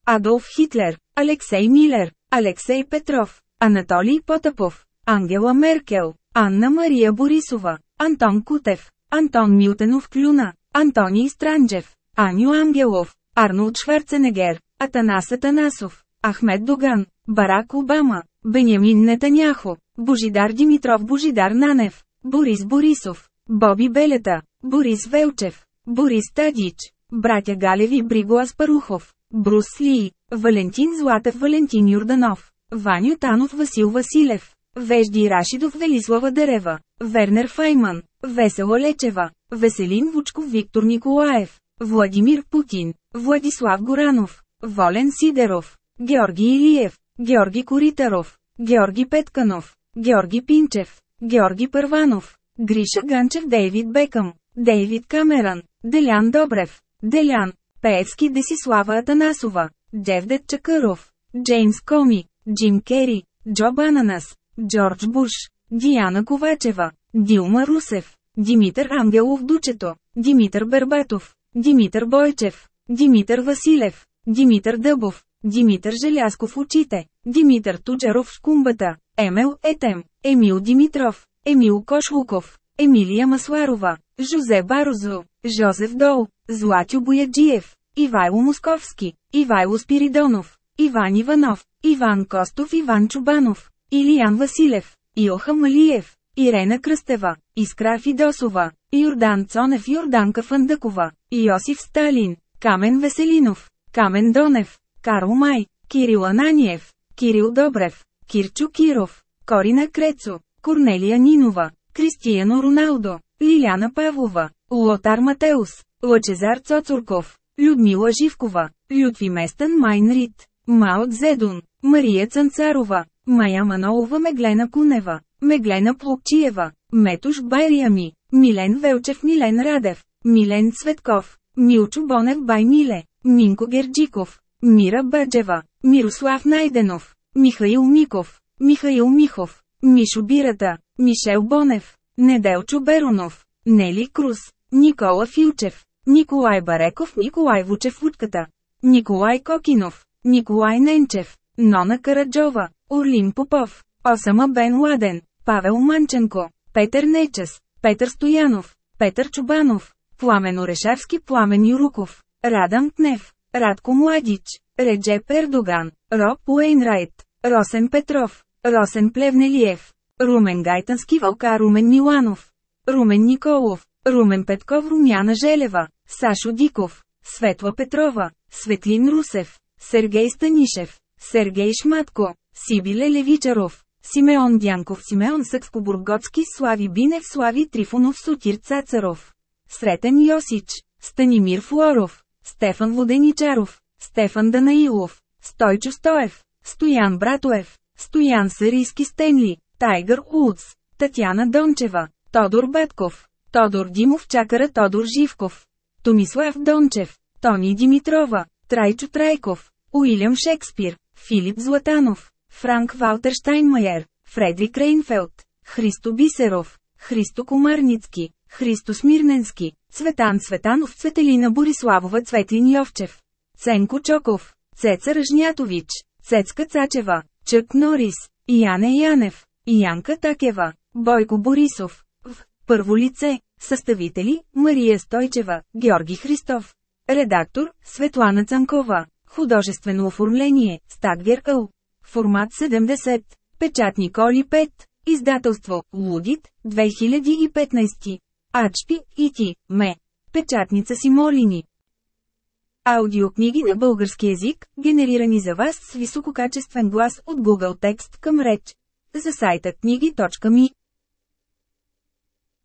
Адолф Хитлер, Алексей Милер, Алексей Петров, Анатолий Потапов, Ангела Меркел, Анна Мария Борисова, Антон Кутев, Антон Милтенов Клюна, Антоний Странджев, Аню Ангелов, Арнолд Шварценегер, Атанас Атанасов, Ахмед Доган, Барак Обама, Бенямин Нетаняхо, Божидар Димитров Божидар Нанев, Борис Борисов, Боби Белета, Борис Велчев, Борис Тадич, братя Галеви Бриго Аспарухов, Брус Ли, Валентин Златев Валентин Юрданов, Ваню Танов Васил Василев, Вежди Рашидов Велислава Дерева, Вернер Файман, Весела Лечева, Веселин Вучков Виктор Николаев, Владимир Путин, Владислав Горанов, Волен Сидеров, Георги Илиев, Георги Коритаров, Георги Петканов, Георги Пинчев, Георги Първанов, Гриша Ганчев Дейвид Бекъм, Дейвид Камеран, Делян Добрев, Делян, Пеевски Десислава Атанасова, Джевдет Чакъров, Джеймс Коми, Джим Кери, Джо Бананас, Джордж Буш, Диана Ковачева, Дилма Русев, Димитър Ангелов Дучето, Димитър Бербатов, Димитър Бойчев, Димитър Василев, Димитър Дъбов, Димитър Желясков очите, Димитър Туджаров Шкумбата, Емел Етем, Емил Димитров, Емил Кошлуков, Емилия Масларова, Жозе Барозо, Жозеф Дол, Златю Бояджиев, Ивайло Московски, Ивайло Спиридонов, Иван Иванов, Иван Костов Иван Чубанов, Илиян Василев, Иоха Малиев, Ирена Кръстева, Искра Фидосова, Йордан Цонев Йорданка Фандъкова, Йосиф Сталин, Камен Веселинов, Камен Донев, Карл Май, Кирил Ананиев, Кирил Добрев, Кирчо Киров, Корина Крецо, Корнелия Нинова, Кристияно Роналдо, Лиляна Павлова, Лотар Матеус, Лъчезар Цоцурков, Людмила Живкова, Людви Местън Майнрит, Маот Зедун, Мария Цанцарова, Майя Манолова Меглена Кунева, Меглена Плукчиева, Метуш Байриами, Милен Велчев Милен Радев, Милен Цветков, Милчо Бонев Бай Миле, Минко Герджиков, Мира Баджева, Мирослав Найденов, Михаил Миков, Михаил Михов, Мишо Бирата, Мишел Бонев, Неделчо Беронов, Нели Круз, Никола Филчев, Николай Бареков Николай Вучев Утката, Николай Кокинов, Николай Ненчев, Нона Караджова, Орлин Попов, Осама Бен Ладен, Павел Манченко, Петър Нечес, Петър Стоянов, Петър Чубанов, Пламен Орешарски Пламен Юруков, Радам Кнев, Радко Младич, Реджеп Ердоган, Роб Уейнрайт, Росен Петров, Росен Плевнелиев, Румен Гайтански Вълка Румен Миланов, Румен Николов, Румен Петков Румяна Желева, Сашо Диков, Светла Петрова, Светлин Русев, Сергей Станишев, Сергей Шматко, Сибиле Левичаров, Симеон Дянков Симеон Съкскобурготски Слави Бинев Слави Трифонов Сотир Цацаров, Сретен Йосич, Станимир Флоров, Стефан Воденичаров, Стефан Данаилов, Стойчо Стоев, Стоян Братоев, Стоян Сарийски Стенли, Тайгър Улц, Татяна Дончева, Тодор Бетков, Тодор Димов Чакара Тодор Живков, Томислав Дончев, Тони Димитрова, Трайчо Трайков, Уилям Шекспир, Филип Златанов, Франк Валтер Штайнмайер, Фредрик Рейнфелд, Христо Бисеров, Христо Комарницки, Христо Смирненски, Цветан Цветанов Цветелина Бориславова Цветлин Йовчев, Ценко Чоков, Цеца Ръжнятович, Цецка Цачева, Чък Норис, Яне Янев, Янка Такева, Бойко Борисов. В първо лице, съставители, Мария Стойчева, Георги Христов. Редактор, Светлана Цанкова. Художествено оформление, Стагвер Ъл. Формат 70. Печатни коли 5. Издателство Лудит, 2015. Ачпи, и ти, ме. Печатница си молини. Аудиокниги на български език, генерирани за вас с висококачествен глас от Google Текст към реч. За сайта книги.ми